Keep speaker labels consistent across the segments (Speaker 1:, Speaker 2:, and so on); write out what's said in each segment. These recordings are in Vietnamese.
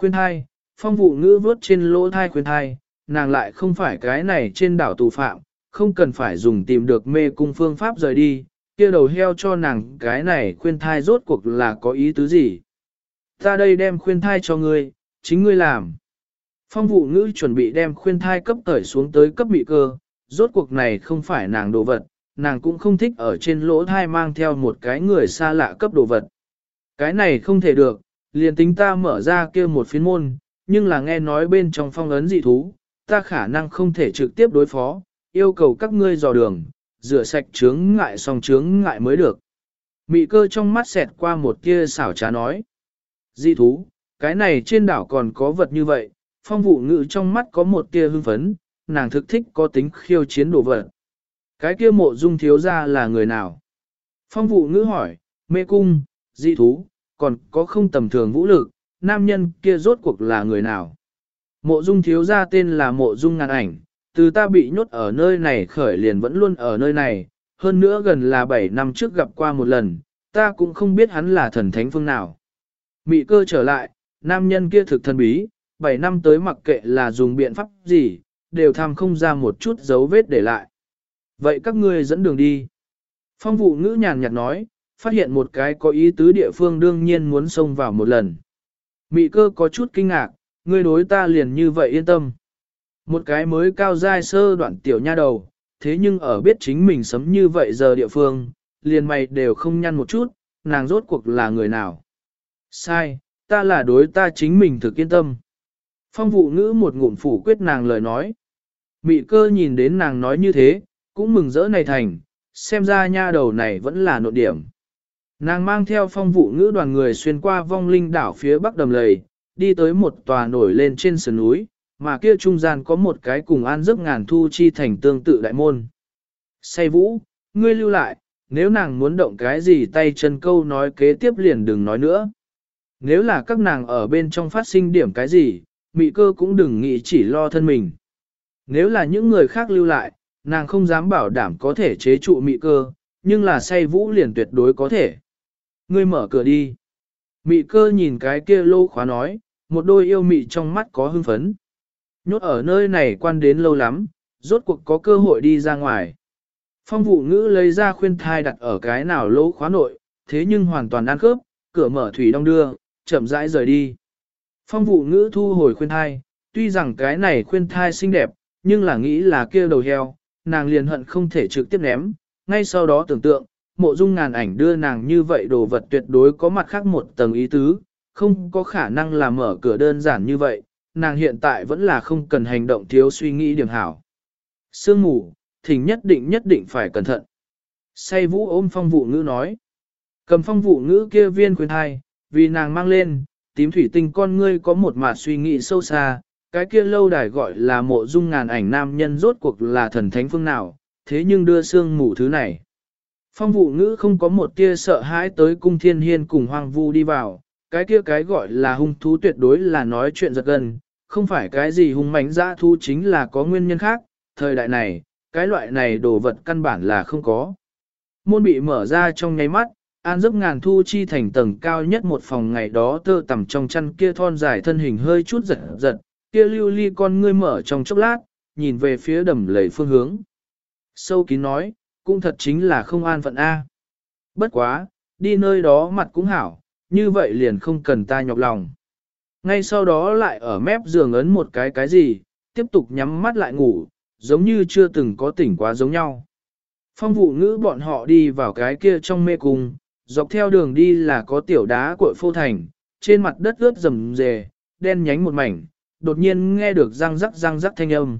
Speaker 1: khuyên thai, phong vụ ngữ vớt trên lỗ thai khuyên thai, nàng lại không phải cái này trên đảo tù phạm, không cần phải dùng tìm được mê cung phương pháp rời đi, kia đầu heo cho nàng cái này khuyên thai rốt cuộc là có ý tứ gì. Ta đây đem khuyên thai cho ngươi, chính ngươi làm. Phong vụ ngữ chuẩn bị đem khuyên thai cấp tởi xuống tới cấp bị cơ, rốt cuộc này không phải nàng đồ vật, nàng cũng không thích ở trên lỗ thai mang theo một cái người xa lạ cấp đồ vật. Cái này không thể được, liền tính ta mở ra kia một phiến môn, nhưng là nghe nói bên trong phong ấn dị thú, ta khả năng không thể trực tiếp đối phó, yêu cầu các ngươi dò đường, rửa sạch chướng ngại xong chướng ngại mới được. Mị cơ trong mắt xẹt qua một kia xảo trá nói. Dị thú, cái này trên đảo còn có vật như vậy, phong vụ ngữ trong mắt có một tia hưng phấn, nàng thực thích có tính khiêu chiến đồ vật. Cái kia mộ dung thiếu ra là người nào? Phong vụ ngữ hỏi, mê cung, dị thú, còn có không tầm thường vũ lực, nam nhân kia rốt cuộc là người nào? Mộ dung thiếu ra tên là mộ dung ngàn ảnh, từ ta bị nhốt ở nơi này khởi liền vẫn luôn ở nơi này, hơn nữa gần là 7 năm trước gặp qua một lần, ta cũng không biết hắn là thần thánh phương nào. Mị cơ trở lại, nam nhân kia thực thần bí, 7 năm tới mặc kệ là dùng biện pháp gì, đều tham không ra một chút dấu vết để lại. Vậy các ngươi dẫn đường đi. Phong vụ ngữ nhàn nhạt nói, phát hiện một cái có ý tứ địa phương đương nhiên muốn xông vào một lần. Mị cơ có chút kinh ngạc, ngươi đối ta liền như vậy yên tâm. Một cái mới cao dai sơ đoạn tiểu nha đầu, thế nhưng ở biết chính mình sấm như vậy giờ địa phương, liền mày đều không nhăn một chút, nàng rốt cuộc là người nào. Sai, ta là đối ta chính mình thực yên tâm. Phong vụ ngữ một ngụm phủ quyết nàng lời nói. Mị cơ nhìn đến nàng nói như thế, cũng mừng rỡ này thành, xem ra nha đầu này vẫn là nội điểm. Nàng mang theo phong vụ ngữ đoàn người xuyên qua vong linh đảo phía bắc đầm lầy, đi tới một tòa nổi lên trên sườn núi, mà kia trung gian có một cái cùng an giấc ngàn thu chi thành tương tự đại môn. Say vũ, ngươi lưu lại, nếu nàng muốn động cái gì tay chân câu nói kế tiếp liền đừng nói nữa. Nếu là các nàng ở bên trong phát sinh điểm cái gì, mị cơ cũng đừng nghĩ chỉ lo thân mình. Nếu là những người khác lưu lại, nàng không dám bảo đảm có thể chế trụ mị cơ, nhưng là say vũ liền tuyệt đối có thể. Ngươi mở cửa đi. Mị cơ nhìn cái kia lô khóa nói, một đôi yêu mị trong mắt có hưng phấn. Nhốt ở nơi này quan đến lâu lắm, rốt cuộc có cơ hội đi ra ngoài. Phong vụ ngữ lấy ra khuyên thai đặt ở cái nào lỗ khóa nội, thế nhưng hoàn toàn ăn khớp, cửa mở thủy đông đưa, chậm rãi rời đi. Phong vụ ngữ thu hồi khuyên thai, tuy rằng cái này khuyên thai xinh đẹp, nhưng là nghĩ là kia đầu heo, nàng liền hận không thể trực tiếp ném, ngay sau đó tưởng tượng, mộ dung ngàn ảnh đưa nàng như vậy đồ vật tuyệt đối có mặt khác một tầng ý tứ, không có khả năng là mở cửa đơn giản như vậy, nàng hiện tại vẫn là không cần hành động thiếu suy nghĩ điểm hảo. Sương mù, thỉnh nhất định nhất định phải cẩn thận. Say vũ ôm phong vụ ngữ nói. Cầm phong vụ ngữ kia viên khuyên hai, vì nàng mang lên, tím thủy tinh con ngươi có một mặt suy nghĩ sâu xa, cái kia lâu đài gọi là mộ dung ngàn ảnh nam nhân rốt cuộc là thần thánh phương nào, thế nhưng đưa sương mù thứ này. Phong vụ ngữ không có một tia sợ hãi tới cung thiên hiên cùng hoang vu đi vào, cái kia cái gọi là hung thú tuyệt đối là nói chuyện giật gần, không phải cái gì hung mánh dã thú chính là có nguyên nhân khác, thời đại này, cái loại này đồ vật căn bản là không có. Môn bị mở ra trong nháy mắt, an giấc ngàn thu chi thành tầng cao nhất một phòng ngày đó tơ tầm trong chăn kia thon dài thân hình hơi chút giật giật, kia lưu ly con ngươi mở trong chốc lát, nhìn về phía đầm lầy phương hướng. Sâu kín nói, cũng thật chính là không an phận A. Bất quá, đi nơi đó mặt cũng hảo, như vậy liền không cần ta nhọc lòng. Ngay sau đó lại ở mép giường ấn một cái cái gì, tiếp tục nhắm mắt lại ngủ, giống như chưa từng có tỉnh quá giống nhau. Phong vụ ngữ bọn họ đi vào cái kia trong mê cung, dọc theo đường đi là có tiểu đá cội phô thành, trên mặt đất ướt rầm rề, đen nhánh một mảnh, đột nhiên nghe được răng rắc răng rắc thanh âm.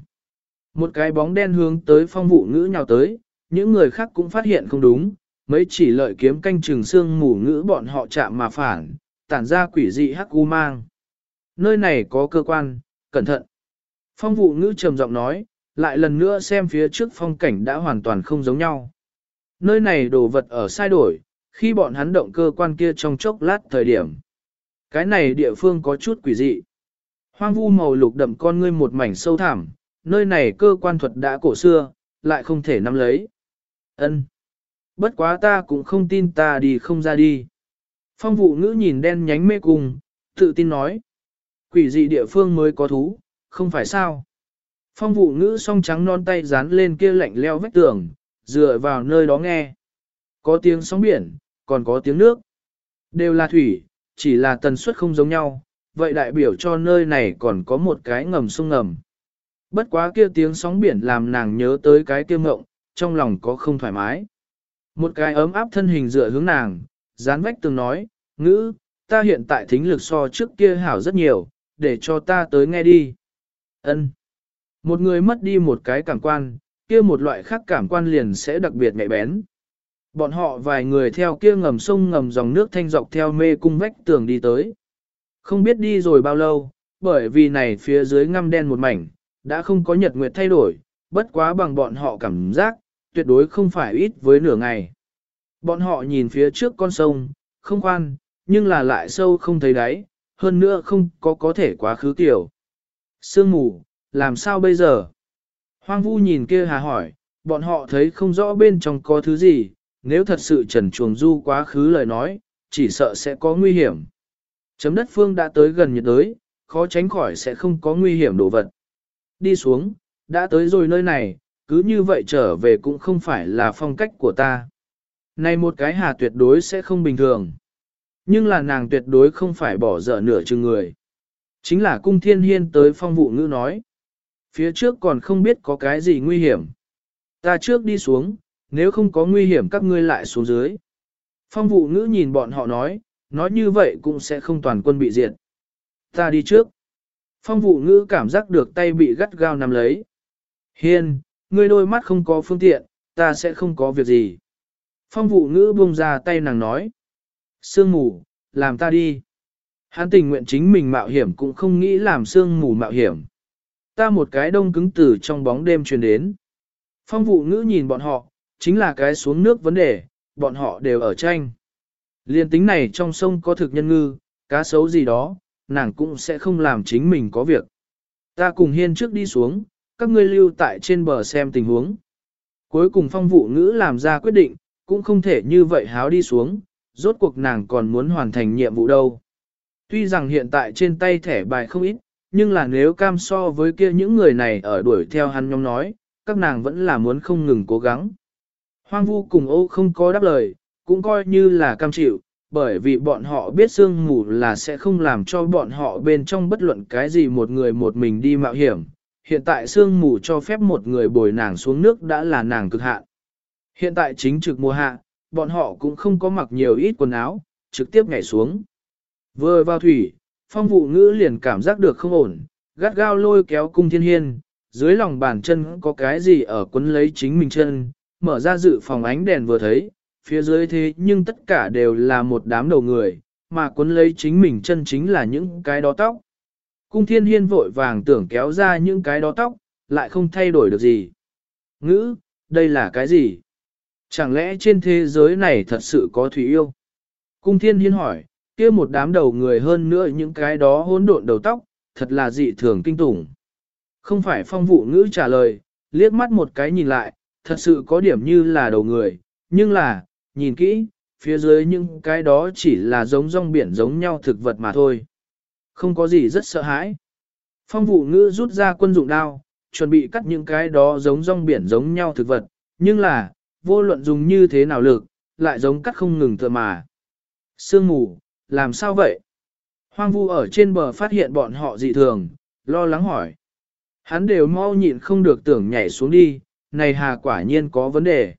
Speaker 1: Một cái bóng đen hướng tới phong vụ ngữ nhào tới, những người khác cũng phát hiện không đúng, mấy chỉ lợi kiếm canh trường xương mù ngữ bọn họ chạm mà phản, tản ra quỷ dị hắc u mang. Nơi này có cơ quan, cẩn thận. Phong vụ ngữ trầm giọng nói, lại lần nữa xem phía trước phong cảnh đã hoàn toàn không giống nhau. Nơi này đồ vật ở sai đổi, khi bọn hắn động cơ quan kia trong chốc lát thời điểm. Cái này địa phương có chút quỷ dị. Hoang vu màu lục đậm con ngươi một mảnh sâu thẳm, nơi này cơ quan thuật đã cổ xưa, lại không thể nắm lấy. Ân. Bất quá ta cũng không tin ta đi không ra đi. Phong vụ ngữ nhìn đen nhánh mê cung, tự tin nói. Quỷ dị địa phương mới có thú, không phải sao. Phong vụ ngữ song trắng non tay dán lên kia lạnh leo vách tường, dựa vào nơi đó nghe. Có tiếng sóng biển, còn có tiếng nước. Đều là thủy, chỉ là tần suất không giống nhau, vậy đại biểu cho nơi này còn có một cái ngầm sông ngầm. Bất quá kia tiếng sóng biển làm nàng nhớ tới cái kia mộng, trong lòng có không thoải mái. Một cái ấm áp thân hình dựa hướng nàng, dán vách tường nói, ngữ, ta hiện tại thính lực so trước kia hảo rất nhiều, để cho ta tới nghe đi. Ân. Một người mất đi một cái cảm quan, kia một loại khác cảm quan liền sẽ đặc biệt nhạy bén. Bọn họ vài người theo kia ngầm sông ngầm dòng nước thanh dọc theo mê cung vách tường đi tới. Không biết đi rồi bao lâu, bởi vì này phía dưới ngăm đen một mảnh, đã không có nhật nguyệt thay đổi, bất quá bằng bọn họ cảm giác, tuyệt đối không phải ít với nửa ngày. Bọn họ nhìn phía trước con sông, không khoan, nhưng là lại sâu không thấy đáy, hơn nữa không có có thể quá khứ kiểu. Sương mù, làm sao bây giờ? Hoang vu nhìn kia hà hỏi, bọn họ thấy không rõ bên trong có thứ gì, nếu thật sự trần chuồng du quá khứ lời nói, chỉ sợ sẽ có nguy hiểm. Chấm đất phương đã tới gần nhiệt đới, khó tránh khỏi sẽ không có nguy hiểm đồ vật. Đi xuống, đã tới rồi nơi này, cứ như vậy trở về cũng không phải là phong cách của ta. Này một cái hà tuyệt đối sẽ không bình thường. Nhưng là nàng tuyệt đối không phải bỏ dở nửa chừng người. Chính là cung thiên hiên tới phong vụ ngữ nói. Phía trước còn không biết có cái gì nguy hiểm. Ta trước đi xuống, nếu không có nguy hiểm các ngươi lại xuống dưới. Phong vụ ngữ nhìn bọn họ nói, nói như vậy cũng sẽ không toàn quân bị diệt. Ta đi trước. Phong vụ ngữ cảm giác được tay bị gắt gao nắm lấy. Hiên, ngươi đôi mắt không có phương tiện, ta sẽ không có việc gì. Phong vụ ngữ buông ra tay nàng nói. Sương mù, làm ta đi. Hắn tình nguyện chính mình mạo hiểm cũng không nghĩ làm sương mù mạo hiểm. Ta một cái đông cứng từ trong bóng đêm truyền đến. Phong vụ ngữ nhìn bọn họ, chính là cái xuống nước vấn đề, bọn họ đều ở tranh. Liên tính này trong sông có thực nhân ngư, cá sấu gì đó, nàng cũng sẽ không làm chính mình có việc. Ta cùng hiên trước đi xuống, các ngươi lưu tại trên bờ xem tình huống. Cuối cùng phong vụ ngữ làm ra quyết định, cũng không thể như vậy háo đi xuống, rốt cuộc nàng còn muốn hoàn thành nhiệm vụ đâu. Tuy rằng hiện tại trên tay thẻ bài không ít, nhưng là nếu cam so với kia những người này ở đuổi theo hắn nhóm nói, các nàng vẫn là muốn không ngừng cố gắng. Hoang vu cùng ô không có đáp lời, cũng coi như là cam chịu, bởi vì bọn họ biết sương mù là sẽ không làm cho bọn họ bên trong bất luận cái gì một người một mình đi mạo hiểm. Hiện tại sương mù cho phép một người bồi nàng xuống nước đã là nàng cực hạn. Hiện tại chính trực mùa hạ, bọn họ cũng không có mặc nhiều ít quần áo, trực tiếp nhảy xuống. Vừa vào thủy, phong vụ ngữ liền cảm giác được không ổn, gắt gao lôi kéo cung thiên hiên, dưới lòng bàn chân có cái gì ở quấn lấy chính mình chân, mở ra dự phòng ánh đèn vừa thấy, phía dưới thế nhưng tất cả đều là một đám đầu người, mà quấn lấy chính mình chân chính là những cái đó tóc. Cung thiên hiên vội vàng tưởng kéo ra những cái đó tóc, lại không thay đổi được gì. Ngữ, đây là cái gì? Chẳng lẽ trên thế giới này thật sự có thủy yêu? Cung thiên hiên hỏi, kia một đám đầu người hơn nữa những cái đó hỗn độn đầu tóc, thật là dị thường kinh tủng. Không phải phong vụ ngữ trả lời, liếc mắt một cái nhìn lại, thật sự có điểm như là đầu người, nhưng là, nhìn kỹ, phía dưới những cái đó chỉ là giống rong biển giống nhau thực vật mà thôi. Không có gì rất sợ hãi. Phong vụ ngữ rút ra quân dụng đao, chuẩn bị cắt những cái đó giống rong biển giống nhau thực vật, nhưng là, vô luận dùng như thế nào lực, lại giống cắt không ngừng tựa mà. Sương mù, làm sao vậy? Hoang vu ở trên bờ phát hiện bọn họ dị thường, lo lắng hỏi. Hắn đều mau nhịn không được tưởng nhảy xuống đi, này hà quả nhiên có vấn đề.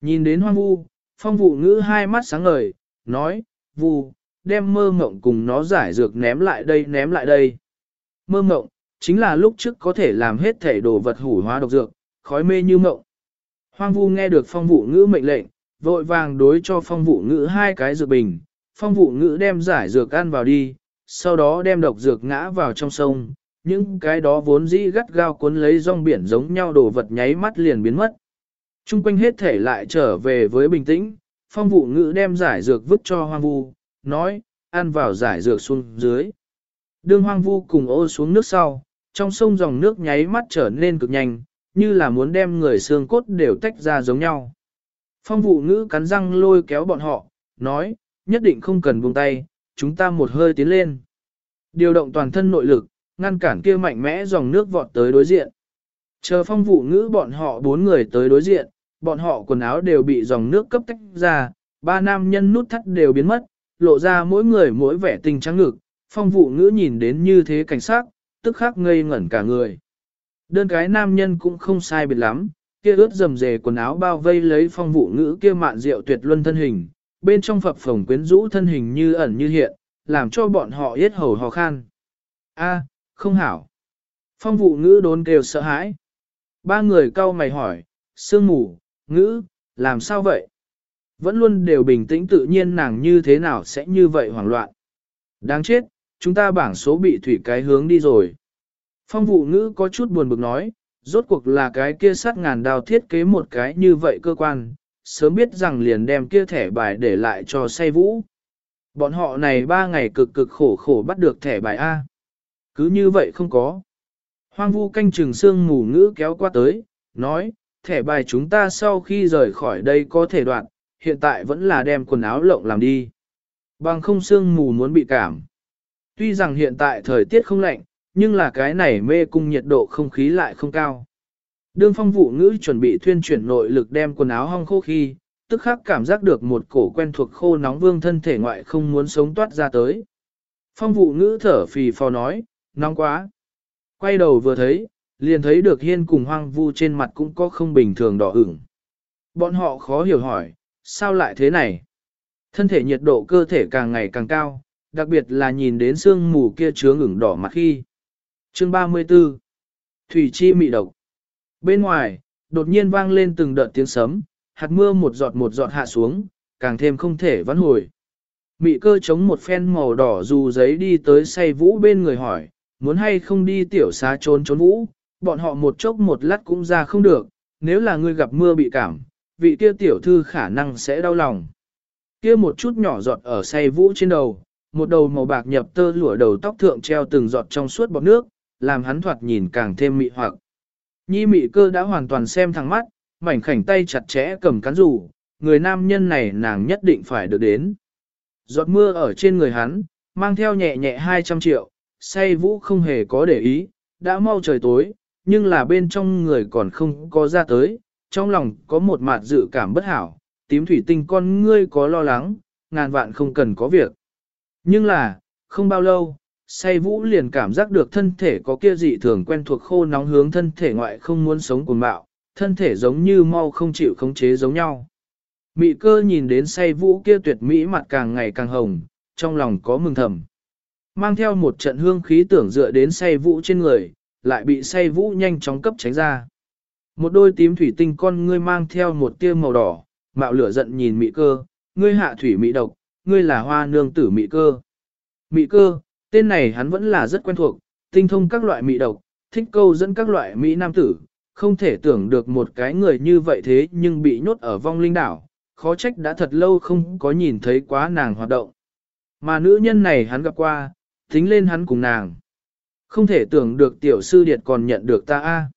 Speaker 1: Nhìn đến hoang vu, phong vụ ngữ hai mắt sáng ngời, nói, vu, đem mơ mộng cùng nó giải dược ném lại đây ném lại đây. Mơ mộng, chính là lúc trước có thể làm hết thể đồ vật hủ hóa độc dược, khói mê như mộng. Hoang vu nghe được phong vụ ngữ mệnh lệnh, vội vàng đối cho phong vụ ngữ hai cái dược bình, phong vụ ngữ đem giải dược ăn vào đi, sau đó đem độc dược ngã vào trong sông, những cái đó vốn dĩ gắt gao cuốn lấy rong biển giống nhau đồ vật nháy mắt liền biến mất. Trung quanh hết thể lại trở về với bình tĩnh, phong vụ ngữ đem giải dược vứt cho hoang vu, nói, ăn vào giải dược xuống dưới. Đương hoang vu cùng ô xuống nước sau, trong sông dòng nước nháy mắt trở nên cực nhanh, như là muốn đem người xương cốt đều tách ra giống nhau. Phong vụ ngữ cắn răng lôi kéo bọn họ, nói, nhất định không cần buông tay, chúng ta một hơi tiến lên. Điều động toàn thân nội lực, ngăn cản kia mạnh mẽ dòng nước vọt tới đối diện. Chờ phong vụ ngữ bọn họ bốn người tới đối diện, bọn họ quần áo đều bị dòng nước cấp tách ra, ba nam nhân nút thắt đều biến mất, lộ ra mỗi người mỗi vẻ tình trắng ngực, phong vụ ngữ nhìn đến như thế cảnh sát, tức khắc ngây ngẩn cả người. Đơn cái nam nhân cũng không sai biệt lắm, kia ướt dầm dề quần áo bao vây lấy phong vụ ngữ kia mạn rượu tuyệt luân thân hình, bên trong phập phồng quyến rũ thân hình như ẩn như hiện, làm cho bọn họ yết hầu hò khan. A, không hảo. Phong vụ ngữ đốn kêu sợ hãi. Ba người cau mày hỏi, sương mù, ngữ, làm sao vậy? Vẫn luôn đều bình tĩnh tự nhiên nàng như thế nào sẽ như vậy hoảng loạn. Đáng chết, chúng ta bảng số bị thủy cái hướng đi rồi. Phong vụ ngữ có chút buồn bực nói, rốt cuộc là cái kia sát ngàn đào thiết kế một cái như vậy cơ quan, sớm biết rằng liền đem kia thẻ bài để lại cho say vũ. Bọn họ này ba ngày cực cực khổ khổ bắt được thẻ bài A. Cứ như vậy không có. Hoang vu canh trừng xương mù ngữ kéo qua tới, nói, thẻ bài chúng ta sau khi rời khỏi đây có thể đoạn, hiện tại vẫn là đem quần áo lộng làm đi. Bằng không xương mù muốn bị cảm. Tuy rằng hiện tại thời tiết không lạnh, nhưng là cái này mê cung nhiệt độ không khí lại không cao. Đương phong vụ ngữ chuẩn bị thuyên chuyển nội lực đem quần áo hong khô khi, tức khắc cảm giác được một cổ quen thuộc khô nóng vương thân thể ngoại không muốn sống toát ra tới. Phong vụ ngữ thở phì phò nói, nóng quá. Quay đầu vừa thấy, liền thấy được hiên cùng hoang vu trên mặt cũng có không bình thường đỏ ửng. Bọn họ khó hiểu hỏi, sao lại thế này? Thân thể nhiệt độ cơ thể càng ngày càng cao, đặc biệt là nhìn đến sương mù kia chứa ngửng đỏ mặt khi. Chương 34 Thủy chi mị độc Bên ngoài, đột nhiên vang lên từng đợt tiếng sấm, hạt mưa một giọt một giọt hạ xuống, càng thêm không thể vãn hồi. Mị cơ chống một phen màu đỏ dù giấy đi tới say vũ bên người hỏi, muốn hay không đi tiểu xá trốn trốn vũ, bọn họ một chốc một lát cũng ra không được, nếu là ngươi gặp mưa bị cảm, vị kia tiểu thư khả năng sẽ đau lòng. Kia một chút nhỏ giọt ở say vũ trên đầu, một đầu màu bạc nhập tơ lụa đầu tóc thượng treo từng giọt trong suốt bọt nước, làm hắn thoạt nhìn càng thêm mị hoặc. Nhi mị cơ đã hoàn toàn xem thẳng mắt, mảnh khảnh tay chặt chẽ cầm cán rủ, người nam nhân này nàng nhất định phải được đến. Giọt mưa ở trên người hắn, mang theo nhẹ nhẹ 200 triệu, say vũ không hề có để ý, đã mau trời tối, nhưng là bên trong người còn không có ra tới, trong lòng có một mạt dự cảm bất hảo, tím thủy tinh con ngươi có lo lắng, ngàn vạn không cần có việc. Nhưng là, không bao lâu, say vũ liền cảm giác được thân thể có kia dị thường quen thuộc khô nóng hướng thân thể ngoại không muốn sống cùng bạo, thân thể giống như mau không chịu khống chế giống nhau. Mị cơ nhìn đến say vũ kia tuyệt mỹ mặt càng ngày càng hồng, trong lòng có mừng thầm. Mang theo một trận hương khí tưởng dựa đến say vũ trên người, lại bị say vũ nhanh chóng cấp tránh ra. Một đôi tím thủy tinh con ngươi mang theo một tia màu đỏ, mạo lửa giận nhìn mị cơ, ngươi hạ thủy mị độc, ngươi là hoa nương tử mị cơ. Mị cơ, tên này hắn vẫn là rất quen thuộc, tinh thông các loại mị độc, thích câu dẫn các loại mỹ nam tử, không thể tưởng được một cái người như vậy thế nhưng bị nhốt ở vong linh đảo, khó trách đã thật lâu không có nhìn thấy quá nàng hoạt động. Mà nữ nhân này hắn gặp qua, tính lên hắn cùng nàng. Không thể tưởng được tiểu sư điệt còn nhận được ta a.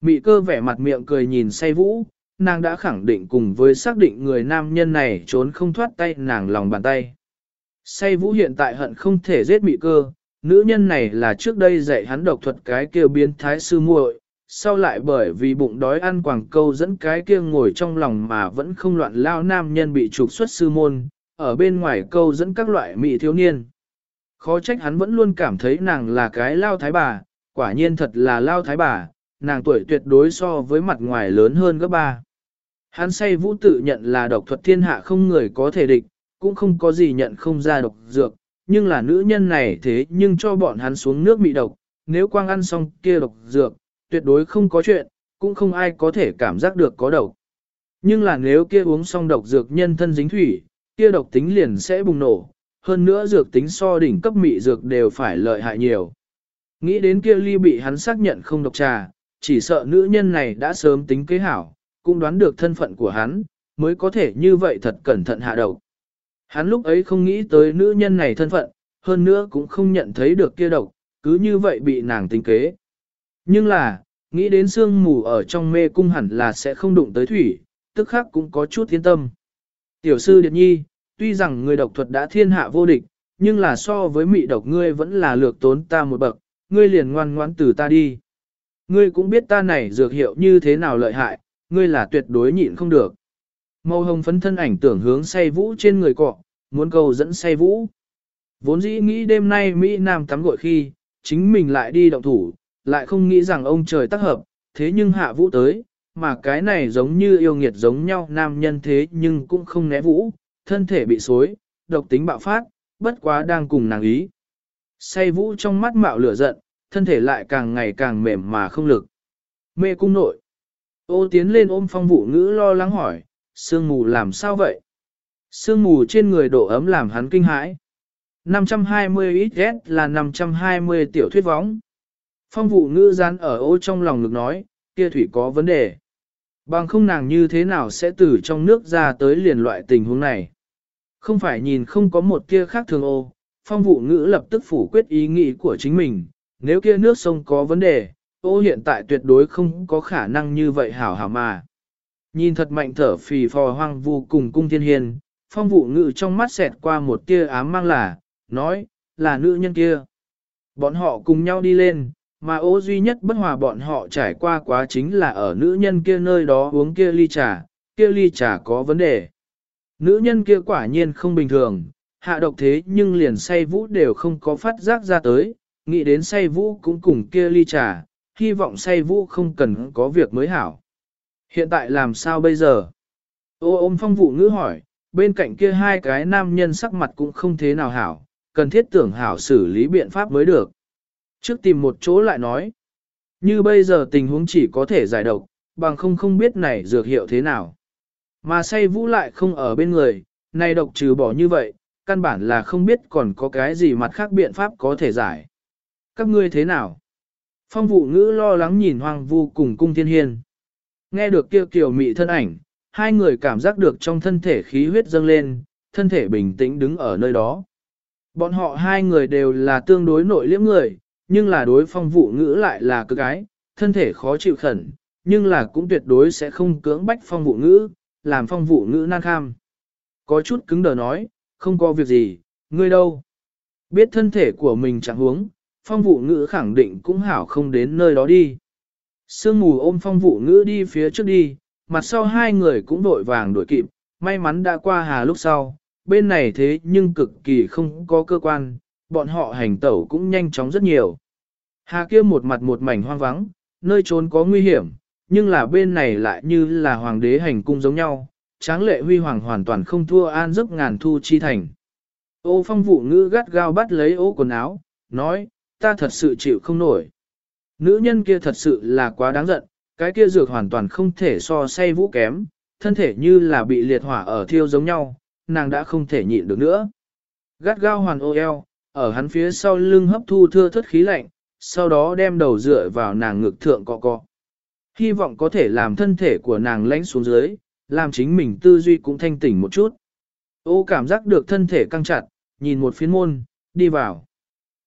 Speaker 1: Mị cơ vẻ mặt miệng cười nhìn say vũ, nàng đã khẳng định cùng với xác định người nam nhân này trốn không thoát tay nàng lòng bàn tay. Say vũ hiện tại hận không thể giết mị cơ, nữ nhân này là trước đây dạy hắn độc thuật cái kêu biến thái sư muội, sau lại bởi vì bụng đói ăn quàng câu dẫn cái kia ngồi trong lòng mà vẫn không loạn lao nam nhân bị trục xuất sư môn, ở bên ngoài câu dẫn các loại mị thiếu niên. Khó trách hắn vẫn luôn cảm thấy nàng là cái lao thái bà, quả nhiên thật là lao thái bà, nàng tuổi tuyệt đối so với mặt ngoài lớn hơn gấp ba. Hắn say vũ tự nhận là độc thuật thiên hạ không người có thể địch, cũng không có gì nhận không ra độc dược, nhưng là nữ nhân này thế nhưng cho bọn hắn xuống nước bị độc, nếu quang ăn xong kia độc dược, tuyệt đối không có chuyện, cũng không ai có thể cảm giác được có độc. Nhưng là nếu kia uống xong độc dược nhân thân dính thủy, kia độc tính liền sẽ bùng nổ, hơn nữa dược tính so đỉnh cấp mị dược đều phải lợi hại nhiều. Nghĩ đến kia ly bị hắn xác nhận không độc trà, chỉ sợ nữ nhân này đã sớm tính kế hảo, cũng đoán được thân phận của hắn, mới có thể như vậy thật cẩn thận hạ độc. Hắn lúc ấy không nghĩ tới nữ nhân này thân phận, hơn nữa cũng không nhận thấy được kia độc, cứ như vậy bị nàng tính kế. Nhưng là, nghĩ đến sương mù ở trong mê cung hẳn là sẽ không đụng tới thủy, tức khắc cũng có chút thiên tâm. Tiểu sư Điệt Nhi, tuy rằng người độc thuật đã thiên hạ vô địch, nhưng là so với mị độc ngươi vẫn là lược tốn ta một bậc, ngươi liền ngoan ngoãn từ ta đi. Ngươi cũng biết ta này dược hiệu như thế nào lợi hại, ngươi là tuyệt đối nhịn không được. Màu hồng phấn thân ảnh tưởng hướng say vũ trên người cọ, muốn cầu dẫn say vũ. Vốn dĩ nghĩ đêm nay Mỹ Nam tắm gội khi, chính mình lại đi động thủ, lại không nghĩ rằng ông trời tác hợp, thế nhưng hạ vũ tới, mà cái này giống như yêu nghiệt giống nhau nam nhân thế nhưng cũng không né vũ, thân thể bị xối, độc tính bạo phát, bất quá đang cùng nàng ý. Say vũ trong mắt mạo lửa giận, thân thể lại càng ngày càng mềm mà không lực. Mê cung nội. Ô tiến lên ôm phong vụ ngữ lo lắng hỏi, sương mù làm sao vậy? Sương mù trên người độ ấm làm hắn kinh hãi. 520 XS là 520 tiểu thuyết võng. Phong vụ ngữ gian ở ô trong lòng ngực nói, kia thủy có vấn đề. Bằng không nàng như thế nào sẽ từ trong nước ra tới liền loại tình huống này. Không phải nhìn không có một kia khác thường ô, phong vụ ngữ lập tức phủ quyết ý nghĩ của chính mình, nếu kia nước sông có vấn đề, ô hiện tại tuyệt đối không có khả năng như vậy hảo hảo mà. Nhìn thật mạnh thở phì phò hoang vu cùng cung thiên hiền, phong vụ ngự trong mắt xẹt qua một tia ám mang là, nói, là nữ nhân kia. Bọn họ cùng nhau đi lên, mà Ô duy nhất bất hòa bọn họ trải qua quá chính là ở nữ nhân kia nơi đó uống kia ly trà, kia ly trà có vấn đề. Nữ nhân kia quả nhiên không bình thường, hạ độc thế nhưng liền say vũ đều không có phát giác ra tới, nghĩ đến say vũ cũng cùng kia ly trà, hy vọng say vũ không cần có việc mới hảo. Hiện tại làm sao bây giờ? Ô ôm phong vụ ngữ hỏi, bên cạnh kia hai cái nam nhân sắc mặt cũng không thế nào hảo, cần thiết tưởng hảo xử lý biện pháp mới được. Trước tìm một chỗ lại nói, như bây giờ tình huống chỉ có thể giải độc, bằng không không biết này dược hiệu thế nào. Mà say vũ lại không ở bên người, này độc trừ bỏ như vậy, căn bản là không biết còn có cái gì mặt khác biện pháp có thể giải. Các ngươi thế nào? Phong vụ ngữ lo lắng nhìn hoang vu cùng cung thiên hiên. Nghe được kêu kiều mị thân ảnh, hai người cảm giác được trong thân thể khí huyết dâng lên, thân thể bình tĩnh đứng ở nơi đó. Bọn họ hai người đều là tương đối nội liễm người, nhưng là đối phong vụ ngữ lại là cực ái, thân thể khó chịu khẩn, nhưng là cũng tuyệt đối sẽ không cưỡng bách phong vụ ngữ, làm phong vụ ngữ nan kham. Có chút cứng đờ nói, không có việc gì, ngươi đâu. Biết thân thể của mình chẳng huống, phong vụ ngữ khẳng định cũng hảo không đến nơi đó đi. Sương mù ôm phong vụ ngữ đi phía trước đi, mặt sau hai người cũng vội vàng đuổi kịp, may mắn đã qua hà lúc sau, bên này thế nhưng cực kỳ không có cơ quan, bọn họ hành tẩu cũng nhanh chóng rất nhiều. Hà kia một mặt một mảnh hoang vắng, nơi trốn có nguy hiểm, nhưng là bên này lại như là hoàng đế hành cung giống nhau, tráng lệ huy hoàng hoàn toàn không thua an giấc ngàn thu chi thành. Ô phong vụ ngữ gắt gao bắt lấy ô quần áo, nói, ta thật sự chịu không nổi. Nữ nhân kia thật sự là quá đáng giận, cái kia dược hoàn toàn không thể so say vũ kém, thân thể như là bị liệt hỏa ở thiêu giống nhau, nàng đã không thể nhịn được nữa. Gắt gao hoàn ô eo, ở hắn phía sau lưng hấp thu thưa thất khí lạnh, sau đó đem đầu dựa vào nàng ngực thượng cọ cọ. Hy vọng có thể làm thân thể của nàng lánh xuống dưới, làm chính mình tư duy cũng thanh tỉnh một chút. Ô cảm giác được thân thể căng chặt, nhìn một phiến môn, đi vào.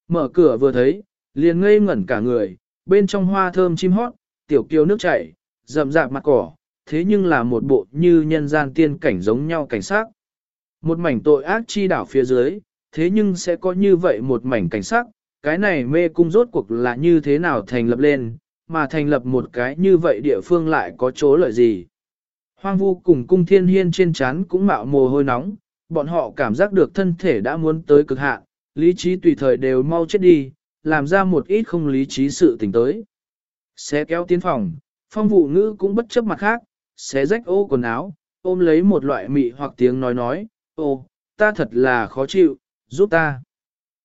Speaker 1: Mở cửa vừa thấy, liền ngây ngẩn cả người, bên trong hoa thơm chim hót, tiểu kiều nước chảy, rậm rạp mặt cỏ, thế nhưng là một bộ như nhân gian tiên cảnh giống nhau cảnh sát. Một mảnh tội ác chi đảo phía dưới, thế nhưng sẽ có như vậy một mảnh cảnh sắc, cái này mê cung rốt cuộc là như thế nào thành lập lên, mà thành lập một cái như vậy địa phương lại có chỗ lợi gì. Hoang vu cùng cung thiên hiên trên chán cũng mạo mồ hôi nóng, bọn họ cảm giác được thân thể đã muốn tới cực hạn, lý trí tùy thời đều mau chết đi, làm ra một ít không lý trí sự tình tới. Xé kéo tiến phòng, phong vụ ngữ cũng bất chấp mặt khác, xé rách ô quần áo, ôm lấy một loại mị hoặc tiếng nói nói, ô, ta thật là khó chịu, giúp ta.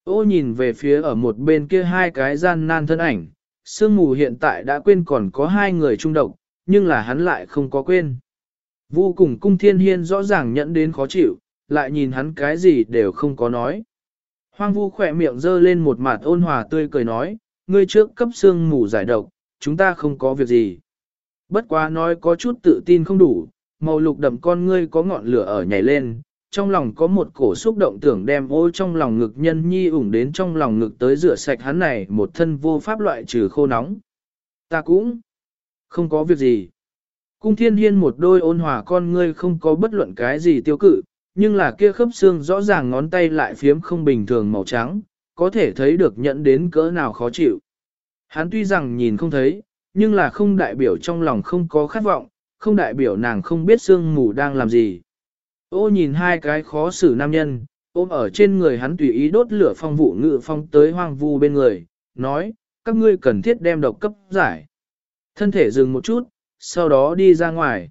Speaker 1: Ô nhìn về phía ở một bên kia hai cái gian nan thân ảnh, sương mù hiện tại đã quên còn có hai người trung độc, nhưng là hắn lại không có quên. Vô cùng cung thiên hiên rõ ràng nhận đến khó chịu, lại nhìn hắn cái gì đều không có nói. Hoang vu khỏe miệng dơ lên một mặt ôn hòa tươi cười nói, ngươi trước cấp xương mù giải độc, chúng ta không có việc gì. Bất quá nói có chút tự tin không đủ, màu lục đậm con ngươi có ngọn lửa ở nhảy lên, trong lòng có một cổ xúc động tưởng đem ô trong lòng ngực nhân nhi ủng đến trong lòng ngực tới rửa sạch hắn này một thân vô pháp loại trừ khô nóng. Ta cũng không có việc gì. Cung thiên hiên một đôi ôn hòa con ngươi không có bất luận cái gì tiêu cự, nhưng là kia khớp xương rõ ràng ngón tay lại phiếm không bình thường màu trắng, có thể thấy được nhận đến cỡ nào khó chịu. Hắn tuy rằng nhìn không thấy, nhưng là không đại biểu trong lòng không có khát vọng, không đại biểu nàng không biết xương mù đang làm gì. Ô nhìn hai cái khó xử nam nhân, ôm ở trên người hắn tùy ý đốt lửa phong vụ ngự phong tới hoang vu bên người, nói, các ngươi cần thiết đem độc cấp giải. Thân thể dừng một chút, sau đó đi ra ngoài.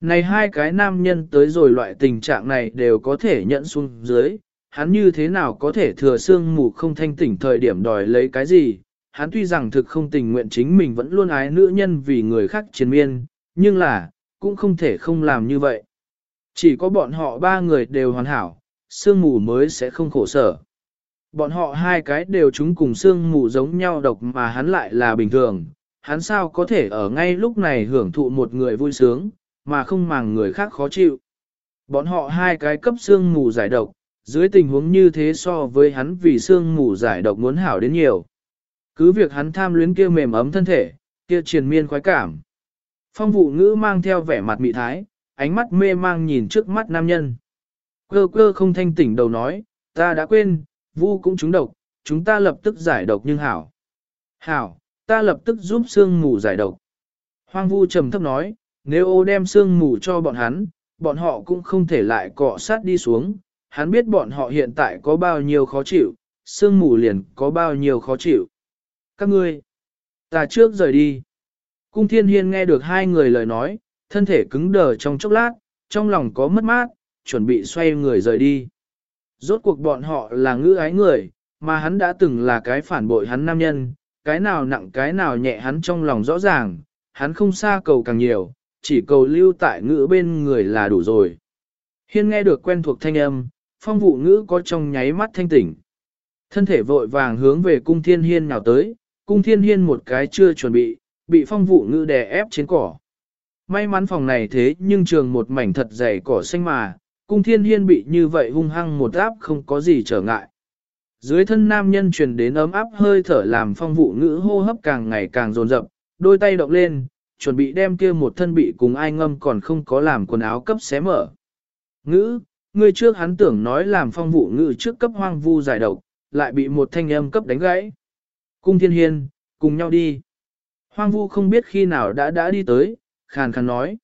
Speaker 1: Này hai cái nam nhân tới rồi loại tình trạng này đều có thể nhận xuống dưới, hắn như thế nào có thể thừa xương mù không thanh tỉnh thời điểm đòi lấy cái gì, hắn tuy rằng thực không tình nguyện chính mình vẫn luôn ái nữ nhân vì người khác chiến miên, nhưng là, cũng không thể không làm như vậy. Chỉ có bọn họ ba người đều hoàn hảo, sương mù mới sẽ không khổ sở. Bọn họ hai cái đều chúng cùng sương mù giống nhau độc mà hắn lại là bình thường, hắn sao có thể ở ngay lúc này hưởng thụ một người vui sướng, mà không màng người khác khó chịu. Bọn họ hai cái cấp xương mù giải độc, dưới tình huống như thế so với hắn vì xương mù giải độc muốn hảo đến nhiều. Cứ việc hắn tham luyến kia mềm ấm thân thể, kia triền miên khoái cảm. Phong vụ ngữ mang theo vẻ mặt mị thái, ánh mắt mê mang nhìn trước mắt nam nhân. Cơ cơ không thanh tỉnh đầu nói, ta đã quên, vu cũng trúng độc, chúng ta lập tức giải độc nhưng hảo. Hảo, ta lập tức giúp xương mù giải độc. Hoang vu trầm thấp nói, nếu ô đem sương mù cho bọn hắn, bọn họ cũng không thể lại cọ sát đi xuống. Hắn biết bọn họ hiện tại có bao nhiêu khó chịu, sương mù liền có bao nhiêu khó chịu. Các ngươi, ta trước rời đi. Cung thiên hiên nghe được hai người lời nói, thân thể cứng đờ trong chốc lát, trong lòng có mất mát, chuẩn bị xoay người rời đi. Rốt cuộc bọn họ là ngữ ái người, mà hắn đã từng là cái phản bội hắn nam nhân, cái nào nặng cái nào nhẹ hắn trong lòng rõ ràng, hắn không xa cầu càng nhiều, chỉ cầu lưu tại ngữ bên người là đủ rồi. Hiên nghe được quen thuộc thanh âm, phong vụ ngữ có trong nháy mắt thanh tỉnh. Thân thể vội vàng hướng về cung thiên hiên nào tới, cung thiên hiên một cái chưa chuẩn bị, bị phong vụ ngữ đè ép trên cỏ. May mắn phòng này thế nhưng trường một mảnh thật dày cỏ xanh mà, cung thiên hiên bị như vậy hung hăng một áp không có gì trở ngại. Dưới thân nam nhân truyền đến ấm áp hơi thở làm phong vụ ngữ hô hấp càng ngày càng dồn rậm, đôi tay động lên, chuẩn bị đem kia một thân bị cùng ai ngâm còn không có làm quần áo cấp xé mở. Ngữ, người trước hắn tưởng nói làm phong vụ ngữ trước cấp hoang vu giải độc, lại bị một thanh âm cấp đánh gãy. Cung thiên hiên, cùng nhau đi. Hoang vu không biết khi nào đã đã đi tới, khàn khàn nói.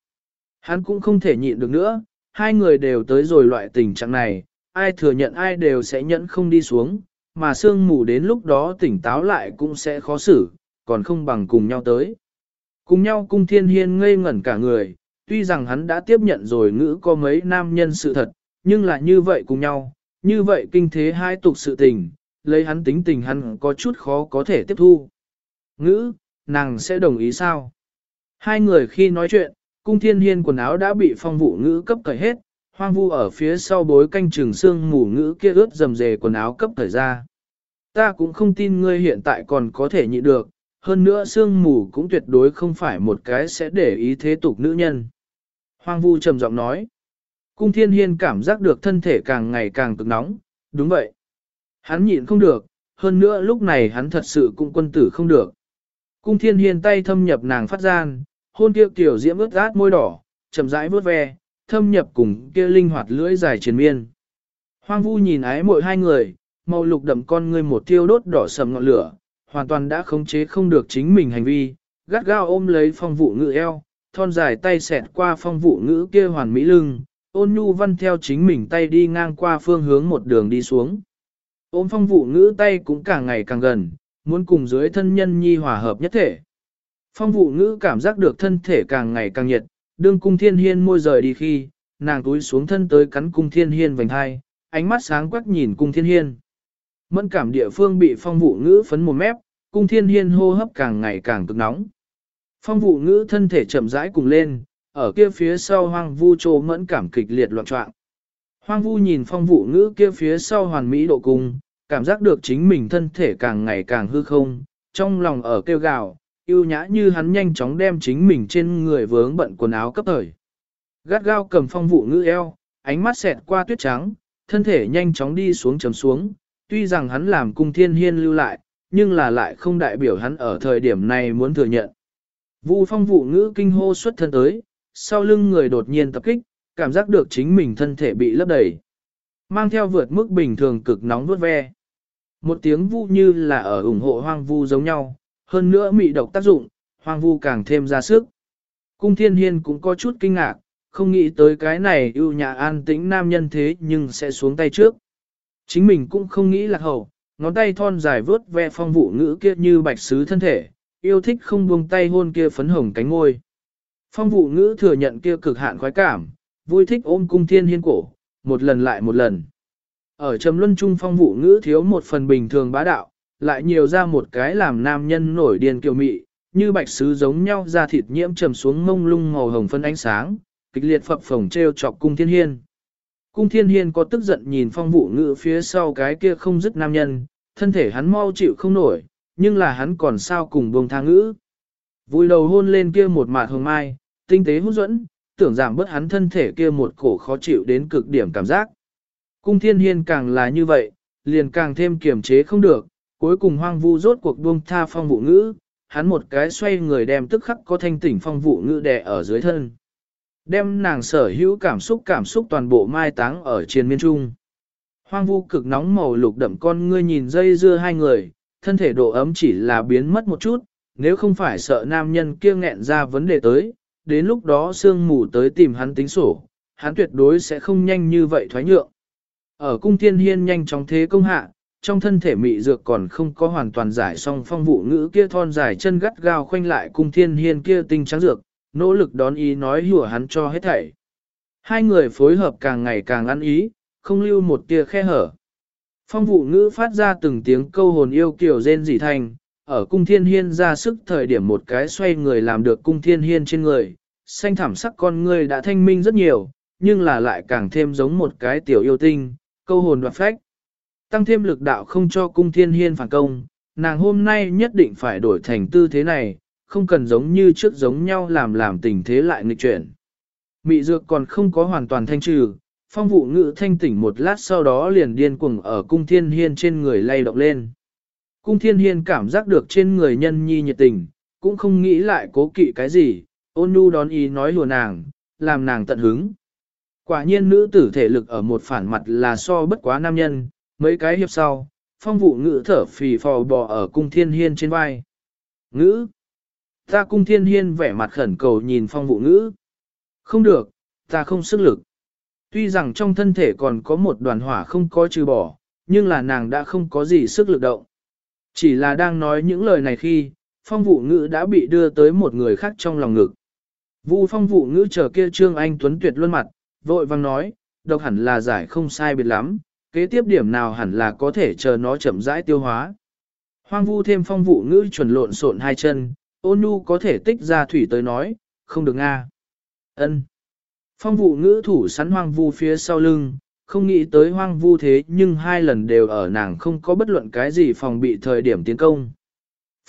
Speaker 1: Hắn cũng không thể nhịn được nữa, hai người đều tới rồi loại tình trạng này, ai thừa nhận ai đều sẽ nhẫn không đi xuống, mà sương mù đến lúc đó tỉnh táo lại cũng sẽ khó xử, còn không bằng cùng nhau tới. Cùng nhau cung thiên hiên ngây ngẩn cả người, tuy rằng hắn đã tiếp nhận rồi ngữ có mấy nam nhân sự thật, nhưng là như vậy cùng nhau, như vậy kinh thế hai tục sự tình, lấy hắn tính tình hắn có chút khó có thể tiếp thu. Ngữ, nàng sẽ đồng ý sao? Hai người khi nói chuyện, cung thiên hiên quần áo đã bị phong vụ ngữ cấp cởi hết, hoang vu ở phía sau bối canh trường xương mù ngữ kia ướt dầm dề quần áo cấp thời ra. Ta cũng không tin ngươi hiện tại còn có thể nhịn được, hơn nữa xương mù cũng tuyệt đối không phải một cái sẽ để ý thế tục nữ nhân. Hoang vu trầm giọng nói. Cung thiên hiên cảm giác được thân thể càng ngày càng cực nóng, đúng vậy. Hắn nhịn không được, hơn nữa lúc này hắn thật sự cũng quân tử không được. Cung thiên hiên tay thâm nhập nàng phát gian, hôn kia tiểu diễm ướt át môi đỏ, chậm rãi vuốt ve, thâm nhập cùng kia linh hoạt lưỡi dài triền miên. Hoang vu nhìn ái mỗi hai người, màu lục đậm con ngươi một tiêu đốt đỏ sầm ngọn lửa, hoàn toàn đã khống chế không được chính mình hành vi, gắt gao ôm lấy phong vụ ngữ eo, thon dài tay xẹt qua phong vụ ngữ kia hoàn mỹ lưng, ôn nhu văn theo chính mình tay đi ngang qua phương hướng một đường đi xuống. Ôm phong vụ ngữ tay cũng càng ngày càng gần, muốn cùng dưới thân nhân nhi hòa hợp nhất thể. Phong vụ ngữ cảm giác được thân thể càng ngày càng nhiệt, đương cung thiên hiên môi rời đi khi, nàng túi xuống thân tới cắn cung thiên hiên vành hai, ánh mắt sáng quắc nhìn cung thiên hiên. Mẫn cảm địa phương bị phong vụ ngữ phấn một mép, cung thiên hiên hô hấp càng ngày càng cực nóng. Phong vụ ngữ thân thể chậm rãi cùng lên, ở kia phía sau hoang vu trô mẫn cảm kịch liệt loạn trọng. Hoang vu nhìn phong vụ ngữ kia phía sau hoàn mỹ độ cung, cảm giác được chính mình thân thể càng ngày càng hư không, trong lòng ở kêu gào, yêu nhã như hắn nhanh chóng đem chính mình trên người vướng bận quần áo cấp thời. Gắt gao cầm phong vụ ngữ eo, ánh mắt xẹt qua tuyết trắng, thân thể nhanh chóng đi xuống chấm xuống, tuy rằng hắn làm cung thiên hiên lưu lại, nhưng là lại không đại biểu hắn ở thời điểm này muốn thừa nhận. Vu phong vụ ngữ kinh hô xuất thân tới, sau lưng người đột nhiên tập kích, cảm giác được chính mình thân thể bị lấp đầy. Mang theo vượt mức bình thường cực nóng vuốt ve. Một tiếng vu như là ở ủng hộ hoang vu giống nhau, hơn nữa mị độc tác dụng, hoang vu càng thêm ra sức. Cung thiên hiên cũng có chút kinh ngạc, không nghĩ tới cái này ưu nhã an tĩnh nam nhân thế nhưng sẽ xuống tay trước. Chính mình cũng không nghĩ lạc hậu, ngón tay thon dài vớt ve phong vụ ngữ kia như bạch sứ thân thể, yêu thích không buông tay hôn kia phấn hồng cánh ngôi. Phong vụ ngữ thừa nhận kia cực hạn khoái cảm, vui thích ôm cung thiên hiên cổ, một lần lại một lần. Ở trầm luân trung phong vụ ngữ thiếu một phần bình thường bá đạo, lại nhiều ra một cái làm nam nhân nổi điên kiều mị, như bạch sứ giống nhau da thịt nhiễm trầm xuống mông lung màu hồng phân ánh sáng, kịch liệt phập phồng treo chọc cung thiên hiên. Cung thiên hiên có tức giận nhìn phong vụ ngữ phía sau cái kia không dứt nam nhân, thân thể hắn mau chịu không nổi, nhưng là hắn còn sao cùng buông thang ngữ. Vui đầu hôn lên kia một mạt hồng mai, tinh tế hút dẫn, tưởng giảm bớt hắn thân thể kia một cổ khó chịu đến cực điểm cảm giác. Cung thiên hiên càng là như vậy, liền càng thêm kiềm chế không được, cuối cùng hoang vu rốt cuộc buông tha phong vụ ngữ, hắn một cái xoay người đem tức khắc có thanh tỉnh phong vụ ngữ đè ở dưới thân. Đem nàng sở hữu cảm xúc cảm xúc toàn bộ mai táng ở trên miên trung. Hoang vu cực nóng màu lục đậm con ngươi nhìn dây dưa hai người, thân thể độ ấm chỉ là biến mất một chút, nếu không phải sợ nam nhân kia nghẹn ra vấn đề tới, đến lúc đó sương mù tới tìm hắn tính sổ, hắn tuyệt đối sẽ không nhanh như vậy thoái nhượng. Ở cung thiên hiên nhanh chóng thế công hạ, trong thân thể mị dược còn không có hoàn toàn giải xong phong vụ ngữ kia thon dài chân gắt gao khoanh lại cung thiên hiên kia tinh trắng dược, nỗ lực đón ý nói hùa hắn cho hết thảy. Hai người phối hợp càng ngày càng ăn ý, không lưu một tia khe hở. Phong vụ ngữ phát ra từng tiếng câu hồn yêu kiểu rên dị thành, ở cung thiên hiên ra sức thời điểm một cái xoay người làm được cung thiên hiên trên người, xanh thảm sắc con người đã thanh minh rất nhiều, nhưng là lại càng thêm giống một cái tiểu yêu tinh, câu hồn đoạt phách. Tăng thêm lực đạo không cho cung thiên hiên phản công, nàng hôm nay nhất định phải đổi thành tư thế này, không cần giống như trước giống nhau làm làm tình thế lại nghịch chuyển. Mị dược còn không có hoàn toàn thanh trừ, phong vụ ngữ thanh tỉnh một lát sau đó liền điên cuồng ở cung thiên hiên trên người lay động lên. Cung thiên hiên cảm giác được trên người nhân nhi nhiệt tình, cũng không nghĩ lại cố kỵ cái gì, ôn nhu đón ý nói lùa nàng, làm nàng tận hứng. Quả nhiên nữ tử thể lực ở một phản mặt là so bất quá nam nhân, mấy cái hiệp sau, phong vụ ngữ thở phì phò bò ở cung thiên hiên trên vai. Ngữ! Ta cung thiên hiên vẻ mặt khẩn cầu nhìn phong vụ ngữ. Không được, ta không sức lực. Tuy rằng trong thân thể còn có một đoàn hỏa không có trừ bỏ, nhưng là nàng đã không có gì sức lực động. Chỉ là đang nói những lời này khi, phong vụ ngữ đã bị đưa tới một người khác trong lòng ngực. Vu phong vụ ngữ chờ kia Trương Anh Tuấn tuyệt luôn mặt, vội vang nói, độc hẳn là giải không sai biệt lắm, kế tiếp điểm nào hẳn là có thể chờ nó chậm rãi tiêu hóa. Hoang vu thêm phong vụ ngữ chuẩn lộn xộn hai chân, ôn nhu có thể tích ra thủy tới nói, không được nga. ân Phong vụ ngữ thủ sắn hoang vu phía sau lưng, không nghĩ tới hoang vu thế nhưng hai lần đều ở nàng không có bất luận cái gì phòng bị thời điểm tiến công.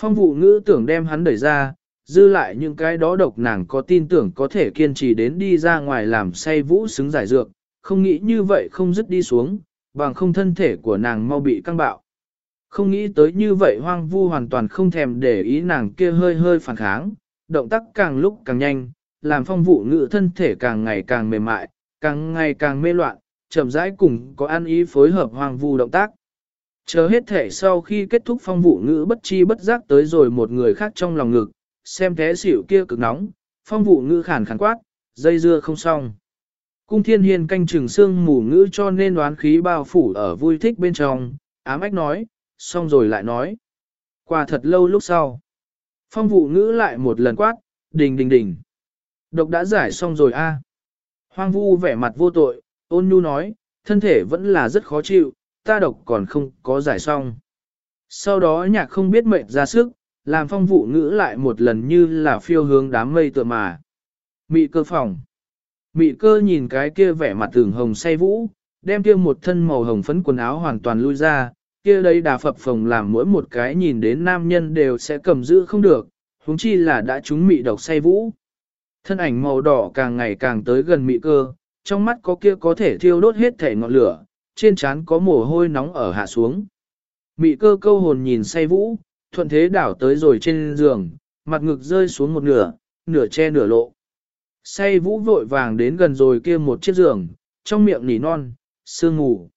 Speaker 1: Phong vụ ngữ tưởng đem hắn đẩy ra, dư lại những cái đó độc nàng có tin tưởng có thể kiên trì đến đi ra ngoài làm say vũ xứng giải dược, không nghĩ như vậy không dứt đi xuống, bằng không thân thể của nàng mau bị căng bạo. Không nghĩ tới như vậy hoang vu hoàn toàn không thèm để ý nàng kia hơi hơi phản kháng, động tác càng lúc càng nhanh, làm phong vụ ngự thân thể càng ngày càng mềm mại, càng ngày càng mê loạn, chậm rãi cùng có ăn ý phối hợp hoang vu động tác. Chờ hết thể sau khi kết thúc phong vụ ngữ bất chi bất giác tới rồi một người khác trong lòng ngực, xem thế xỉu kia cực nóng, phong vụ ngữ khản khàn quát, dây dưa không xong. Cung thiên hiền canh chừng xương mù ngữ cho nên đoán khí bao phủ ở vui thích bên trong, ám ách nói, xong rồi lại nói. Qua thật lâu lúc sau. Phong vụ ngữ lại một lần quát, đình đình đình. Độc đã giải xong rồi a. Hoang vu vẻ mặt vô tội, ôn nhu nói, thân thể vẫn là rất khó chịu, ta độc còn không có giải xong. Sau đó nhạc không biết mệnh ra sức, làm phong vụ ngữ lại một lần như là phiêu hướng đám mây tựa mà. Mị cơ phòng. Mị cơ nhìn cái kia vẻ mặt tưởng hồng say vũ, đem kia một thân màu hồng phấn quần áo hoàn toàn lui ra, kia đây đà phập phồng làm mỗi một cái nhìn đến nam nhân đều sẽ cầm giữ không được, huống chi là đã chúng mị độc say vũ. Thân ảnh màu đỏ càng ngày càng tới gần mị cơ, trong mắt có kia có thể thiêu đốt hết thể ngọn lửa, trên trán có mồ hôi nóng ở hạ xuống. Mị cơ câu hồn nhìn say vũ, thuận thế đảo tới rồi trên giường, mặt ngực rơi xuống một nửa, nửa che nửa lộ. Say vũ vội vàng đến gần rồi kia một chiếc giường, trong miệng nỉ non, sương ngủ.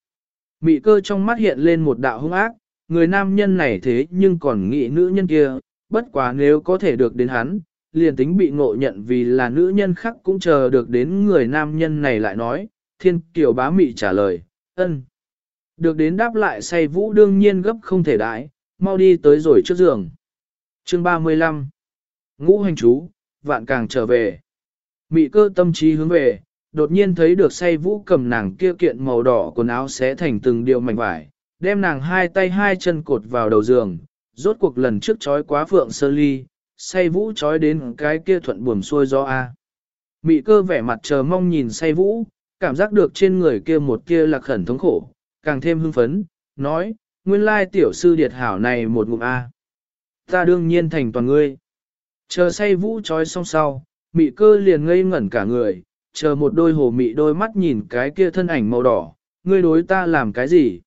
Speaker 1: Mị cơ trong mắt hiện lên một đạo hung ác, người nam nhân này thế nhưng còn nghĩ nữ nhân kia, bất quá nếu có thể được đến hắn, liền tính bị ngộ nhận vì là nữ nhân khác cũng chờ được đến người nam nhân này lại nói, thiên kiều bá mị trả lời, ân. Được đến đáp lại say vũ đương nhiên gấp không thể đãi, mau đi tới rồi trước giường. Chương 35 Ngũ hành chú, vạn càng trở về. Mị cơ tâm trí hướng về, đột nhiên thấy được say vũ cầm nàng kia kiện màu đỏ quần áo xé thành từng điều mảnh vải, đem nàng hai tay hai chân cột vào đầu giường, rốt cuộc lần trước trói quá phượng sơ ly, say vũ trói đến cái kia thuận buồm xuôi do A. Mị cơ vẻ mặt chờ mong nhìn say vũ, cảm giác được trên người kia một kia lạc khẩn thống khổ, càng thêm hưng phấn, nói, nguyên lai tiểu sư điệt hảo này một ngụm A. Ta đương nhiên thành toàn ngươi. Chờ say vũ trói xong sau, mị cơ liền ngây ngẩn cả người, chờ một đôi hồ mị đôi mắt nhìn cái kia thân ảnh màu đỏ, ngươi đối ta làm cái gì?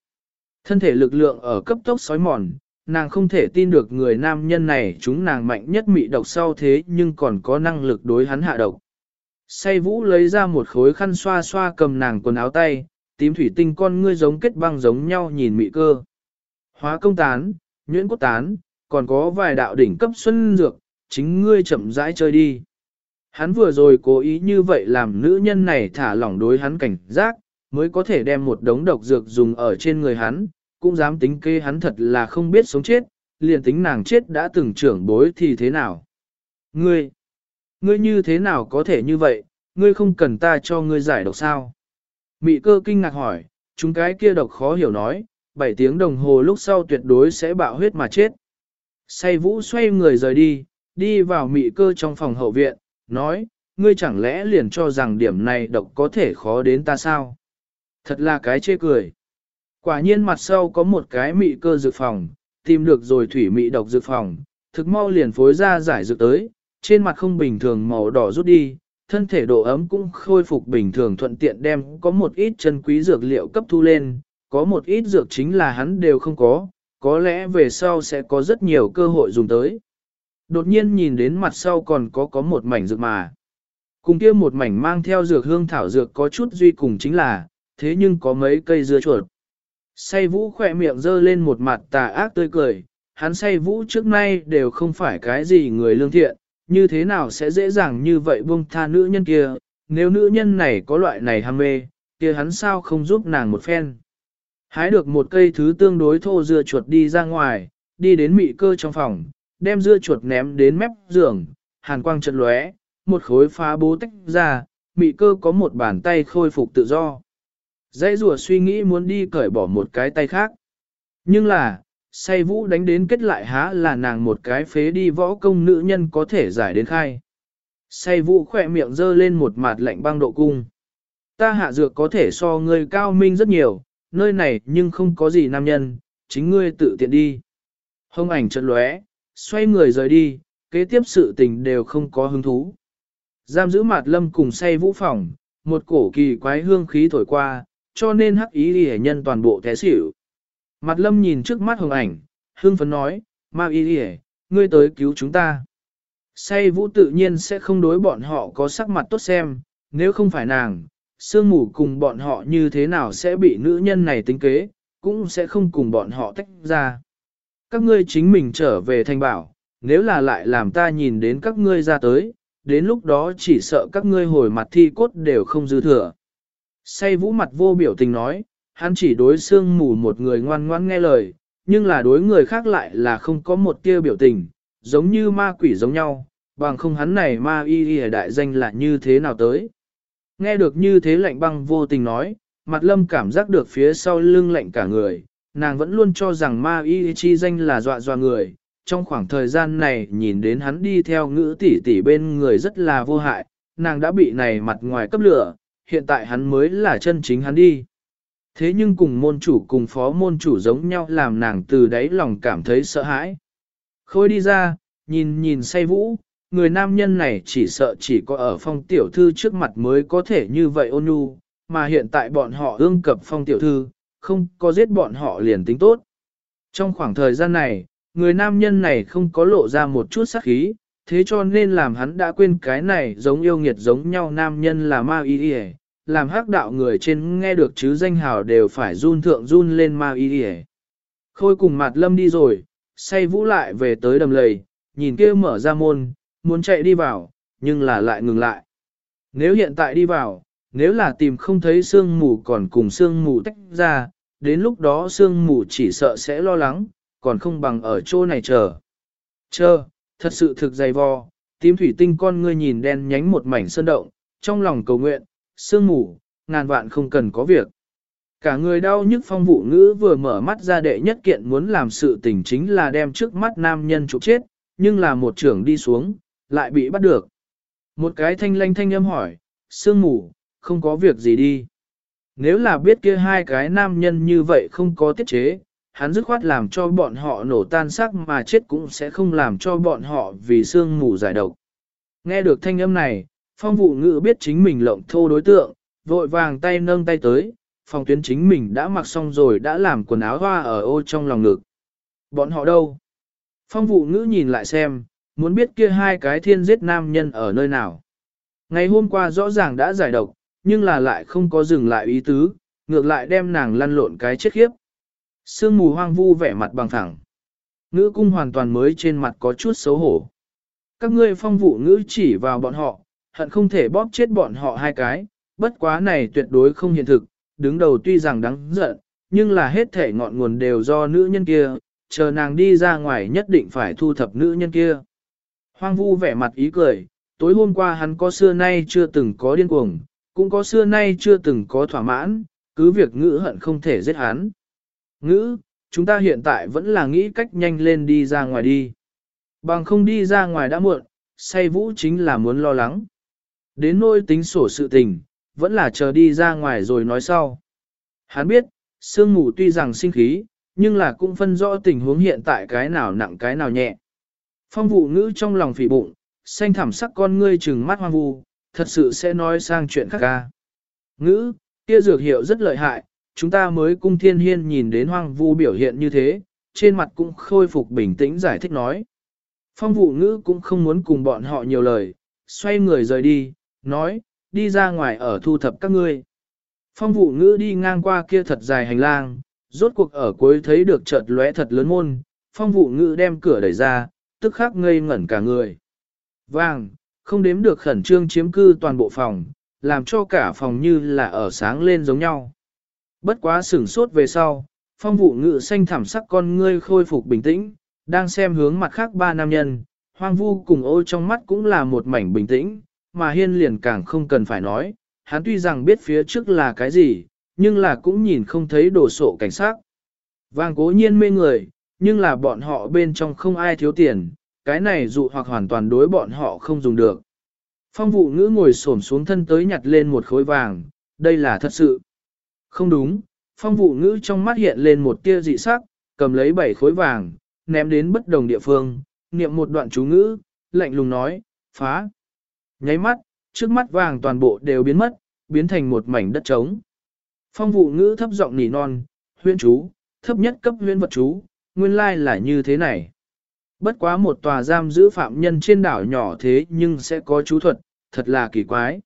Speaker 1: Thân thể lực lượng ở cấp tốc sói mòn, nàng không thể tin được người nam nhân này chúng nàng mạnh nhất mị độc sau thế nhưng còn có năng lực đối hắn hạ độc. Say vũ lấy ra một khối khăn xoa xoa cầm nàng quần áo tay, tím thủy tinh con ngươi giống kết băng giống nhau nhìn mị cơ. Hóa công tán, nhuyễn cốt tán, còn có vài đạo đỉnh cấp xuân dược, chính ngươi chậm rãi chơi đi. Hắn vừa rồi cố ý như vậy làm nữ nhân này thả lỏng đối hắn cảnh giác, mới có thể đem một đống độc dược dùng ở trên người hắn, cũng dám tính kê hắn thật là không biết sống chết, liền tính nàng chết đã từng trưởng bối thì thế nào. Ngươi, ngươi như thế nào có thể như vậy, ngươi không cần ta cho ngươi giải độc sao? Mị cơ kinh ngạc hỏi, chúng cái kia độc khó hiểu nói, 7 tiếng đồng hồ lúc sau tuyệt đối sẽ bạo huyết mà chết. Say vũ xoay người rời đi, đi vào mị cơ trong phòng hậu viện, nói, ngươi chẳng lẽ liền cho rằng điểm này độc có thể khó đến ta sao? Thật là cái chê cười. Quả nhiên mặt sau có một cái mị cơ dược phòng, tìm được rồi thủy mị độc dược phòng, thực mau liền phối ra giải dược tới, trên mặt không bình thường màu đỏ rút đi, thân thể độ ấm cũng khôi phục bình thường thuận tiện đem có một ít chân quý dược liệu cấp thu lên, có một ít dược chính là hắn đều không có, có lẽ về sau sẽ có rất nhiều cơ hội dùng tới. Đột nhiên nhìn đến mặt sau còn có có một mảnh dược mà. Cùng kia một mảnh mang theo dược hương thảo dược có chút duy cùng chính là, thế nhưng có mấy cây dưa chuột. Say vũ khỏe miệng dơ lên một mặt tà ác tươi cười, hắn say vũ trước nay đều không phải cái gì người lương thiện, như thế nào sẽ dễ dàng như vậy buông tha nữ nhân kia, nếu nữ nhân này có loại này ham mê, kia hắn sao không giúp nàng một phen. Hái được một cây thứ tương đối thô dưa chuột đi ra ngoài, đi đến mị cơ trong phòng, đem dưa chuột ném đến mép giường, hàn quang chật lóe, một khối phá bố tách ra, mị cơ có một bàn tay khôi phục tự do. Dãy rùa suy nghĩ muốn đi cởi bỏ một cái tay khác. Nhưng là, say vũ đánh đến kết lại há là nàng một cái phế đi võ công nữ nhân có thể giải đến khai. Say vũ khỏe miệng dơ lên một mặt lạnh băng độ cung. Ta hạ dược có thể so ngươi cao minh rất nhiều, nơi này nhưng không có gì nam nhân, chính ngươi tự tiện đi. Hông ảnh chợt lóe, xoay người rời đi, kế tiếp sự tình đều không có hứng thú. Giam giữ mặt lâm cùng say vũ phòng, một cổ kỳ quái hương khí thổi qua, cho nên hắc ý hề nhân toàn bộ té xỉu. Mặt lâm nhìn trước mắt hồng ảnh, hương phấn nói, ma ý hề, ngươi tới cứu chúng ta. Say vũ tự nhiên sẽ không đối bọn họ có sắc mặt tốt xem, nếu không phải nàng, sương mù cùng bọn họ như thế nào sẽ bị nữ nhân này tính kế, cũng sẽ không cùng bọn họ tách ra. Các ngươi chính mình trở về thành bảo, nếu là lại làm ta nhìn đến các ngươi ra tới, đến lúc đó chỉ sợ các ngươi hồi mặt thi cốt đều không dư thừa. Say vũ mặt vô biểu tình nói, hắn chỉ đối xương mù một người ngoan ngoan nghe lời, nhưng là đối người khác lại là không có một tia biểu tình, giống như ma quỷ giống nhau, bằng không hắn này ma y y đại danh là như thế nào tới. Nghe được như thế lạnh băng vô tình nói, mặt lâm cảm giác được phía sau lưng lạnh cả người, nàng vẫn luôn cho rằng ma y chi danh là dọa dọa người, trong khoảng thời gian này nhìn đến hắn đi theo ngữ tỷ tỷ bên người rất là vô hại, nàng đã bị này mặt ngoài cấp lửa, hiện tại hắn mới là chân chính hắn đi. Thế nhưng cùng môn chủ cùng phó môn chủ giống nhau làm nàng từ đáy lòng cảm thấy sợ hãi. Khôi đi ra, nhìn nhìn say vũ, người nam nhân này chỉ sợ chỉ có ở phong tiểu thư trước mặt mới có thể như vậy ôn nhu, mà hiện tại bọn họ ương cập phong tiểu thư, không có giết bọn họ liền tính tốt. Trong khoảng thời gian này, người nam nhân này không có lộ ra một chút sát khí, thế cho nên làm hắn đã quên cái này giống yêu nghiệt giống nhau nam nhân là ma y y làm hắc đạo người trên nghe được chứ danh hào đều phải run thượng run lên ma y y Khôi cùng mặt lâm đi rồi, say vũ lại về tới đầm lầy, nhìn kia mở ra môn, muốn chạy đi vào, nhưng là lại ngừng lại. Nếu hiện tại đi vào, nếu là tìm không thấy sương mù còn cùng sương mù tách ra, đến lúc đó sương mù chỉ sợ sẽ lo lắng, còn không bằng ở chỗ này chờ. Chờ, thật sự thực dày vò, tím thủy tinh con ngươi nhìn đen nhánh một mảnh sơn động, trong lòng cầu nguyện, sương mù, ngàn vạn không cần có việc. Cả người đau nhức phong vụ ngữ vừa mở mắt ra đệ nhất kiện muốn làm sự tình chính là đem trước mắt nam nhân trục chết, nhưng là một trưởng đi xuống, lại bị bắt được. Một cái thanh lanh thanh âm hỏi, sương mù, không có việc gì đi. Nếu là biết kia hai cái nam nhân như vậy không có tiết chế, hắn dứt khoát làm cho bọn họ nổ tan xác mà chết cũng sẽ không làm cho bọn họ vì sương mù giải độc. Nghe được thanh âm này, phong vụ ngữ biết chính mình lộng thô đối tượng, vội vàng tay nâng tay tới, phong tuyến chính mình đã mặc xong rồi đã làm quần áo hoa ở ô trong lòng ngực. Bọn họ đâu? Phong vụ ngữ nhìn lại xem, muốn biết kia hai cái thiên giết nam nhân ở nơi nào. Ngày hôm qua rõ ràng đã giải độc, nhưng là lại không có dừng lại ý tứ, ngược lại đem nàng lăn lộn cái chết khiếp. Sương mù hoang vu vẻ mặt bằng thẳng. Ngữ cung hoàn toàn mới trên mặt có chút xấu hổ. Các ngươi phong vụ ngữ chỉ vào bọn họ, hận không thể bóp chết bọn họ hai cái, bất quá này tuyệt đối không hiện thực, đứng đầu tuy rằng đáng giận, nhưng là hết thể ngọn nguồn đều do nữ nhân kia, chờ nàng đi ra ngoài nhất định phải thu thập nữ nhân kia. Hoang vu vẻ mặt ý cười, tối hôm qua hắn có xưa nay chưa từng có điên cuồng, cũng có xưa nay chưa từng có thỏa mãn, cứ việc ngữ hận không thể giết hắn. Ngữ, chúng ta hiện tại vẫn là nghĩ cách nhanh lên đi ra ngoài đi. Bằng không đi ra ngoài đã muộn, say vũ chính là muốn lo lắng. Đến nỗi tính sổ sự tình, vẫn là chờ đi ra ngoài rồi nói sau. Hắn biết, sương mù tuy rằng sinh khí, nhưng là cũng phân rõ tình huống hiện tại cái nào nặng cái nào nhẹ. Phong vụ ngữ trong lòng phỉ bụng, xanh thảm sắc con ngươi trừng mắt hoang vu, thật sự sẽ nói sang chuyện khác ca. Ngữ, kia dược hiệu rất lợi hại, chúng ta mới cung thiên hiên nhìn đến hoang vu biểu hiện như thế, trên mặt cũng khôi phục bình tĩnh giải thích nói. Phong vụ ngữ cũng không muốn cùng bọn họ nhiều lời, xoay người rời đi, nói, đi ra ngoài ở thu thập các ngươi. Phong vụ ngữ đi ngang qua kia thật dài hành lang, rốt cuộc ở cuối thấy được chợt lóe thật lớn môn, phong vụ ngữ đem cửa đẩy ra, tức khắc ngây ngẩn cả người. Vàng, không đếm được khẩn trương chiếm cư toàn bộ phòng, làm cho cả phòng như là ở sáng lên giống nhau. Bất quá sửng sốt về sau, phong vụ ngự xanh thảm sắc con ngươi khôi phục bình tĩnh, đang xem hướng mặt khác ba nam nhân, hoang vu cùng ô trong mắt cũng là một mảnh bình tĩnh, mà hiên liền càng không cần phải nói, hắn tuy rằng biết phía trước là cái gì, nhưng là cũng nhìn không thấy đồ sộ cảnh sát. Vàng cố nhiên mê người, nhưng là bọn họ bên trong không ai thiếu tiền, cái này dụ hoặc hoàn toàn đối bọn họ không dùng được. Phong vụ ngữ ngồi xổm xuống thân tới nhặt lên một khối vàng, đây là thật sự. Không đúng, phong vụ ngữ trong mắt hiện lên một tia dị sắc, cầm lấy bảy khối vàng, ném đến bất đồng địa phương, niệm một đoạn chú ngữ, lạnh lùng nói, phá. Nháy mắt, trước mắt vàng toàn bộ đều biến mất, biến thành một mảnh đất trống. Phong vụ ngữ thấp giọng nỉ non, huyên chú, thấp nhất cấp huyên vật chú, nguyên lai là như thế này. Bất quá một tòa giam giữ phạm nhân trên đảo nhỏ thế nhưng sẽ có chú thuật, thật là kỳ quái.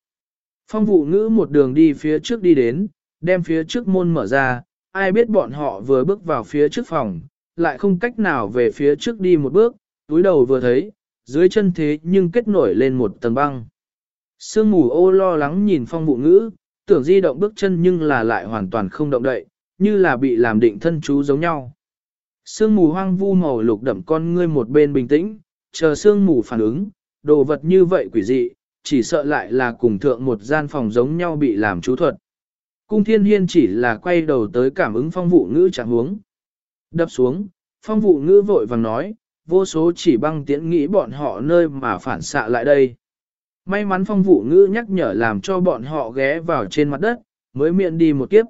Speaker 1: Phong vụ ngữ một đường đi phía trước đi đến, đem phía trước môn mở ra, ai biết bọn họ vừa bước vào phía trước phòng, lại không cách nào về phía trước đi một bước, túi đầu vừa thấy, dưới chân thế nhưng kết nổi lên một tầng băng. Sương mù ô lo lắng nhìn phong vụ ngữ, tưởng di động bước chân nhưng là lại hoàn toàn không động đậy, như là bị làm định thân chú giống nhau. Sương mù hoang vu màu lục đậm con ngươi một bên bình tĩnh, chờ sương mù phản ứng, đồ vật như vậy quỷ dị, chỉ sợ lại là cùng thượng một gian phòng giống nhau bị làm chú thuật. Cung thiên hiên chỉ là quay đầu tới cảm ứng phong vụ ngữ chẳng huống. Đập xuống, phong vụ ngữ vội vàng nói, vô số chỉ băng tiễn nghĩ bọn họ nơi mà phản xạ lại đây. May mắn phong vụ ngữ nhắc nhở làm cho bọn họ ghé vào trên mặt đất, mới miệng đi một kiếp.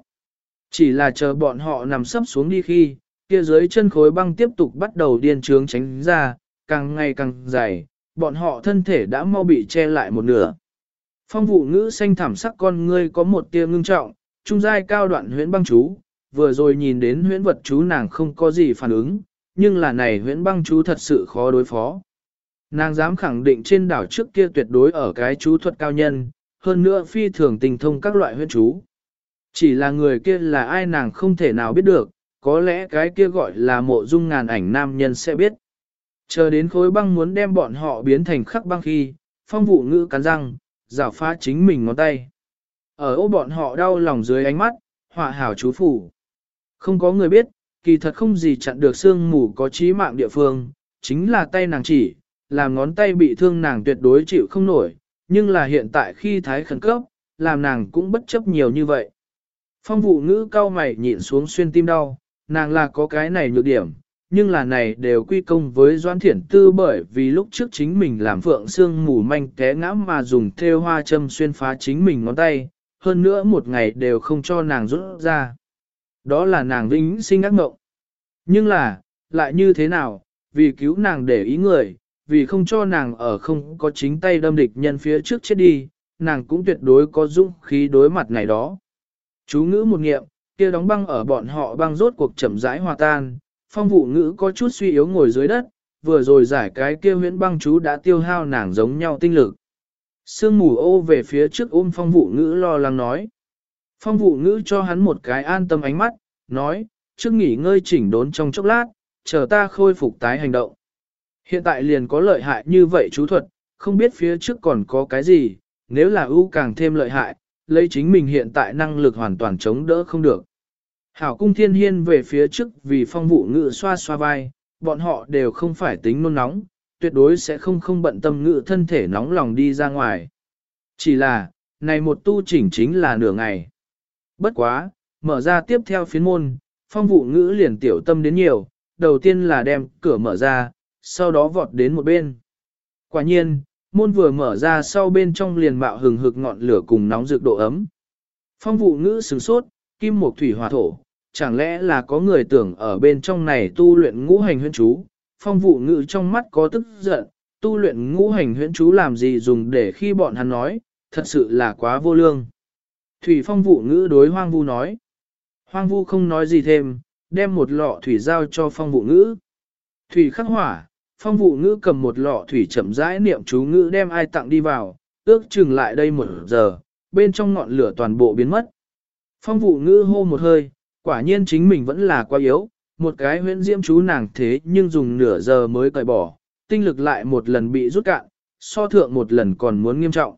Speaker 1: Chỉ là chờ bọn họ nằm sấp xuống đi khi, kia dưới chân khối băng tiếp tục bắt đầu điên trướng tránh ra, càng ngày càng dày, bọn họ thân thể đã mau bị che lại một nửa. Phong vụ ngữ xanh thảm sắc con ngươi có một tia ngưng trọng, trung giai cao đoạn huyễn băng chú, vừa rồi nhìn đến huyễn vật chú nàng không có gì phản ứng, nhưng là này huyễn băng chú thật sự khó đối phó. Nàng dám khẳng định trên đảo trước kia tuyệt đối ở cái chú thuật cao nhân, hơn nữa phi thường tình thông các loại Huyễn chú. Chỉ là người kia là ai nàng không thể nào biết được, có lẽ cái kia gọi là mộ dung ngàn ảnh nam nhân sẽ biết. Chờ đến khối băng muốn đem bọn họ biến thành khắc băng khi, phong vụ ngữ cắn răng, rảo phá chính mình ngón tay. Ở ô bọn họ đau lòng dưới ánh mắt, họa hảo chú phủ. Không có người biết, kỳ thật không gì chặn được xương mù có trí mạng địa phương, chính là tay nàng chỉ, làm ngón tay bị thương nàng tuyệt đối chịu không nổi, nhưng là hiện tại khi thái khẩn cấp, làm nàng cũng bất chấp nhiều như vậy. Phong vụ ngữ cao mày nhịn xuống xuyên tim đau, nàng là có cái này nhược điểm, nhưng là này đều quy công với Doan Thiển Tư bởi vì lúc trước chính mình làm phượng xương mù manh té ngã mà dùng thêu hoa châm xuyên phá chính mình ngón tay, hơn nữa một ngày đều không cho nàng rút ra. Đó là nàng vĩnh sinh ác mộng. Nhưng là, lại như thế nào, vì cứu nàng để ý người, vì không cho nàng ở không có chính tay đâm địch nhân phía trước chết đi, nàng cũng tuyệt đối có dũng khí đối mặt này đó. Chú ngữ một nghiệm, kia đóng băng ở bọn họ băng rốt cuộc chậm rãi hòa tan, phong vụ ngữ có chút suy yếu ngồi dưới đất, vừa rồi giải cái kia huyễn băng chú đã tiêu hao nàng giống nhau tinh lực. Sương mù ô về phía trước ôm phong vụ ngữ lo lắng nói. Phong vụ ngữ cho hắn một cái an tâm ánh mắt, nói, trước nghỉ ngơi chỉnh đốn trong chốc lát, chờ ta khôi phục tái hành động. Hiện tại liền có lợi hại như vậy chú thuật, không biết phía trước còn có cái gì, nếu là ưu càng thêm lợi hại, lấy chính mình hiện tại năng lực hoàn toàn chống đỡ không được. Hảo cung thiên hiên về phía trước vì phong vụ ngự xoa xoa vai, bọn họ đều không phải tính nôn nóng, tuyệt đối sẽ không không bận tâm ngự thân thể nóng lòng đi ra ngoài. Chỉ là, này một tu chỉnh chính là nửa ngày. Bất quá, mở ra tiếp theo phiến môn, phong vụ ngữ liền tiểu tâm đến nhiều, đầu tiên là đem cửa mở ra, sau đó vọt đến một bên. Quả nhiên, môn vừa mở ra sau bên trong liền mạo hừng hực ngọn lửa cùng nóng rực độ ấm. Phong vụ ngữ sừng sốt, kim mộc thủy hòa thổ, chẳng lẽ là có người tưởng ở bên trong này tu luyện ngũ hành huyễn chú, phong vụ ngữ trong mắt có tức giận, tu luyện ngũ hành huyễn chú làm gì dùng để khi bọn hắn nói, thật sự là quá vô lương. Thủy phong vụ ngữ đối hoang vu nói. Hoang vu không nói gì thêm, đem một lọ thủy giao cho phong vụ ngữ. Thủy khắc hỏa, phong vụ ngữ cầm một lọ thủy chậm rãi niệm chú ngữ đem ai tặng đi vào, ước chừng lại đây một giờ, bên trong ngọn lửa toàn bộ biến mất. Phong vụ ngữ hô một hơi, quả nhiên chính mình vẫn là quá yếu, một cái huyễn diễm chú nàng thế nhưng dùng nửa giờ mới cởi bỏ, tinh lực lại một lần bị rút cạn, so thượng một lần còn muốn nghiêm trọng.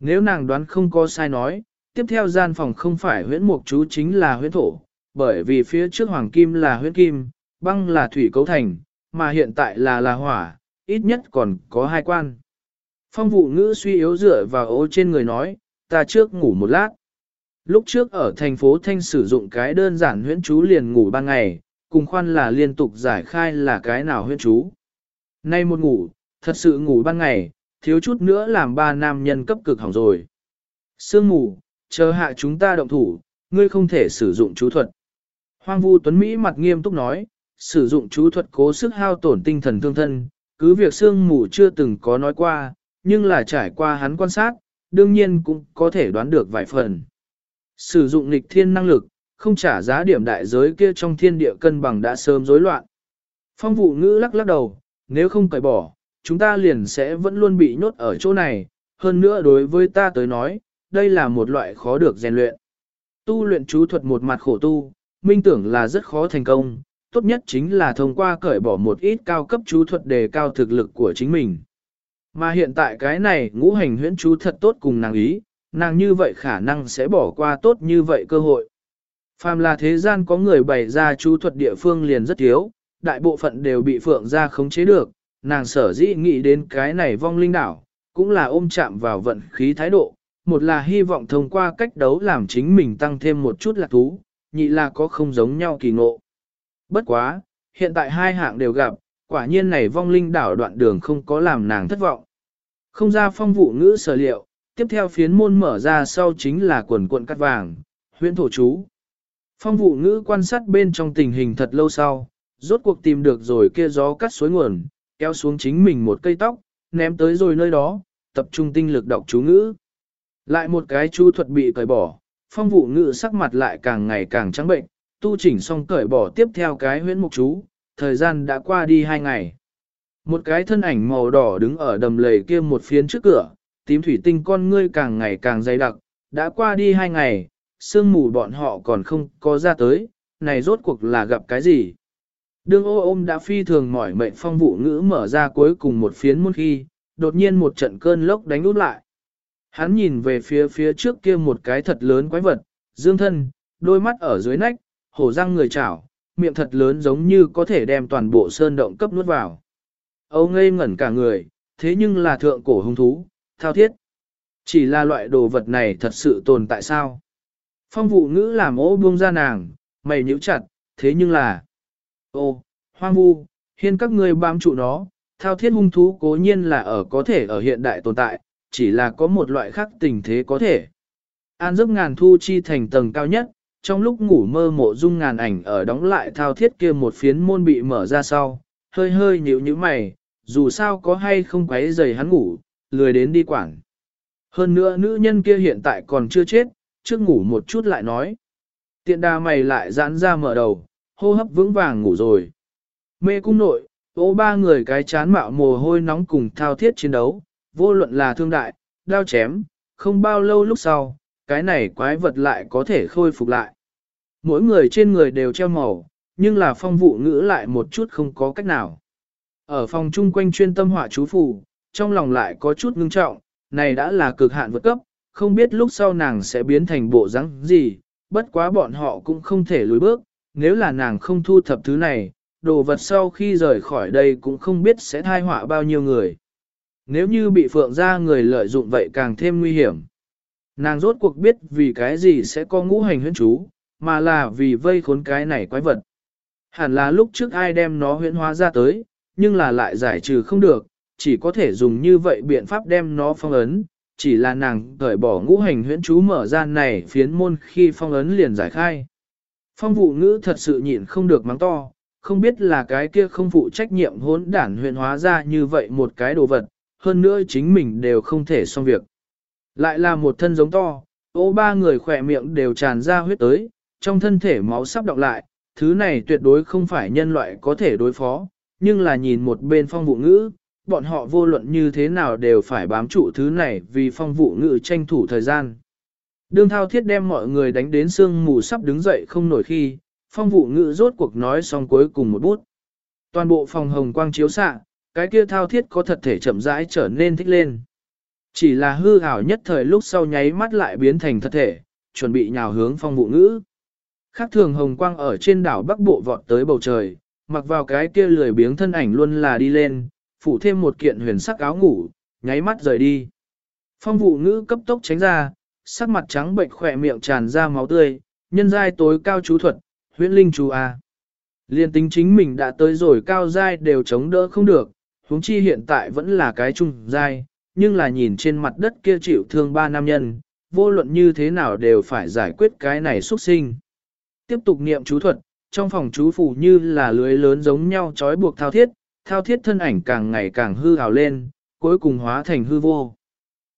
Speaker 1: Nếu nàng đoán không có sai nói, tiếp theo gian phòng không phải huyễn mục chú chính là huyễn thổ, bởi vì phía trước hoàng kim là huyễn kim, băng là thủy cấu thành, mà hiện tại là là hỏa, ít nhất còn có hai quan. Phong vụ ngữ suy yếu dựa vào ô trên người nói, ta trước ngủ một lát. Lúc trước ở thành phố Thanh sử dụng cái đơn giản huyễn chú liền ngủ ban ngày, cùng khoan là liên tục giải khai là cái nào huyễn chú. Nay một ngủ, thật sự ngủ ban ngày, thiếu chút nữa làm ba nam nhân cấp cực hỏng rồi. Sương ngủ, chờ hạ chúng ta động thủ, ngươi không thể sử dụng chú thuật. Hoang vu Tuấn Mỹ mặt nghiêm túc nói, sử dụng chú thuật cố sức hao tổn tinh thần thương thân, cứ việc sương mù chưa từng có nói qua, nhưng là trải qua hắn quan sát, đương nhiên cũng có thể đoán được vài phần. Sử dụng nghịch thiên năng lực, không trả giá điểm đại giới kia trong thiên địa cân bằng đã sớm rối loạn. Phong vụ ngữ lắc lắc đầu, nếu không cởi bỏ, chúng ta liền sẽ vẫn luôn bị nhốt ở chỗ này, hơn nữa đối với ta tới nói, đây là một loại khó được rèn luyện. Tu luyện chú thuật một mặt khổ tu, minh tưởng là rất khó thành công, tốt nhất chính là thông qua cởi bỏ một ít cao cấp chú thuật đề cao thực lực của chính mình. Mà hiện tại cái này ngũ hành huyễn chú thật tốt cùng nàng ý, nàng như vậy khả năng sẽ bỏ qua tốt như vậy cơ hội. Phàm là thế gian có người bày ra chú thuật địa phương liền rất thiếu, đại bộ phận đều bị phượng ra khống chế được, nàng sở dĩ nghĩ đến cái này vong linh đảo, cũng là ôm chạm vào vận khí thái độ, một là hy vọng thông qua cách đấu làm chính mình tăng thêm một chút lạc thú, nhị là có không giống nhau kỳ ngộ. Bất quá, hiện tại hai hạng đều gặp, quả nhiên này vong linh đảo đoạn đường không có làm nàng thất vọng. Không ra phong vụ ngữ sở liệu, tiếp theo phiến môn mở ra sau chính là quần cuộn cắt vàng, huyện thổ chú. Phong vụ ngữ quan sát bên trong tình hình thật lâu sau, rốt cuộc tìm được rồi kia gió cắt suối nguồn, kéo xuống chính mình một cây tóc, ném tới rồi nơi đó, tập trung tinh lực đọc chú ngữ. Lại một cái chú thuật bị cởi bỏ, phong vụ ngữ sắc mặt lại càng ngày càng trắng bệnh, tu chỉnh xong cởi bỏ tiếp theo cái huyễn mục chú, thời gian đã qua đi hai ngày. Một cái thân ảnh màu đỏ đứng ở đầm lầy kia một phiến trước cửa, tím thủy tinh con ngươi càng ngày càng dày đặc, đã qua đi hai ngày, sương mù bọn họ còn không có ra tới, này rốt cuộc là gặp cái gì? Đương ô ôm đã phi thường mỏi mệnh phong vụ ngữ mở ra cuối cùng một phiến muôn khi, đột nhiên một trận cơn lốc đánh út lại. Hắn nhìn về phía phía trước kia một cái thật lớn quái vật, dương thân, đôi mắt ở dưới nách, hổ răng người chảo, miệng thật lớn giống như có thể đem toàn bộ sơn động cấp nuốt vào. Âu ngây ngẩn cả người, thế nhưng là thượng cổ hung thú, thao thiết. Chỉ là loại đồ vật này thật sự tồn tại sao? Phong vụ ngữ làm ô buông ra nàng, mày nhíu chặt, thế nhưng là... Ô, hoang vu, hiên các ngươi bám trụ nó, thao thiết hung thú cố nhiên là ở có thể ở hiện đại tồn tại, chỉ là có một loại khác tình thế có thể. An giấc ngàn thu chi thành tầng cao nhất, trong lúc ngủ mơ mộ dung ngàn ảnh ở đóng lại thao thiết kia một phiến môn bị mở ra sau, hơi hơi nhíu như mày, dù sao có hay không quấy giày hắn ngủ, lười đến đi quảng. Hơn nữa nữ nhân kia hiện tại còn chưa chết, trước ngủ một chút lại nói. Tiện đà mày lại giãn ra mở đầu, hô hấp vững vàng ngủ rồi. Mê cung nội, ô ba người cái chán mạo mồ hôi nóng cùng thao thiết chiến đấu, vô luận là thương đại, đao chém, không bao lâu lúc sau, cái này quái vật lại có thể khôi phục lại. Mỗi người trên người đều treo màu, nhưng là phong vụ ngữ lại một chút không có cách nào. Ở phòng chung quanh chuyên tâm họa chú phù, trong lòng lại có chút ngưng trọng, này đã là cực hạn vượt cấp, không biết lúc sau nàng sẽ biến thành bộ dáng gì, bất quá bọn họ cũng không thể lùi bước, nếu là nàng không thu thập thứ này, đồ vật sau khi rời khỏi đây cũng không biết sẽ thai họa bao nhiêu người. Nếu như bị phượng ra người lợi dụng vậy càng thêm nguy hiểm. Nàng rốt cuộc biết vì cái gì sẽ có ngũ hành huyễn chú, mà là vì vây khốn cái này quái vật. Hẳn là lúc trước ai đem nó huyễn hóa ra tới, nhưng là lại giải trừ không được, chỉ có thể dùng như vậy biện pháp đem nó phong ấn, chỉ là nàng cởi bỏ ngũ hành huyễn chú mở ra này phiến môn khi phong ấn liền giải khai. Phong vụ ngữ thật sự nhịn không được mắng to, không biết là cái kia không phụ trách nhiệm hỗn đản huyện hóa ra như vậy một cái đồ vật, hơn nữa chính mình đều không thể xong việc. Lại là một thân giống to, ô ba người khỏe miệng đều tràn ra huyết tới, trong thân thể máu sắp đọc lại, thứ này tuyệt đối không phải nhân loại có thể đối phó, nhưng là nhìn một bên phong vụ ngữ, bọn họ vô luận như thế nào đều phải bám trụ thứ này vì phong vụ ngữ tranh thủ thời gian. Đương thao thiết đem mọi người đánh đến sương mù sắp đứng dậy không nổi khi, phong vụ ngữ rốt cuộc nói xong cuối cùng một bút. Toàn bộ phòng hồng quang chiếu xạ, cái kia thao thiết có thật thể chậm rãi trở nên thích lên. Chỉ là hư ảo nhất thời lúc sau nháy mắt lại biến thành thật thể, chuẩn bị nhào hướng phong vụ ngữ. Khác thường hồng quang ở trên đảo Bắc Bộ vọt tới bầu trời, mặc vào cái kia lười biếng thân ảnh luôn là đi lên, phủ thêm một kiện huyền sắc áo ngủ, nháy mắt rời đi. Phong vụ ngữ cấp tốc tránh ra, sắc mặt trắng bệnh khỏe miệng tràn ra máu tươi, nhân giai tối cao chú thuật, huyễn linh chú A. Liên tính chính mình đã tới rồi cao giai đều chống đỡ không được, huống chi hiện tại vẫn là cái trung giai, nhưng là nhìn trên mặt đất kia chịu thương ba nam nhân, vô luận như thế nào đều phải giải quyết cái này xuất sinh. Tiếp tục niệm chú thuật, trong phòng chú phủ như là lưới lớn giống nhau trói buộc thao thiết, thao thiết thân ảnh càng ngày càng hư hào lên, cuối cùng hóa thành hư vô.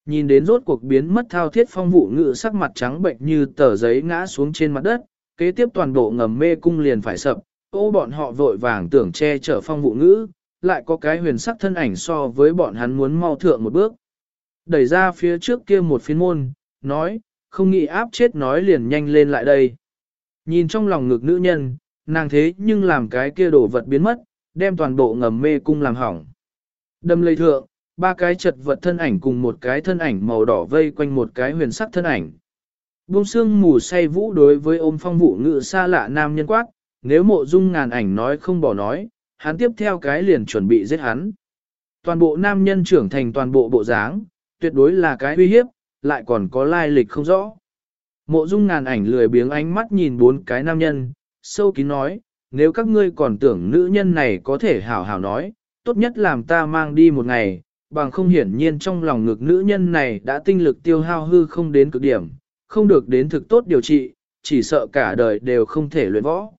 Speaker 1: Nhìn đến rốt cuộc biến mất thao thiết phong vụ ngự sắc mặt trắng bệnh như tờ giấy ngã xuống trên mặt đất, kế tiếp toàn bộ ngầm mê cung liền phải sập, ô bọn họ vội vàng tưởng che chở phong vụ ngữ, lại có cái huyền sắc thân ảnh so với bọn hắn muốn mau thượng một bước. Đẩy ra phía trước kia một phiến môn, nói, không nghĩ áp chết nói liền nhanh lên lại đây. Nhìn trong lòng ngực nữ nhân, nàng thế nhưng làm cái kia đổ vật biến mất, đem toàn bộ ngầm mê cung làm hỏng. Đâm lây thượng, ba cái chật vật thân ảnh cùng một cái thân ảnh màu đỏ vây quanh một cái huyền sắc thân ảnh. Bông xương mù say vũ đối với ôm phong vụ ngự xa lạ nam nhân quát, nếu mộ dung ngàn ảnh nói không bỏ nói, hắn tiếp theo cái liền chuẩn bị giết hắn. Toàn bộ nam nhân trưởng thành toàn bộ bộ dáng, tuyệt đối là cái uy hiếp, lại còn có lai lịch không rõ. Mộ dung ngàn ảnh lười biếng ánh mắt nhìn bốn cái nam nhân, sâu kín nói, nếu các ngươi còn tưởng nữ nhân này có thể hảo hảo nói, tốt nhất làm ta mang đi một ngày, bằng không hiển nhiên trong lòng ngực nữ nhân này đã tinh lực tiêu hao hư không đến cực điểm, không được đến thực tốt điều trị, chỉ sợ cả đời đều không thể luyện võ.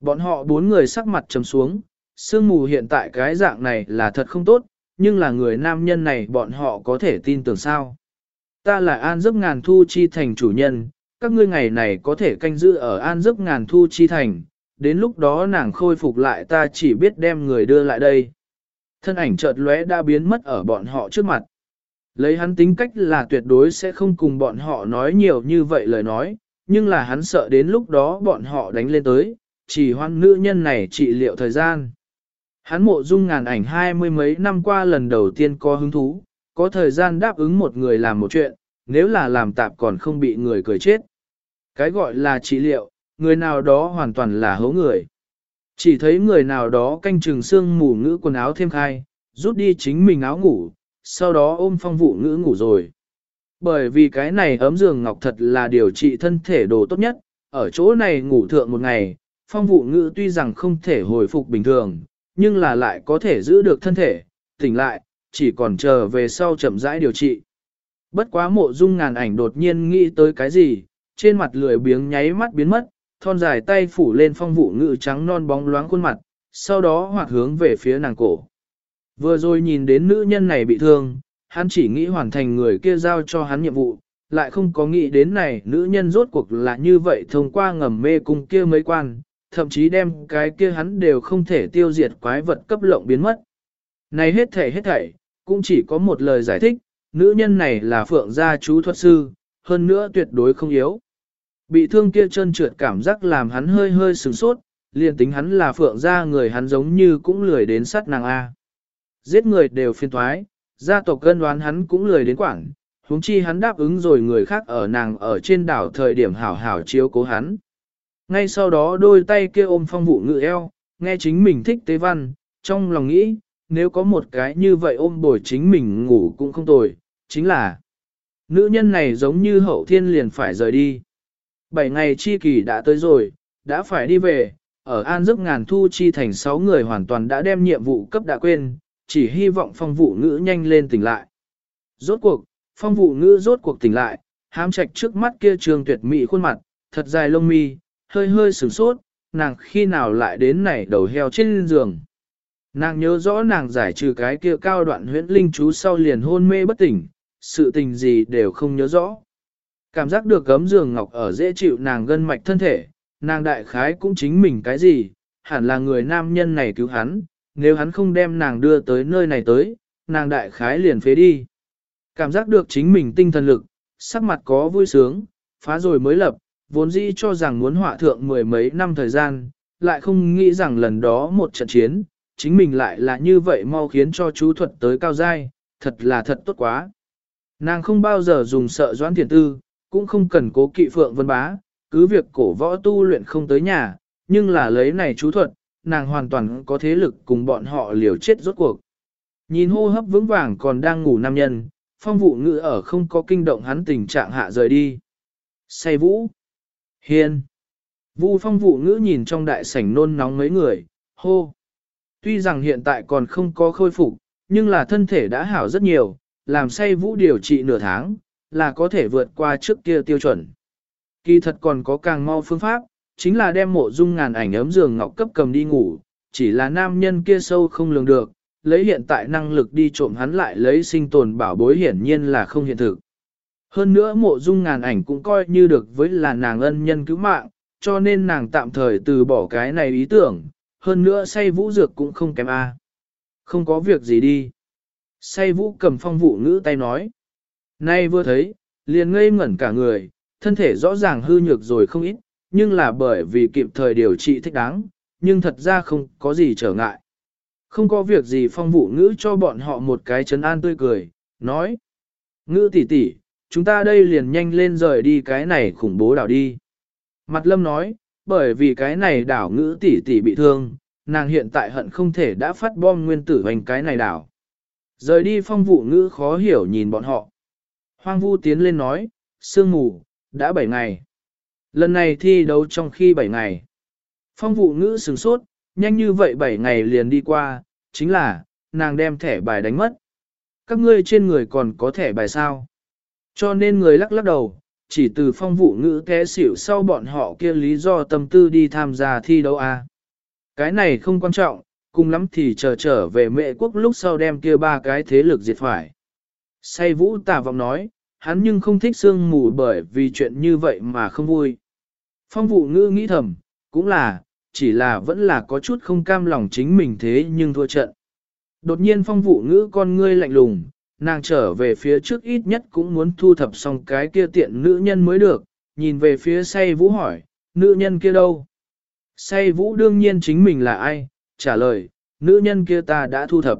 Speaker 1: Bọn họ bốn người sắc mặt trầm xuống, sương mù hiện tại cái dạng này là thật không tốt, nhưng là người nam nhân này bọn họ có thể tin tưởng sao. Ta là an giấc ngàn thu chi thành chủ nhân, các ngươi ngày này có thể canh giữ ở an giấc ngàn thu chi thành, đến lúc đó nàng khôi phục lại ta chỉ biết đem người đưa lại đây. Thân ảnh chợt lóe đã biến mất ở bọn họ trước mặt. Lấy hắn tính cách là tuyệt đối sẽ không cùng bọn họ nói nhiều như vậy lời nói, nhưng là hắn sợ đến lúc đó bọn họ đánh lên tới, chỉ hoan nữ nhân này trị liệu thời gian. Hắn mộ dung ngàn ảnh hai mươi mấy năm qua lần đầu tiên có hứng thú, có thời gian đáp ứng một người làm một chuyện, nếu là làm tạp còn không bị người cười chết. Cái gọi là trị liệu, người nào đó hoàn toàn là hố người. Chỉ thấy người nào đó canh chừng xương mù ngữ quần áo thêm khai, rút đi chính mình áo ngủ, sau đó ôm phong vụ ngữ ngủ rồi. Bởi vì cái này ấm giường ngọc thật là điều trị thân thể đồ tốt nhất, ở chỗ này ngủ thượng một ngày, phong vụ ngữ tuy rằng không thể hồi phục bình thường, nhưng là lại có thể giữ được thân thể, tỉnh lại, chỉ còn chờ về sau chậm rãi điều trị. Bất quá mộ dung ngàn ảnh đột nhiên nghĩ tới cái gì, trên mặt lười biếng nháy mắt biến mất, thon dài tay phủ lên phong vụ ngự trắng non bóng loáng khuôn mặt, sau đó hoặc hướng về phía nàng cổ. Vừa rồi nhìn đến nữ nhân này bị thương, hắn chỉ nghĩ hoàn thành người kia giao cho hắn nhiệm vụ, lại không có nghĩ đến này nữ nhân rốt cuộc là như vậy thông qua ngầm mê cung kia mấy quan, thậm chí đem cái kia hắn đều không thể tiêu diệt quái vật cấp lộng biến mất. Này hết thảy hết thảy, cũng chỉ có một lời giải thích, nữ nhân này là phượng gia chú thuật sư, hơn nữa tuyệt đối không yếu. Bị thương kia chân trượt cảm giác làm hắn hơi hơi sửng sốt, liền tính hắn là phượng gia người hắn giống như cũng lười đến sát nàng A. Giết người đều phiên thoái, gia tộc cân đoán hắn cũng lười đến quảng, huống chi hắn đáp ứng rồi người khác ở nàng ở trên đảo thời điểm hảo hảo chiếu cố hắn. Ngay sau đó đôi tay kia ôm phong vụ ngự eo, nghe chính mình thích tế văn, trong lòng nghĩ, nếu có một cái như vậy ôm bồi chính mình ngủ cũng không tồi, chính là nữ nhân này giống như hậu thiên liền phải rời đi. Bảy ngày chi kỳ đã tới rồi, đã phải đi về, ở An giấc ngàn thu chi thành sáu người hoàn toàn đã đem nhiệm vụ cấp đã quên, chỉ hy vọng phong vụ ngữ nhanh lên tỉnh lại. Rốt cuộc, phong vụ ngữ rốt cuộc tỉnh lại, hám trạch trước mắt kia trường tuyệt mỹ khuôn mặt, thật dài lông mi, hơi hơi sửng sốt, nàng khi nào lại đến này đầu heo trên giường. Nàng nhớ rõ nàng giải trừ cái kia cao đoạn huyễn linh chú sau liền hôn mê bất tỉnh, sự tình gì đều không nhớ rõ. Cảm giác được gấm giường ngọc ở dễ chịu nàng gân mạch thân thể, nàng đại khái cũng chính mình cái gì, hẳn là người nam nhân này cứu hắn, nếu hắn không đem nàng đưa tới nơi này tới, nàng đại khái liền phế đi. Cảm giác được chính mình tinh thần lực, sắc mặt có vui sướng, phá rồi mới lập, vốn dĩ cho rằng muốn họa thượng mười mấy năm thời gian, lại không nghĩ rằng lần đó một trận chiến, chính mình lại là như vậy mau khiến cho chú thuật tới cao giai, thật là thật tốt quá. Nàng không bao giờ dùng sợ doãn thiền tư, cũng không cần cố kỵ phượng vân bá, cứ việc cổ võ tu luyện không tới nhà, nhưng là lấy này chú thuật, nàng hoàn toàn có thế lực cùng bọn họ liều chết rốt cuộc. Nhìn hô hấp vững vàng còn đang ngủ nam nhân, phong vụ ngữ ở không có kinh động hắn tình trạng hạ rời đi. Say vũ. Hiên. Vu phong vụ ngữ nhìn trong đại sảnh nôn nóng mấy người, hô. Tuy rằng hiện tại còn không có khôi phục, nhưng là thân thể đã hảo rất nhiều, làm say vũ điều trị nửa tháng, là có thể vượt qua trước kia tiêu chuẩn. Kỳ thật còn có càng mau phương pháp, chính là đem mộ dung ngàn ảnh ấm giường ngọc cấp cầm đi ngủ, chỉ là nam nhân kia sâu không lường được, lấy hiện tại năng lực đi trộm hắn lại lấy sinh tồn bảo bối hiển nhiên là không hiện thực. Hơn nữa mộ dung ngàn ảnh cũng coi như được với là nàng ân nhân cứu mạng, cho nên nàng tạm thời từ bỏ cái này ý tưởng, hơn nữa say vũ dược cũng không kém a. Không có việc gì đi. Say vũ cầm phong vụ ngữ tay nói. Nay vừa thấy, liền ngây ngẩn cả người, thân thể rõ ràng hư nhược rồi không ít, nhưng là bởi vì kịp thời điều trị thích đáng, nhưng thật ra không có gì trở ngại. Không có việc gì phong vụ ngữ cho bọn họ một cái chấn an tươi cười, nói. Ngữ tỷ tỷ, chúng ta đây liền nhanh lên rời đi cái này khủng bố đảo đi. Mặt lâm nói, bởi vì cái này đảo ngữ tỷ tỷ bị thương, nàng hiện tại hận không thể đã phát bom nguyên tử hành cái này đảo. Rời đi phong vụ ngữ khó hiểu nhìn bọn họ. Hoang vu tiến lên nói, sương mù, đã 7 ngày. Lần này thi đấu trong khi 7 ngày. Phong vụ ngữ sừng sốt, nhanh như vậy 7 ngày liền đi qua, chính là, nàng đem thẻ bài đánh mất. Các ngươi trên người còn có thẻ bài sao? Cho nên người lắc lắc đầu, chỉ từ phong vụ ngữ té xỉu sau bọn họ kia lý do tâm tư đi tham gia thi đấu. À. Cái này không quan trọng, cùng lắm thì chờ trở về mệ quốc lúc sau đem kia ba cái thế lực diệt phải. Say vũ tà vọng nói, hắn nhưng không thích sương mù bởi vì chuyện như vậy mà không vui. Phong vụ ngữ nghĩ thầm, cũng là, chỉ là vẫn là có chút không cam lòng chính mình thế nhưng thua trận. Đột nhiên phong vụ ngữ con ngươi lạnh lùng, nàng trở về phía trước ít nhất cũng muốn thu thập xong cái kia tiện nữ nhân mới được, nhìn về phía say vũ hỏi, nữ nhân kia đâu? Say vũ đương nhiên chính mình là ai? Trả lời, nữ nhân kia ta đã thu thập.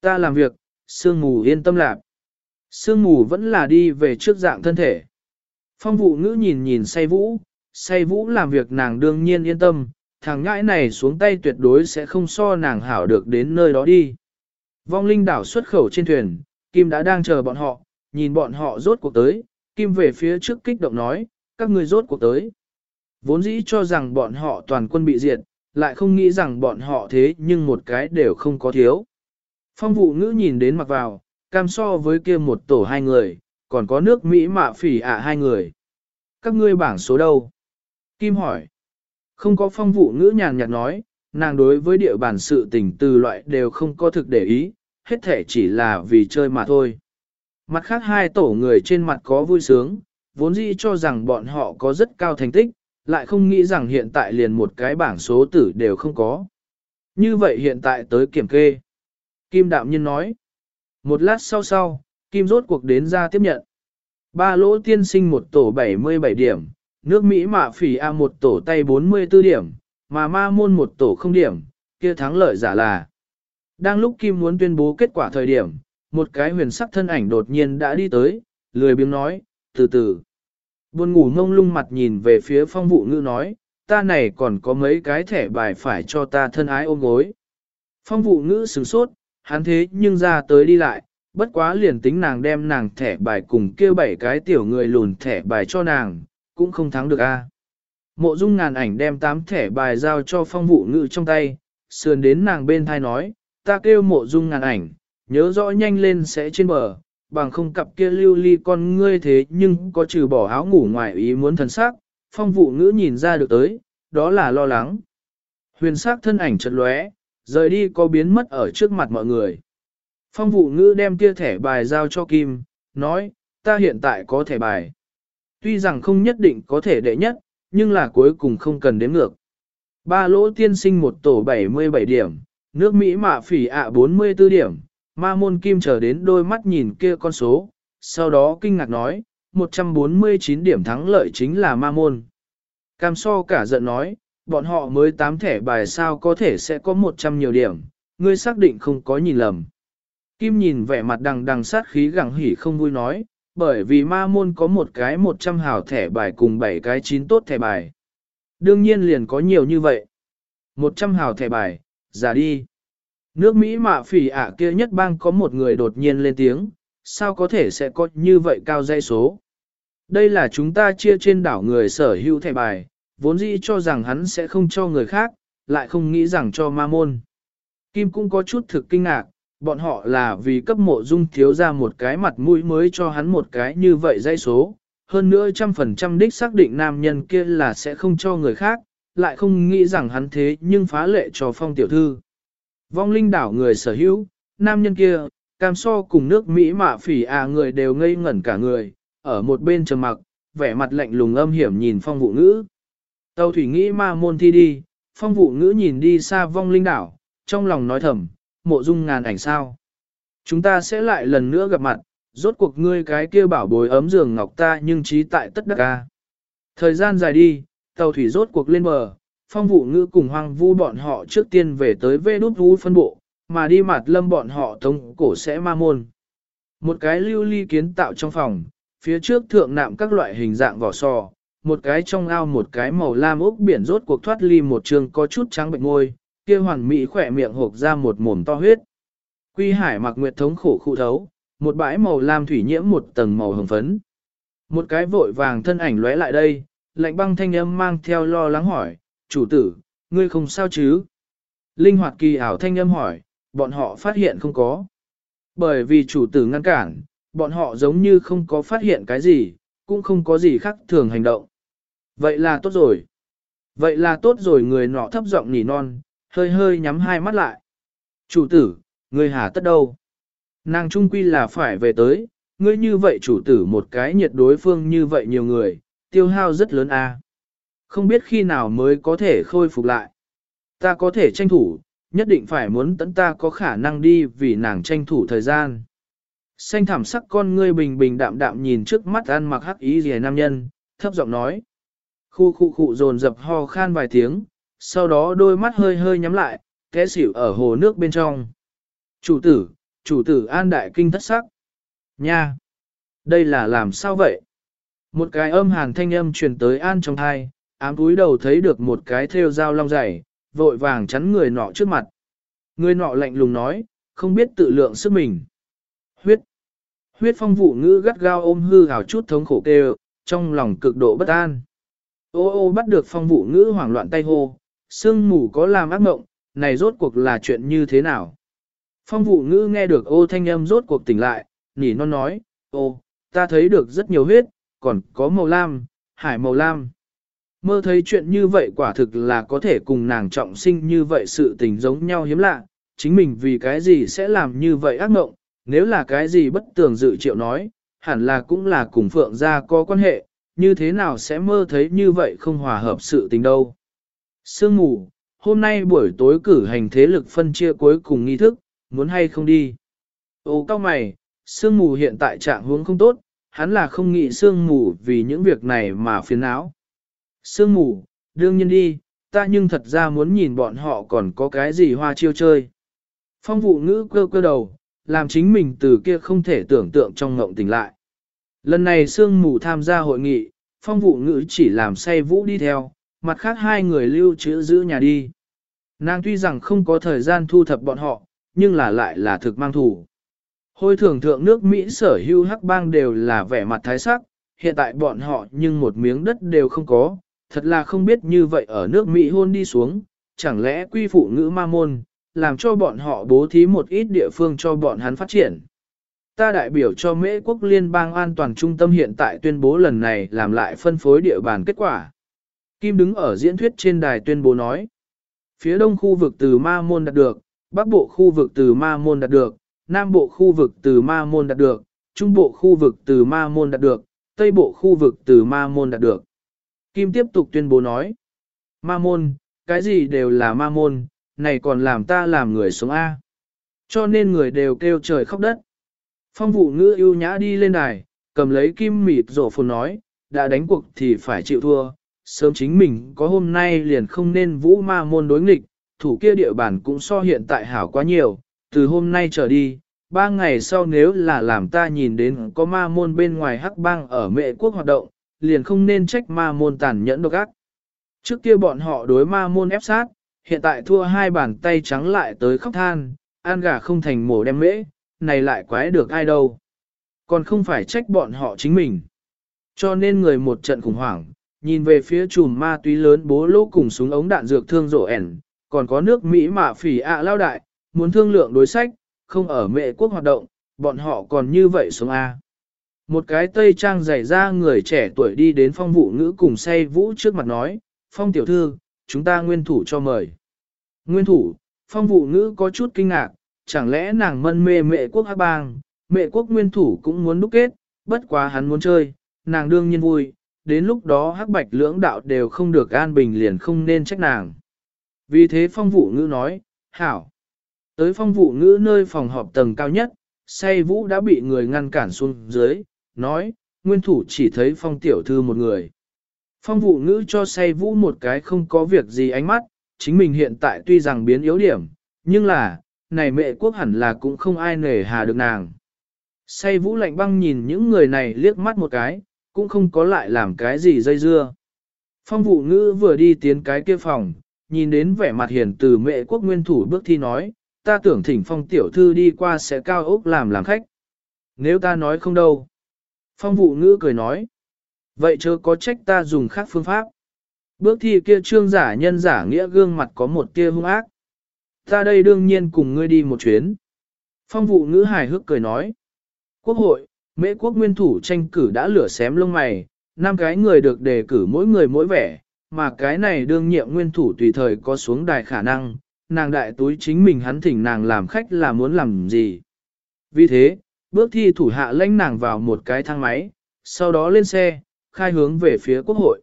Speaker 1: Ta làm việc, sương mù yên tâm lạc. Sương mù vẫn là đi về trước dạng thân thể. Phong vụ ngữ nhìn nhìn say vũ, say vũ làm việc nàng đương nhiên yên tâm, thằng ngãi này xuống tay tuyệt đối sẽ không so nàng hảo được đến nơi đó đi. Vong linh đảo xuất khẩu trên thuyền, Kim đã đang chờ bọn họ, nhìn bọn họ rốt cuộc tới, Kim về phía trước kích động nói, các người rốt cuộc tới. Vốn dĩ cho rằng bọn họ toàn quân bị diệt, lại không nghĩ rằng bọn họ thế nhưng một cái đều không có thiếu. Phong vụ ngữ nhìn đến mặc vào, cam so với kia một tổ hai người, còn có nước Mỹ mạ phỉ ạ hai người. Các ngươi bảng số đâu? Kim hỏi. Không có phong vụ ngữ nhàn nhạt nói, nàng đối với địa bàn sự tình từ loại đều không có thực để ý, hết thể chỉ là vì chơi mà thôi. Mặt khác hai tổ người trên mặt có vui sướng, vốn dĩ cho rằng bọn họ có rất cao thành tích, lại không nghĩ rằng hiện tại liền một cái bảng số tử đều không có. Như vậy hiện tại tới kiểm kê. Kim Đạm Nhân nói. Một lát sau sau, Kim rốt cuộc đến ra tiếp nhận. Ba lỗ tiên sinh một tổ 77 điểm, nước Mỹ mạ phỉ A một tổ tay 44 điểm, mà ma môn một tổ không điểm, kia thắng lợi giả là. Đang lúc Kim muốn tuyên bố kết quả thời điểm, một cái huyền sắc thân ảnh đột nhiên đã đi tới, lười biếng nói, từ từ. Buồn ngủ ngông lung mặt nhìn về phía phong vụ ngữ nói, ta này còn có mấy cái thẻ bài phải cho ta thân ái ôm gối. Phong vụ ngữ sửng sốt, hắn thế nhưng ra tới đi lại, bất quá liền tính nàng đem nàng thẻ bài cùng kêu bảy cái tiểu người lùn thẻ bài cho nàng, cũng không thắng được a. Mộ dung ngàn ảnh đem tám thẻ bài giao cho phong vụ ngữ trong tay, sườn đến nàng bên thai nói, ta kêu mộ dung ngàn ảnh, nhớ rõ nhanh lên sẽ trên bờ, bằng không cặp kia lưu ly con ngươi thế nhưng có trừ bỏ áo ngủ ngoài ý muốn thần sắc, phong vụ ngữ nhìn ra được tới, đó là lo lắng. Huyền sắc thân ảnh chật lóe, rời đi có biến mất ở trước mặt mọi người. Phong vụ ngữ đem kia thẻ bài giao cho Kim, nói, ta hiện tại có thẻ bài. Tuy rằng không nhất định có thể đệ nhất, nhưng là cuối cùng không cần đếm ngược. Ba lỗ tiên sinh một tổ 77 điểm, nước Mỹ mạ phỉ ạ 44 điểm, ma môn kim trở đến đôi mắt nhìn kia con số, sau đó kinh ngạc nói, 149 điểm thắng lợi chính là ma môn. Cam so cả giận nói, bọn họ mới 8 thẻ bài sao có thể sẽ có 100 nhiều điểm, ngươi xác định không có nhìn lầm. Kim nhìn vẻ mặt đằng đằng sát khí gẳng hỉ không vui nói, bởi vì ma môn có một cái 100 hào thẻ bài cùng 7 cái chín tốt thẻ bài. Đương nhiên liền có nhiều như vậy. 100 hào thẻ bài, giả đi. Nước Mỹ mạ phỉ ạ kia nhất bang có một người đột nhiên lên tiếng, sao có thể sẽ có như vậy cao dây số. Đây là chúng ta chia trên đảo người sở hữu thẻ bài, vốn dĩ cho rằng hắn sẽ không cho người khác, lại không nghĩ rằng cho ma môn. Kim cũng có chút thực kinh ngạc, bọn họ là vì cấp mộ dung thiếu ra một cái mặt mũi mới cho hắn một cái như vậy dây số, hơn nữa trăm phần trăm đích xác định nam nhân kia là sẽ không cho người khác, lại không nghĩ rằng hắn thế nhưng phá lệ cho phong tiểu thư. Vong linh đảo người sở hữu, nam nhân kia, cam so cùng nước Mỹ mạ phỉ à người đều ngây ngẩn cả người, ở một bên trầm mặc, vẻ mặt lạnh lùng âm hiểm nhìn phong vụ ngữ. Tàu thủy nghĩ ma môn thi đi, phong vụ ngữ nhìn đi xa vong linh đảo, trong lòng nói thầm, mộ dung ngàn ảnh sao. Chúng ta sẽ lại lần nữa gặp mặt, rốt cuộc ngươi cái kia bảo bối ấm giường ngọc ta nhưng trí tại tất đắc ca. Thời gian dài đi, tàu thủy rốt cuộc lên bờ, phong vụ ngữ cùng hoang vu bọn họ trước tiên về tới vê đút vu phân bộ, mà đi mặt lâm bọn họ tống cổ sẽ ma môn. Một cái lưu ly kiến tạo trong phòng, phía trước thượng nạm các loại hình dạng vỏ sò, một cái trong ao một cái màu lam ốc biển rốt cuộc thoát ly một trường có chút trắng bệnh ngôi, kia hoàn mỹ khỏe miệng hộp ra một mồm to huyết. Quy hải mặc nguyệt thống khổ khu thấu, một bãi màu lam thủy nhiễm một tầng màu hồng phấn. Một cái vội vàng thân ảnh lóe lại đây, lạnh băng thanh âm mang theo lo lắng hỏi, chủ tử, ngươi không sao chứ? Linh hoạt kỳ ảo thanh âm hỏi, bọn họ phát hiện không có. Bởi vì chủ tử ngăn cản, bọn họ giống như không có phát hiện cái gì, cũng không có gì khác thường hành động. Vậy là tốt rồi. Vậy là tốt rồi người nọ thấp giọng nỉ non, hơi hơi nhắm hai mắt lại. Chủ tử, ngươi hà tất đâu? Nàng trung quy là phải về tới, ngươi như vậy chủ tử một cái nhiệt đối phương như vậy nhiều người, tiêu hao rất lớn a. Không biết khi nào mới có thể khôi phục lại. Ta có thể tranh thủ, nhất định phải muốn tấn ta có khả năng đi vì nàng tranh thủ thời gian. Xanh thảm sắc con ngươi bình bình đạm đạm nhìn trước mắt ăn mặc hắc ý rìa nam nhân, thấp giọng nói. Khu khu khu dồn dập ho khan vài tiếng, sau đó đôi mắt hơi hơi nhắm lại, kẽ xỉu ở hồ nước bên trong. Chủ tử, chủ tử an đại kinh thất sắc. Nha! Đây là làm sao vậy? Một cái âm hàn thanh âm truyền tới an trong thai, ám túi đầu thấy được một cái theo dao long dày, vội vàng chắn người nọ trước mặt. Người nọ lạnh lùng nói, không biết tự lượng sức mình. Huyết! Huyết phong vụ ngữ gắt gao ôm hư hào chút thống khổ kêu, trong lòng cực độ bất an. Ô ô bắt được phong vụ ngữ hoảng loạn tay hô, sương mù có làm ác mộng, này rốt cuộc là chuyện như thế nào? Phong vụ ngữ nghe được ô thanh âm rốt cuộc tỉnh lại, nỉ non nói, ô, ta thấy được rất nhiều huyết, còn có màu lam, hải màu lam. Mơ thấy chuyện như vậy quả thực là có thể cùng nàng trọng sinh như vậy sự tình giống nhau hiếm lạ, chính mình vì cái gì sẽ làm như vậy ác mộng, nếu là cái gì bất tường dự triệu nói, hẳn là cũng là cùng phượng gia có quan hệ, như thế nào sẽ mơ thấy như vậy không hòa hợp sự tình đâu. Sương ngủ, hôm nay buổi tối cử hành thế lực phân chia cuối cùng nghi thức, muốn hay không đi. Ô cao mày, sương mù hiện tại trạng huống không tốt, hắn là không nghĩ sương mù vì những việc này mà phiền não. Sương mù, đương nhiên đi, ta nhưng thật ra muốn nhìn bọn họ còn có cái gì hoa chiêu chơi. Phong vụ ngữ cơ cơ đầu, làm chính mình từ kia không thể tưởng tượng trong ngộng tỉnh lại. Lần này sương mù tham gia hội nghị, phong vụ ngữ chỉ làm say vũ đi theo, mặt khác hai người lưu trữ giữ nhà đi. Nàng tuy rằng không có thời gian thu thập bọn họ, nhưng là lại là thực mang thủ. Hôi thường thượng nước Mỹ sở hưu hắc bang đều là vẻ mặt thái sắc, hiện tại bọn họ nhưng một miếng đất đều không có, thật là không biết như vậy ở nước Mỹ hôn đi xuống, chẳng lẽ quy phụ ngữ ma môn, làm cho bọn họ bố thí một ít địa phương cho bọn hắn phát triển. Ta đại biểu cho Mễ quốc liên bang an toàn trung tâm hiện tại tuyên bố lần này làm lại phân phối địa bàn kết quả. Kim đứng ở diễn thuyết trên đài tuyên bố nói. Phía đông khu vực từ Ma Môn đạt được, bắc bộ khu vực từ Ma Môn đạt được, nam bộ khu vực từ Ma Môn đạt được, trung bộ khu vực từ Ma Môn đạt được, tây bộ khu vực từ Ma Môn đạt được. Kim tiếp tục tuyên bố nói. Ma Môn, cái gì đều là Ma Môn, này còn làm ta làm người sống A. Cho nên người đều kêu trời khóc đất. Phong vụ ngữ yêu nhã đi lên đài, cầm lấy kim mịt rổ phồn nói, đã đánh cuộc thì phải chịu thua, sớm chính mình có hôm nay liền không nên vũ ma môn đối nghịch, thủ kia địa bản cũng so hiện tại hảo quá nhiều, từ hôm nay trở đi, ba ngày sau nếu là làm ta nhìn đến có ma môn bên ngoài hắc bang ở mệ quốc hoạt động, liền không nên trách ma môn tàn nhẫn độc ác. Trước kia bọn họ đối ma môn ép sát, hiện tại thua hai bàn tay trắng lại tới khóc than, an gà không thành mổ đem mễ, này lại quái được ai đâu. Còn không phải trách bọn họ chính mình. Cho nên người một trận khủng hoảng, nhìn về phía chùm ma túy lớn bố lỗ cùng súng ống đạn dược thương rổ ẻn, còn có nước Mỹ mạ phỉ ạ lao đại, muốn thương lượng đối sách, không ở mệ quốc hoạt động, bọn họ còn như vậy xuống A. Một cái tây trang dày ra người trẻ tuổi đi đến phong vụ ngữ cùng say vũ trước mặt nói, phong tiểu thư, chúng ta nguyên thủ cho mời. Nguyên thủ, phong vụ ngữ có chút kinh ngạc, chẳng lẽ nàng mân mê mệ quốc hát bang, mệ quốc nguyên thủ cũng muốn đúc kết, bất quá hắn muốn chơi, nàng đương nhiên vui, đến lúc đó hắc bạch lưỡng đạo đều không được an bình liền không nên trách nàng. Vì thế phong vụ ngữ nói, hảo. Tới phong vụ ngữ nơi phòng họp tầng cao nhất, say vũ đã bị người ngăn cản xuống dưới, nói, nguyên thủ chỉ thấy phong tiểu thư một người. Phong vụ ngữ cho say vũ một cái không có việc gì ánh mắt, chính mình hiện tại tuy rằng biến yếu điểm, nhưng là, này mẹ quốc hẳn là cũng không ai nể hà được nàng. Say vũ lạnh băng nhìn những người này liếc mắt một cái, cũng không có lại làm cái gì dây dưa. Phong vụ ngữ vừa đi tiến cái kia phòng, nhìn đến vẻ mặt hiền từ mẹ quốc nguyên thủ bước thi nói, ta tưởng thỉnh phong tiểu thư đi qua sẽ cao ốc làm làm khách. Nếu ta nói không đâu. Phong vụ ngữ cười nói. Vậy chớ có trách ta dùng khác phương pháp. Bước thi kia trương giả nhân giả nghĩa gương mặt có một tia hung ác. Ta đây đương nhiên cùng ngươi đi một chuyến. Phong vụ ngữ hài hước cười nói. Quốc hội, mễ quốc nguyên thủ tranh cử đã lửa xém lông mày, năm cái người được đề cử mỗi người mỗi vẻ, mà cái này đương nhiệm nguyên thủ tùy thời có xuống đài khả năng, nàng đại túi chính mình hắn thỉnh nàng làm khách là muốn làm gì. Vì thế, bước thi thủ hạ lãnh nàng vào một cái thang máy, sau đó lên xe, khai hướng về phía quốc hội.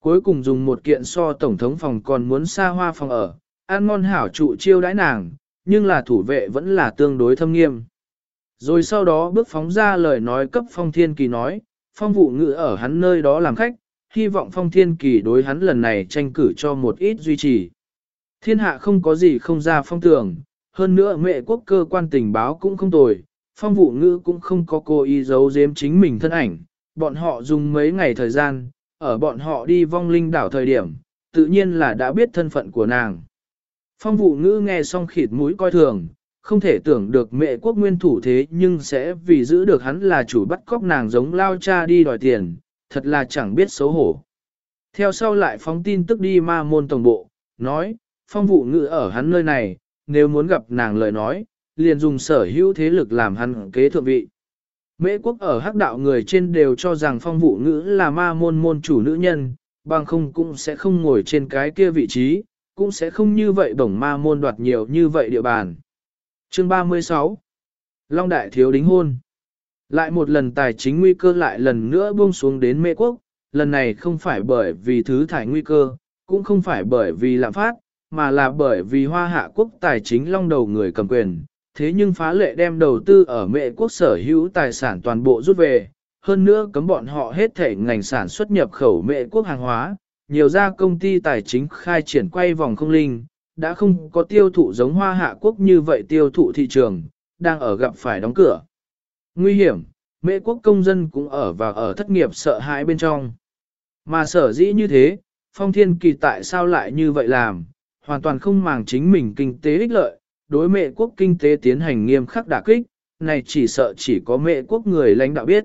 Speaker 1: Cuối cùng dùng một kiện so tổng thống phòng còn muốn xa hoa phòng ở, ăn ngon hảo trụ chiêu đãi nàng, nhưng là thủ vệ vẫn là tương đối thâm nghiêm. Rồi sau đó bước phóng ra lời nói cấp phong thiên kỳ nói, phong vụ ngự ở hắn nơi đó làm khách, hy vọng phong thiên kỳ đối hắn lần này tranh cử cho một ít duy trì. Thiên hạ không có gì không ra phong tưởng, hơn nữa mẹ quốc cơ quan tình báo cũng không tồi, phong vụ ngữ cũng không có cố ý giấu giếm chính mình thân ảnh, bọn họ dùng mấy ngày thời gian, ở bọn họ đi vong linh đảo thời điểm, tự nhiên là đã biết thân phận của nàng. Phong vụ ngữ nghe xong khịt mũi coi thường, không thể tưởng được mẹ quốc nguyên thủ thế nhưng sẽ vì giữ được hắn là chủ bắt cóc nàng giống lao cha đi đòi tiền, thật là chẳng biết xấu hổ. Theo sau lại phóng tin tức đi ma môn tổng bộ, nói, phong vụ ngữ ở hắn nơi này, nếu muốn gặp nàng lời nói, liền dùng sở hữu thế lực làm hắn kế thượng vị. Mễ quốc ở hắc đạo người trên đều cho rằng phong vụ ngữ là ma môn môn chủ nữ nhân, bằng không cũng sẽ không ngồi trên cái kia vị trí, cũng sẽ không như vậy bổng ma môn đoạt nhiều như vậy địa bàn. Chương 36 Long Đại Thiếu đính hôn Lại một lần tài chính nguy cơ lại lần nữa buông xuống đến mê quốc, lần này không phải bởi vì thứ thải nguy cơ, cũng không phải bởi vì lạm phát, mà là bởi vì hoa hạ quốc tài chính long đầu người cầm quyền. Thế nhưng phá lệ đem đầu tư ở mệ quốc sở hữu tài sản toàn bộ rút về, hơn nữa cấm bọn họ hết thể ngành sản xuất nhập khẩu mệ quốc hàng hóa, nhiều gia công ty tài chính khai triển quay vòng không linh, đã không có tiêu thụ giống hoa hạ quốc như vậy tiêu thụ thị trường, đang ở gặp phải đóng cửa. Nguy hiểm, mệ quốc công dân cũng ở và ở thất nghiệp sợ hãi bên trong. Mà sở dĩ như thế, phong thiên kỳ tại sao lại như vậy làm, hoàn toàn không màng chính mình kinh tế ích lợi, đối mệ quốc kinh tế tiến hành nghiêm khắc đả kích, này chỉ sợ chỉ có mệ quốc người lãnh đạo biết.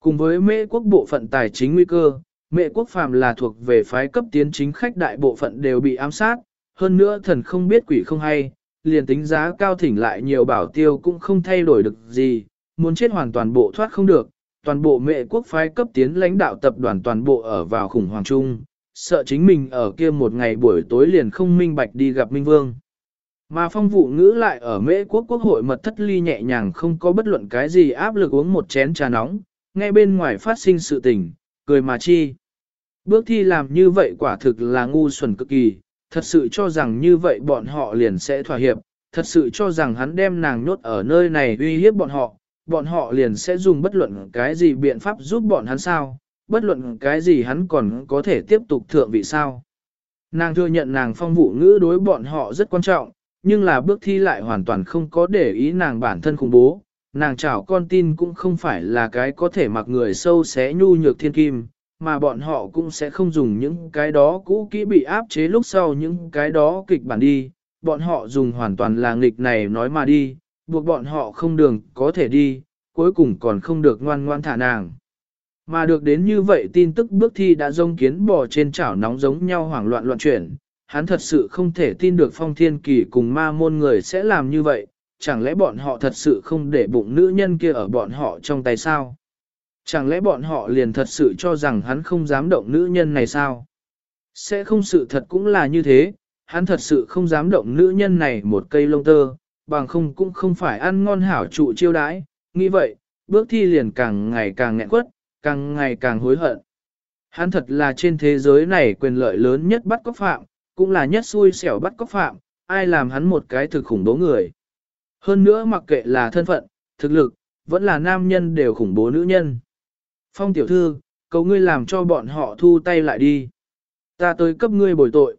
Speaker 1: Cùng với mệ quốc bộ phận tài chính nguy cơ, mệ quốc phàm là thuộc về phái cấp tiến chính khách đại bộ phận đều bị ám sát, hơn nữa thần không biết quỷ không hay, liền tính giá cao thỉnh lại nhiều bảo tiêu cũng không thay đổi được gì, muốn chết hoàn toàn bộ thoát không được, toàn bộ mệ quốc phái cấp tiến lãnh đạo tập đoàn toàn bộ ở vào khủng hoảng chung, sợ chính mình ở kia một ngày buổi tối liền không minh bạch đi gặp Minh Vương. Mà phong vụ ngữ lại ở mễ quốc quốc hội mật thất ly nhẹ nhàng không có bất luận cái gì áp lực uống một chén trà nóng, ngay bên ngoài phát sinh sự tình, cười mà chi. Bước thi làm như vậy quả thực là ngu xuẩn cực kỳ, thật sự cho rằng như vậy bọn họ liền sẽ thỏa hiệp, thật sự cho rằng hắn đem nàng nhốt ở nơi này uy hiếp bọn họ, bọn họ liền sẽ dùng bất luận cái gì biện pháp giúp bọn hắn sao, bất luận cái gì hắn còn có thể tiếp tục thượng vị sao. Nàng thừa nhận nàng phong vụ ngữ đối bọn họ rất quan trọng, nhưng là bước thi lại hoàn toàn không có để ý nàng bản thân khủng bố. Nàng chảo con tin cũng không phải là cái có thể mặc người sâu xé nhu nhược thiên kim, mà bọn họ cũng sẽ không dùng những cái đó cũ kỹ bị áp chế lúc sau những cái đó kịch bản đi. Bọn họ dùng hoàn toàn là nghịch này nói mà đi, buộc bọn họ không đường có thể đi, cuối cùng còn không được ngoan ngoan thả nàng. Mà được đến như vậy tin tức bước thi đã rông kiến bò trên chảo nóng giống nhau hoảng loạn loạn chuyển, hắn thật sự không thể tin được phong thiên kỳ cùng ma môn người sẽ làm như vậy, chẳng lẽ bọn họ thật sự không để bụng nữ nhân kia ở bọn họ trong tay sao? Chẳng lẽ bọn họ liền thật sự cho rằng hắn không dám động nữ nhân này sao? Sẽ không sự thật cũng là như thế, hắn thật sự không dám động nữ nhân này một cây lông tơ, bằng không cũng không phải ăn ngon hảo trụ chiêu đãi, nghĩ vậy, bước thi liền càng ngày càng nghẹn quất, càng ngày càng hối hận. Hắn thật là trên thế giới này quyền lợi lớn nhất bắt cóc phạm, cũng là nhất xui xẻo bắt cóc phạm, ai làm hắn một cái thực khủng bố người. Hơn nữa mặc kệ là thân phận, thực lực, vẫn là nam nhân đều khủng bố nữ nhân. Phong tiểu thư, cầu ngươi làm cho bọn họ thu tay lại đi. Ta tới cấp ngươi bồi tội.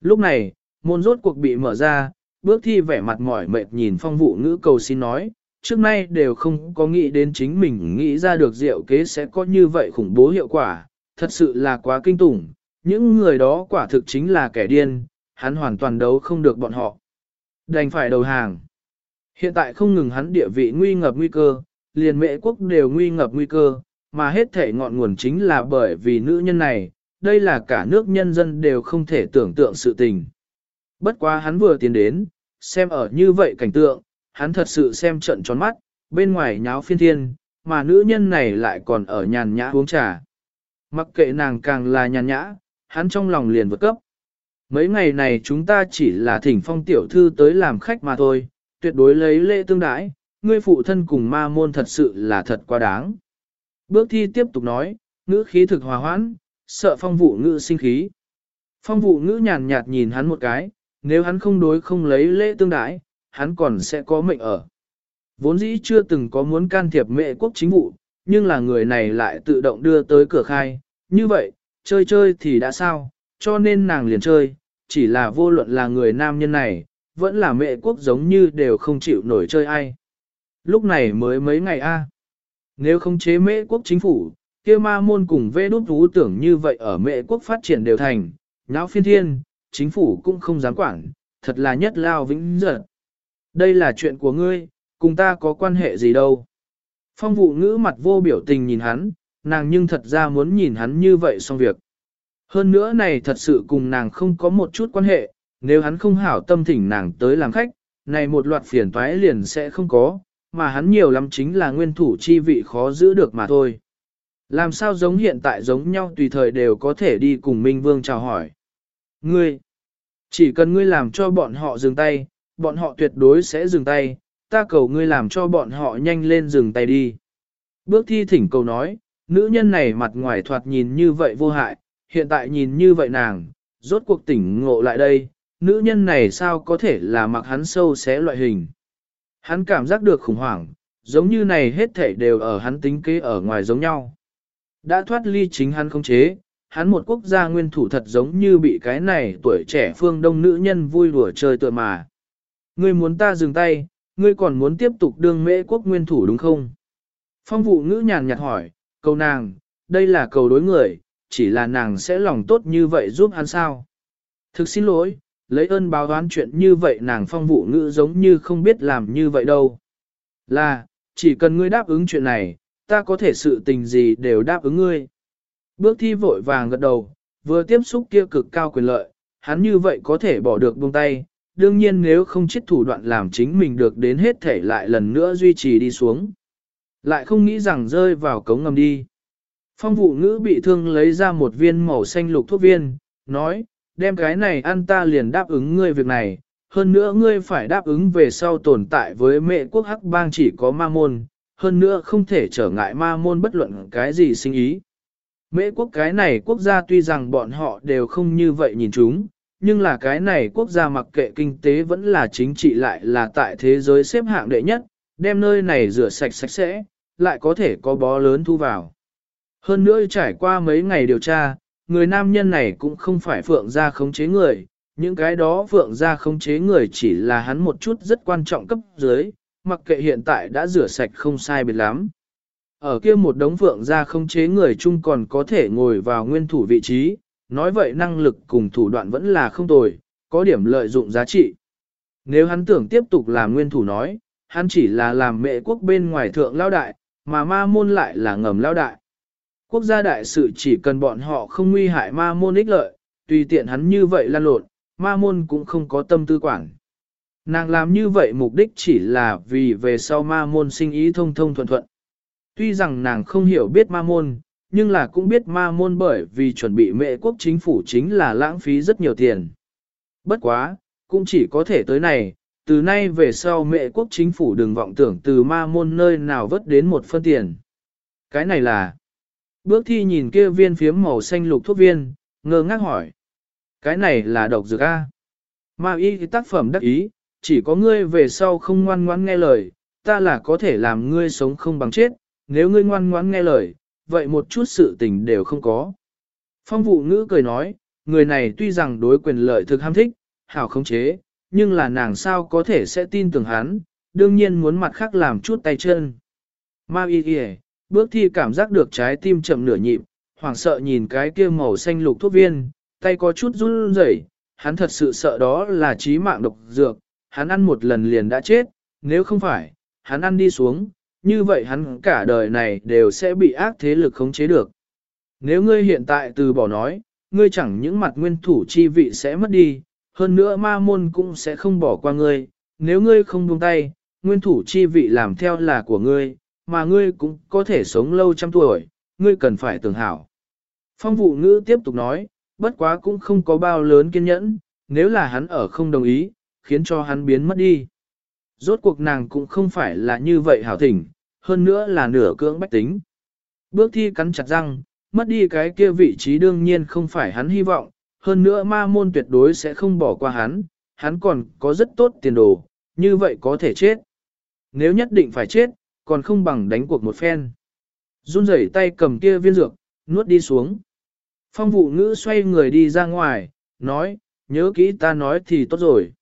Speaker 1: Lúc này, môn rốt cuộc bị mở ra, bước thi vẻ mặt mỏi mệt nhìn phong vụ ngữ cầu xin nói, trước nay đều không có nghĩ đến chính mình nghĩ ra được rượu kế sẽ có như vậy khủng bố hiệu quả, thật sự là quá kinh tủng, những người đó quả thực chính là kẻ điên, hắn hoàn toàn đấu không được bọn họ. Đành phải đầu hàng. Hiện tại không ngừng hắn địa vị nguy ngập nguy cơ, liền mệ quốc đều nguy ngập nguy cơ, mà hết thể ngọn nguồn chính là bởi vì nữ nhân này, đây là cả nước nhân dân đều không thể tưởng tượng sự tình. Bất quá hắn vừa tiến đến, xem ở như vậy cảnh tượng, hắn thật sự xem trận tròn mắt, bên ngoài nháo phiên thiên, mà nữ nhân này lại còn ở nhàn nhã uống trà. Mặc kệ nàng càng là nhàn nhã, hắn trong lòng liền vượt cấp. Mấy ngày này chúng ta chỉ là thỉnh phong tiểu thư tới làm khách mà thôi, tuyệt đối lấy lễ tương đãi, ngươi phụ thân cùng ma môn thật sự là thật quá đáng. Bước thi tiếp tục nói, ngữ khí thực hòa hoãn, sợ phong vụ ngữ sinh khí. Phong vụ ngữ nhàn nhạt nhìn hắn một cái, nếu hắn không đối không lấy lễ tương đái, hắn còn sẽ có mệnh ở. Vốn dĩ chưa từng có muốn can thiệp mệ quốc chính vụ, nhưng là người này lại tự động đưa tới cửa khai, như vậy, chơi chơi thì đã sao, cho nên nàng liền chơi, chỉ là vô luận là người nam nhân này, vẫn là mẹ quốc giống như đều không chịu nổi chơi ai. Lúc này mới mấy ngày a Nếu không chế mệ quốc chính phủ, kia ma môn cùng vê đút thú tưởng như vậy ở mẹ quốc phát triển đều thành, nháo phiên thiên, chính phủ cũng không dám quản, thật là nhất lao vĩnh giật. Đây là chuyện của ngươi, cùng ta có quan hệ gì đâu. Phong vụ ngữ mặt vô biểu tình nhìn hắn, nàng nhưng thật ra muốn nhìn hắn như vậy xong việc. Hơn nữa này thật sự cùng nàng không có một chút quan hệ, nếu hắn không hảo tâm thỉnh nàng tới làm khách, này một loạt phiền toái liền sẽ không có, mà hắn nhiều lắm chính là nguyên thủ chi vị khó giữ được mà thôi. Làm sao giống hiện tại giống nhau tùy thời đều có thể đi cùng Minh Vương chào hỏi. Ngươi, chỉ cần ngươi làm cho bọn họ dừng tay, bọn họ tuyệt đối sẽ dừng tay, ta cầu ngươi làm cho bọn họ nhanh lên dừng tay đi. Bước thi thỉnh cầu nói, nữ nhân này mặt ngoài thoạt nhìn như vậy vô hại, hiện tại nhìn như vậy nàng, rốt cuộc tỉnh ngộ lại đây, nữ nhân này sao có thể là mặc hắn sâu xé loại hình. Hắn cảm giác được khủng hoảng, giống như này hết thảy đều ở hắn tính kế ở ngoài giống nhau. Đã thoát ly chính hắn không chế, hắn một quốc gia nguyên thủ thật giống như bị cái này tuổi trẻ phương đông nữ nhân vui đùa chơi tựa mà. Ngươi muốn ta dừng tay, ngươi còn muốn tiếp tục đương mễ quốc nguyên thủ đúng không? Phong vụ ngữ nhàn nhạt hỏi, Cầu nàng, đây là cầu đối người, chỉ là nàng sẽ lòng tốt như vậy giúp hắn sao? Thực xin lỗi, lấy ơn báo đoán chuyện như vậy nàng phong vụ ngữ giống như không biết làm như vậy đâu. Là, chỉ cần ngươi đáp ứng chuyện này, ta có thể sự tình gì đều đáp ứng ngươi. Bước thi vội vàng gật đầu, vừa tiếp xúc kia cực cao quyền lợi, hắn như vậy có thể bỏ được buông tay, đương nhiên nếu không chết thủ đoạn làm chính mình được đến hết thể lại lần nữa duy trì đi xuống. Lại không nghĩ rằng rơi vào cống ngầm đi. Phong vụ ngữ bị thương lấy ra một viên màu xanh lục thuốc viên, nói, đem cái này ăn ta liền đáp ứng ngươi việc này, hơn nữa ngươi phải đáp ứng về sau tồn tại với mẹ quốc hắc bang chỉ có ma môn, hơn nữa không thể trở ngại ma môn bất luận cái gì sinh ý. Mễ quốc cái này quốc gia tuy rằng bọn họ đều không như vậy nhìn chúng, nhưng là cái này quốc gia mặc kệ kinh tế vẫn là chính trị lại là tại thế giới xếp hạng đệ nhất, đem nơi này rửa sạch sạch sẽ, lại có thể có bó lớn thu vào. Hơn nữa trải qua mấy ngày điều tra, người nam nhân này cũng không phải phượng gia khống chế người, những cái đó phượng gia khống chế người chỉ là hắn một chút rất quan trọng cấp dưới, mặc kệ hiện tại đã rửa sạch không sai biệt lắm. Ở kia một đống phượng gia khống chế người chung còn có thể ngồi vào nguyên thủ vị trí, nói vậy năng lực cùng thủ đoạn vẫn là không tồi, có điểm lợi dụng giá trị. Nếu hắn tưởng tiếp tục làm nguyên thủ nói, hắn chỉ là làm mệ quốc bên ngoài thượng lao đại, mà ma môn lại là ngầm lao đại. Quốc gia đại sự chỉ cần bọn họ không nguy hại ma môn ích lợi, tùy tiện hắn như vậy lan lộn, ma môn cũng không có tâm tư quản. Nàng làm như vậy mục đích chỉ là vì về sau ma môn sinh ý thông thông thuận thuận. Tuy rằng nàng không hiểu biết ma môn, nhưng là cũng biết ma môn bởi vì chuẩn bị mệ quốc chính phủ chính là lãng phí rất nhiều tiền. Bất quá, cũng chỉ có thể tới này, từ nay về sau mệ quốc chính phủ đừng vọng tưởng từ ma môn nơi nào vớt đến một phân tiền. Cái này là, bước thi nhìn kia viên phiếm màu xanh lục thuốc viên, ngơ ngác hỏi. Cái này là độc dược A. Ma y tác phẩm đắc ý, chỉ có ngươi về sau không ngoan ngoãn nghe lời, ta là có thể làm ngươi sống không bằng chết, nếu ngươi ngoan ngoãn nghe lời, vậy một chút sự tình đều không có. Phong vụ ngữ cười nói, người này tuy rằng đối quyền lợi thực ham thích, hảo không chế, nhưng là nàng sao có thể sẽ tin tưởng hắn, đương nhiên muốn mặt khác làm chút tay chân. Ma y kìa, bước thi cảm giác được trái tim chậm nửa nhịp, hoảng sợ nhìn cái kia màu xanh lục thuốc viên, tay có chút run rẩy, hắn thật sự sợ đó là trí mạng độc dược, hắn ăn một lần liền đã chết, nếu không phải, hắn ăn đi xuống, như vậy hắn cả đời này đều sẽ bị ác thế lực khống chế được. Nếu ngươi hiện tại từ bỏ nói, ngươi chẳng những mặt nguyên thủ chi vị sẽ mất đi, hơn nữa ma môn cũng sẽ không bỏ qua ngươi, nếu ngươi không buông tay, nguyên thủ chi vị làm theo là của ngươi, mà ngươi cũng có thể sống lâu trăm tuổi, ngươi cần phải tưởng hảo. Phong vụ ngữ tiếp tục nói, bất quá cũng không có bao lớn kiên nhẫn, nếu là hắn ở không đồng ý, khiến cho hắn biến mất đi. Rốt cuộc nàng cũng không phải là như vậy hảo thỉnh, hơn nữa là nửa cưỡng bách tính. Bước thi cắn chặt răng, mất đi cái kia vị trí đương nhiên không phải hắn hy vọng, hơn nữa ma môn tuyệt đối sẽ không bỏ qua hắn, hắn còn có rất tốt tiền đồ, như vậy có thể chết. Nếu nhất định phải chết, còn không bằng đánh cuộc một phen. Run rẩy tay cầm kia viên dược, nuốt đi xuống. Phong vụ ngữ xoay người đi ra ngoài, nói, nhớ kỹ ta nói thì tốt rồi.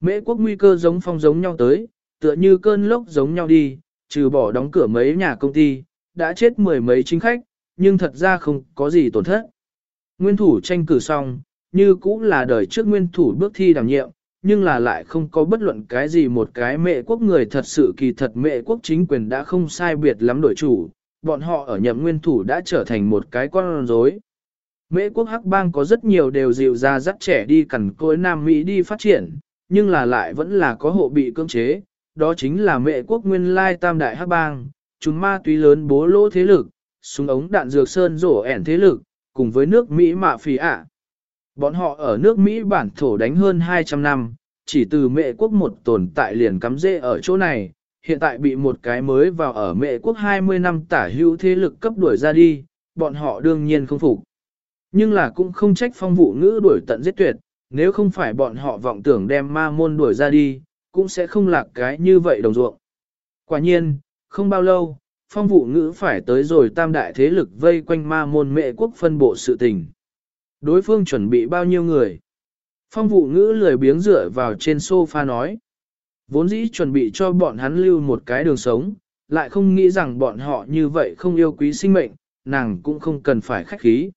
Speaker 1: Mễ quốc nguy cơ giống phong giống nhau tới, tựa như cơn lốc giống nhau đi, trừ bỏ đóng cửa mấy nhà công ty, đã chết mười mấy chính khách, nhưng thật ra không có gì tổn thất. Nguyên thủ tranh cử xong, như cũng là đời trước nguyên thủ bước thi đảm nhiệm, nhưng là lại không có bất luận cái gì một cái mẹ quốc người thật sự kỳ thật mẹ quốc chính quyền đã không sai biệt lắm đổi chủ, bọn họ ở nhậm nguyên thủ đã trở thành một cái con rối. Mễ quốc Hắc Bang có rất nhiều đều dịu ra dắt trẻ đi cẩn cối Nam Mỹ đi phát triển, nhưng là lại vẫn là có hộ bị cưỡng chế, đó chính là mẹ quốc nguyên lai tam đại Hắc Bang, chúng ma túy lớn bố lỗ thế lực, súng ống đạn dược sơn rổ ẻn thế lực, cùng với nước Mỹ mạ phì ạ. Bọn họ ở nước Mỹ bản thổ đánh hơn 200 năm, chỉ từ mẹ quốc một tồn tại liền cắm rễ ở chỗ này, hiện tại bị một cái mới vào ở mẹ quốc 20 năm tả hữu thế lực cấp đuổi ra đi, bọn họ đương nhiên không phục. Nhưng là cũng không trách phong vụ ngữ đuổi tận giết tuyệt, nếu không phải bọn họ vọng tưởng đem ma môn đuổi ra đi, cũng sẽ không lạc cái như vậy đồng ruộng. Quả nhiên, không bao lâu, phong vụ ngữ phải tới rồi tam đại thế lực vây quanh ma môn mệ quốc phân bộ sự tình. Đối phương chuẩn bị bao nhiêu người? Phong vụ ngữ lười biếng dựa vào trên sofa nói. Vốn dĩ chuẩn bị cho bọn hắn lưu một cái đường sống, lại không nghĩ rằng bọn họ như vậy không yêu quý sinh mệnh, nàng cũng không cần phải khách khí.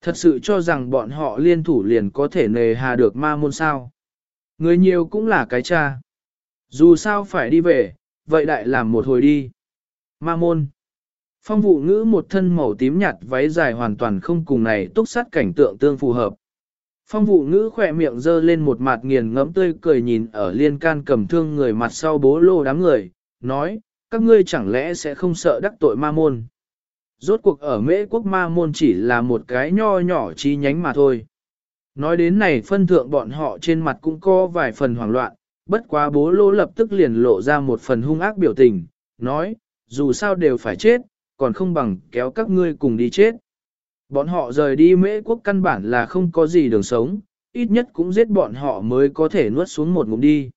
Speaker 1: Thật sự cho rằng bọn họ liên thủ liền có thể nề hà được ma môn sao. Người nhiều cũng là cái cha. Dù sao phải đi về, vậy đại làm một hồi đi. Ma môn. Phong vụ ngữ một thân màu tím nhạt váy dài hoàn toàn không cùng này túc sát cảnh tượng tương phù hợp. Phong vụ ngữ khỏe miệng dơ lên một mặt nghiền ngẫm tươi cười nhìn ở liên can cầm thương người mặt sau bố lô đám người, nói, các ngươi chẳng lẽ sẽ không sợ đắc tội ma môn. Rốt cuộc ở mễ quốc ma môn chỉ là một cái nho nhỏ chi nhánh mà thôi. Nói đến này phân thượng bọn họ trên mặt cũng có vài phần hoảng loạn, bất quá bố lô lập tức liền lộ ra một phần hung ác biểu tình, nói, dù sao đều phải chết, còn không bằng kéo các ngươi cùng đi chết. Bọn họ rời đi mễ quốc căn bản là không có gì đường sống, ít nhất cũng giết bọn họ mới có thể nuốt xuống một ngụm đi.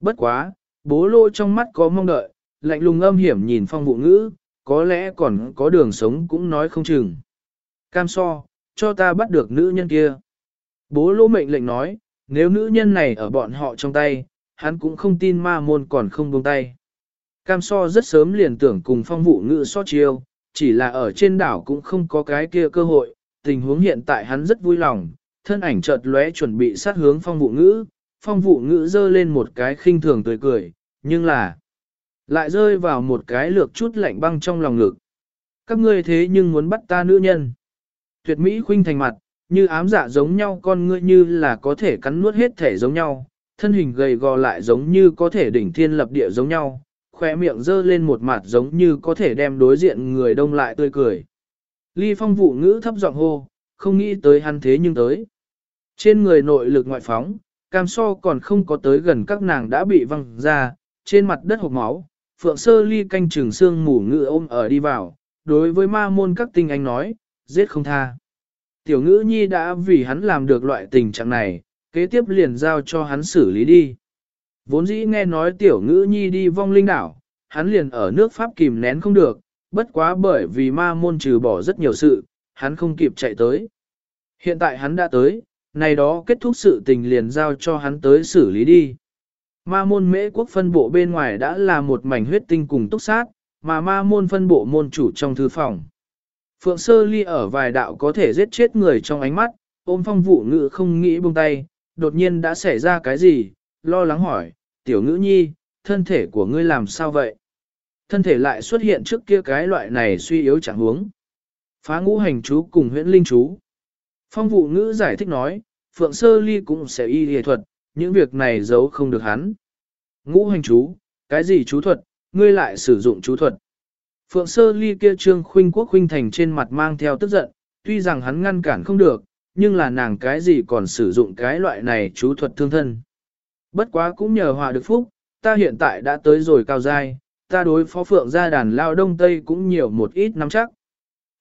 Speaker 1: Bất quá, bố lô trong mắt có mong đợi, lạnh lùng âm hiểm nhìn phong vụ ngữ, có lẽ còn có đường sống cũng nói không chừng. Cam so, cho ta bắt được nữ nhân kia. Bố lô mệnh lệnh nói, nếu nữ nhân này ở bọn họ trong tay, hắn cũng không tin ma môn còn không buông tay. Cam so rất sớm liền tưởng cùng phong vụ ngữ so chiêu, chỉ là ở trên đảo cũng không có cái kia cơ hội, tình huống hiện tại hắn rất vui lòng, thân ảnh chợt lóe chuẩn bị sát hướng phong vụ ngữ, phong vụ ngữ dơ lên một cái khinh thường tươi cười, nhưng là lại rơi vào một cái lược chút lạnh băng trong lòng ngực. Các ngươi thế nhưng muốn bắt ta nữ nhân. Tuyệt mỹ khuynh thành mặt, như ám dạ giống nhau con ngươi như là có thể cắn nuốt hết thể giống nhau, thân hình gầy gò lại giống như có thể đỉnh thiên lập địa giống nhau, khoe miệng dơ lên một mặt giống như có thể đem đối diện người đông lại tươi cười. Ly phong vụ ngữ thấp giọng hô, không nghĩ tới hắn thế nhưng tới. Trên người nội lực ngoại phóng, cam so còn không có tới gần các nàng đã bị văng ra, trên mặt đất hộp máu, phượng sơ ly canh trường xương mù ngự ôm ở đi vào, đối với ma môn các tinh anh nói, giết không tha. Tiểu ngữ nhi đã vì hắn làm được loại tình trạng này, kế tiếp liền giao cho hắn xử lý đi. Vốn dĩ nghe nói tiểu ngữ nhi đi vong linh đảo, hắn liền ở nước Pháp kìm nén không được, bất quá bởi vì ma môn trừ bỏ rất nhiều sự, hắn không kịp chạy tới. Hiện tại hắn đã tới, này đó kết thúc sự tình liền giao cho hắn tới xử lý đi. Ma môn mễ quốc phân bộ bên ngoài đã là một mảnh huyết tinh cùng túc sát, mà ma môn phân bộ môn chủ trong thư phòng. Phượng Sơ Ly ở vài đạo có thể giết chết người trong ánh mắt, ôm phong vụ ngự không nghĩ buông tay, đột nhiên đã xảy ra cái gì, lo lắng hỏi, tiểu ngữ nhi, thân thể của ngươi làm sao vậy? Thân thể lại xuất hiện trước kia cái loại này suy yếu chẳng huống. Phá ngũ hành chú cùng huyễn linh chú. Phong vụ ngữ giải thích nói, Phượng Sơ Ly cũng sẽ y y thuật, những việc này giấu không được hắn. Ngũ hành chú, cái gì chú thuật, ngươi lại sử dụng chú thuật. Phượng Sơ Ly kia trương khuynh quốc khuynh thành trên mặt mang theo tức giận, tuy rằng hắn ngăn cản không được, nhưng là nàng cái gì còn sử dụng cái loại này chú thuật thương thân. Bất quá cũng nhờ hòa được phúc, ta hiện tại đã tới rồi cao giai, ta đối phó phượng gia đàn lao đông tây cũng nhiều một ít năm chắc.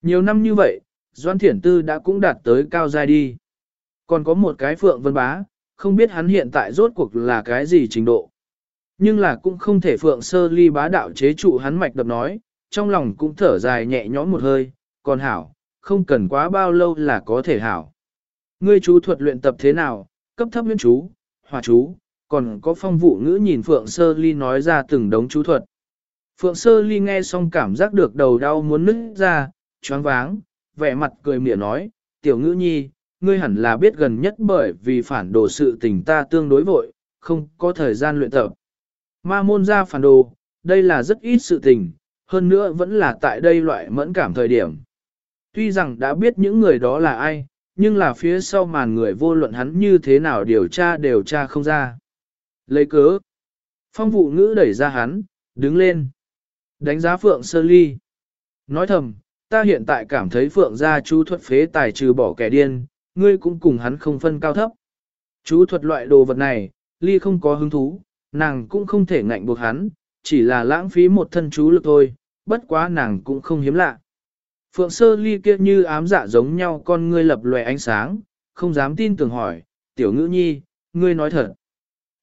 Speaker 1: Nhiều năm như vậy, Doan Thiển Tư đã cũng đạt tới cao giai đi. Còn có một cái phượng vân bá, không biết hắn hiện tại rốt cuộc là cái gì trình độ. Nhưng là cũng không thể phượng sơ ly bá đạo chế trụ hắn mạch đập nói, trong lòng cũng thở dài nhẹ nhõm một hơi, còn hảo, không cần quá bao lâu là có thể hảo. Ngươi chú thuật luyện tập thế nào, cấp thấp nguyên chú, hòa chú, còn có phong vụ ngữ nhìn Phượng Sơ Ly nói ra từng đống chú thuật. Phượng Sơ Ly nghe xong cảm giác được đầu đau muốn nứt ra, choáng váng, vẻ mặt cười mỉa nói, tiểu ngữ nhi, ngươi hẳn là biết gần nhất bởi vì phản đồ sự tình ta tương đối vội, không có thời gian luyện tập. Ma môn ra phản đồ, đây là rất ít sự tình, hơn nữa vẫn là tại đây loại mẫn cảm thời điểm. Tuy rằng đã biết những người đó là ai, nhưng là phía sau màn người vô luận hắn như thế nào điều tra đều tra không ra. Lấy cớ. Phong vụ ngữ đẩy ra hắn, đứng lên. Đánh giá Phượng Sơ Ly. Nói thầm, ta hiện tại cảm thấy Phượng gia chú thuật phế tài trừ bỏ kẻ điên, ngươi cũng cùng hắn không phân cao thấp. Chú thuật loại đồ vật này, Ly không có hứng thú, nàng cũng không thể ngạnh buộc hắn, chỉ là lãng phí một thân chú lực thôi, bất quá nàng cũng không hiếm lạ. Phượng sơ ly kia như ám dạ giống nhau con ngươi lập lòe ánh sáng, không dám tin tưởng hỏi, tiểu ngữ nhi, ngươi nói thật.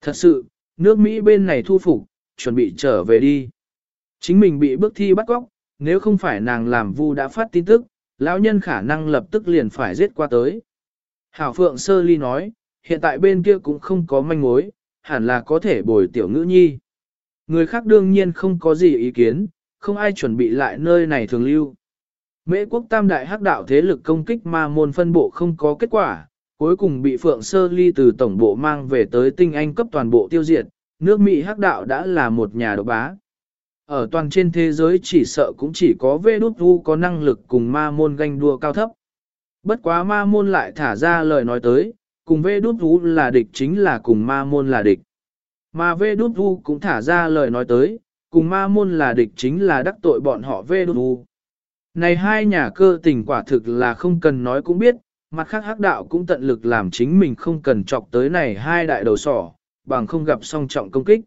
Speaker 1: Thật sự, nước Mỹ bên này thu phục, chuẩn bị trở về đi. Chính mình bị bước thi bắt cóc, nếu không phải nàng làm vu đã phát tin tức, lão nhân khả năng lập tức liền phải giết qua tới. Hảo Phượng Sơ Ly nói, hiện tại bên kia cũng không có manh mối, hẳn là có thể bồi tiểu ngữ nhi. Người khác đương nhiên không có gì ý kiến, không ai chuẩn bị lại nơi này thường lưu. Mễ quốc tam đại hắc đạo thế lực công kích ma môn phân bộ không có kết quả, cuối cùng bị Phượng Sơ Ly từ tổng bộ mang về tới tinh anh cấp toàn bộ tiêu diệt, nước Mỹ hắc đạo đã là một nhà độc bá. Ở toàn trên thế giới chỉ sợ cũng chỉ có vê đút có năng lực cùng ma môn ganh đua cao thấp. Bất quá ma môn lại thả ra lời nói tới, cùng vê đút vu là địch chính là cùng ma môn là địch. Mà vê đút vu cũng thả ra lời nói tới, cùng ma môn là địch chính là đắc tội bọn họ vê đút vu. Này hai nhà cơ tình quả thực là không cần nói cũng biết, mặt khác hắc đạo cũng tận lực làm chính mình không cần chọc tới này hai đại đầu sỏ, bằng không gặp song trọng công kích.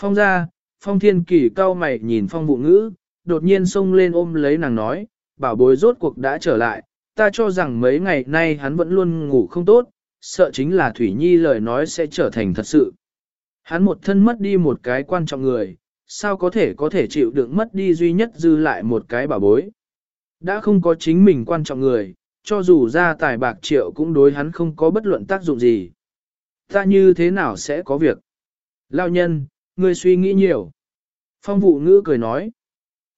Speaker 1: Phong ra, phong thiên kỳ cao mày nhìn phong vụ ngữ, đột nhiên xông lên ôm lấy nàng nói, bảo bối rốt cuộc đã trở lại, ta cho rằng mấy ngày nay hắn vẫn luôn ngủ không tốt, sợ chính là Thủy Nhi lời nói sẽ trở thành thật sự. Hắn một thân mất đi một cái quan trọng người, sao có thể có thể chịu đựng mất đi duy nhất dư lại một cái bảo bối. Đã không có chính mình quan trọng người, cho dù ra tài bạc triệu cũng đối hắn không có bất luận tác dụng gì. Ta như thế nào sẽ có việc? Lao nhân, ngươi suy nghĩ nhiều. Phong vụ ngữ cười nói.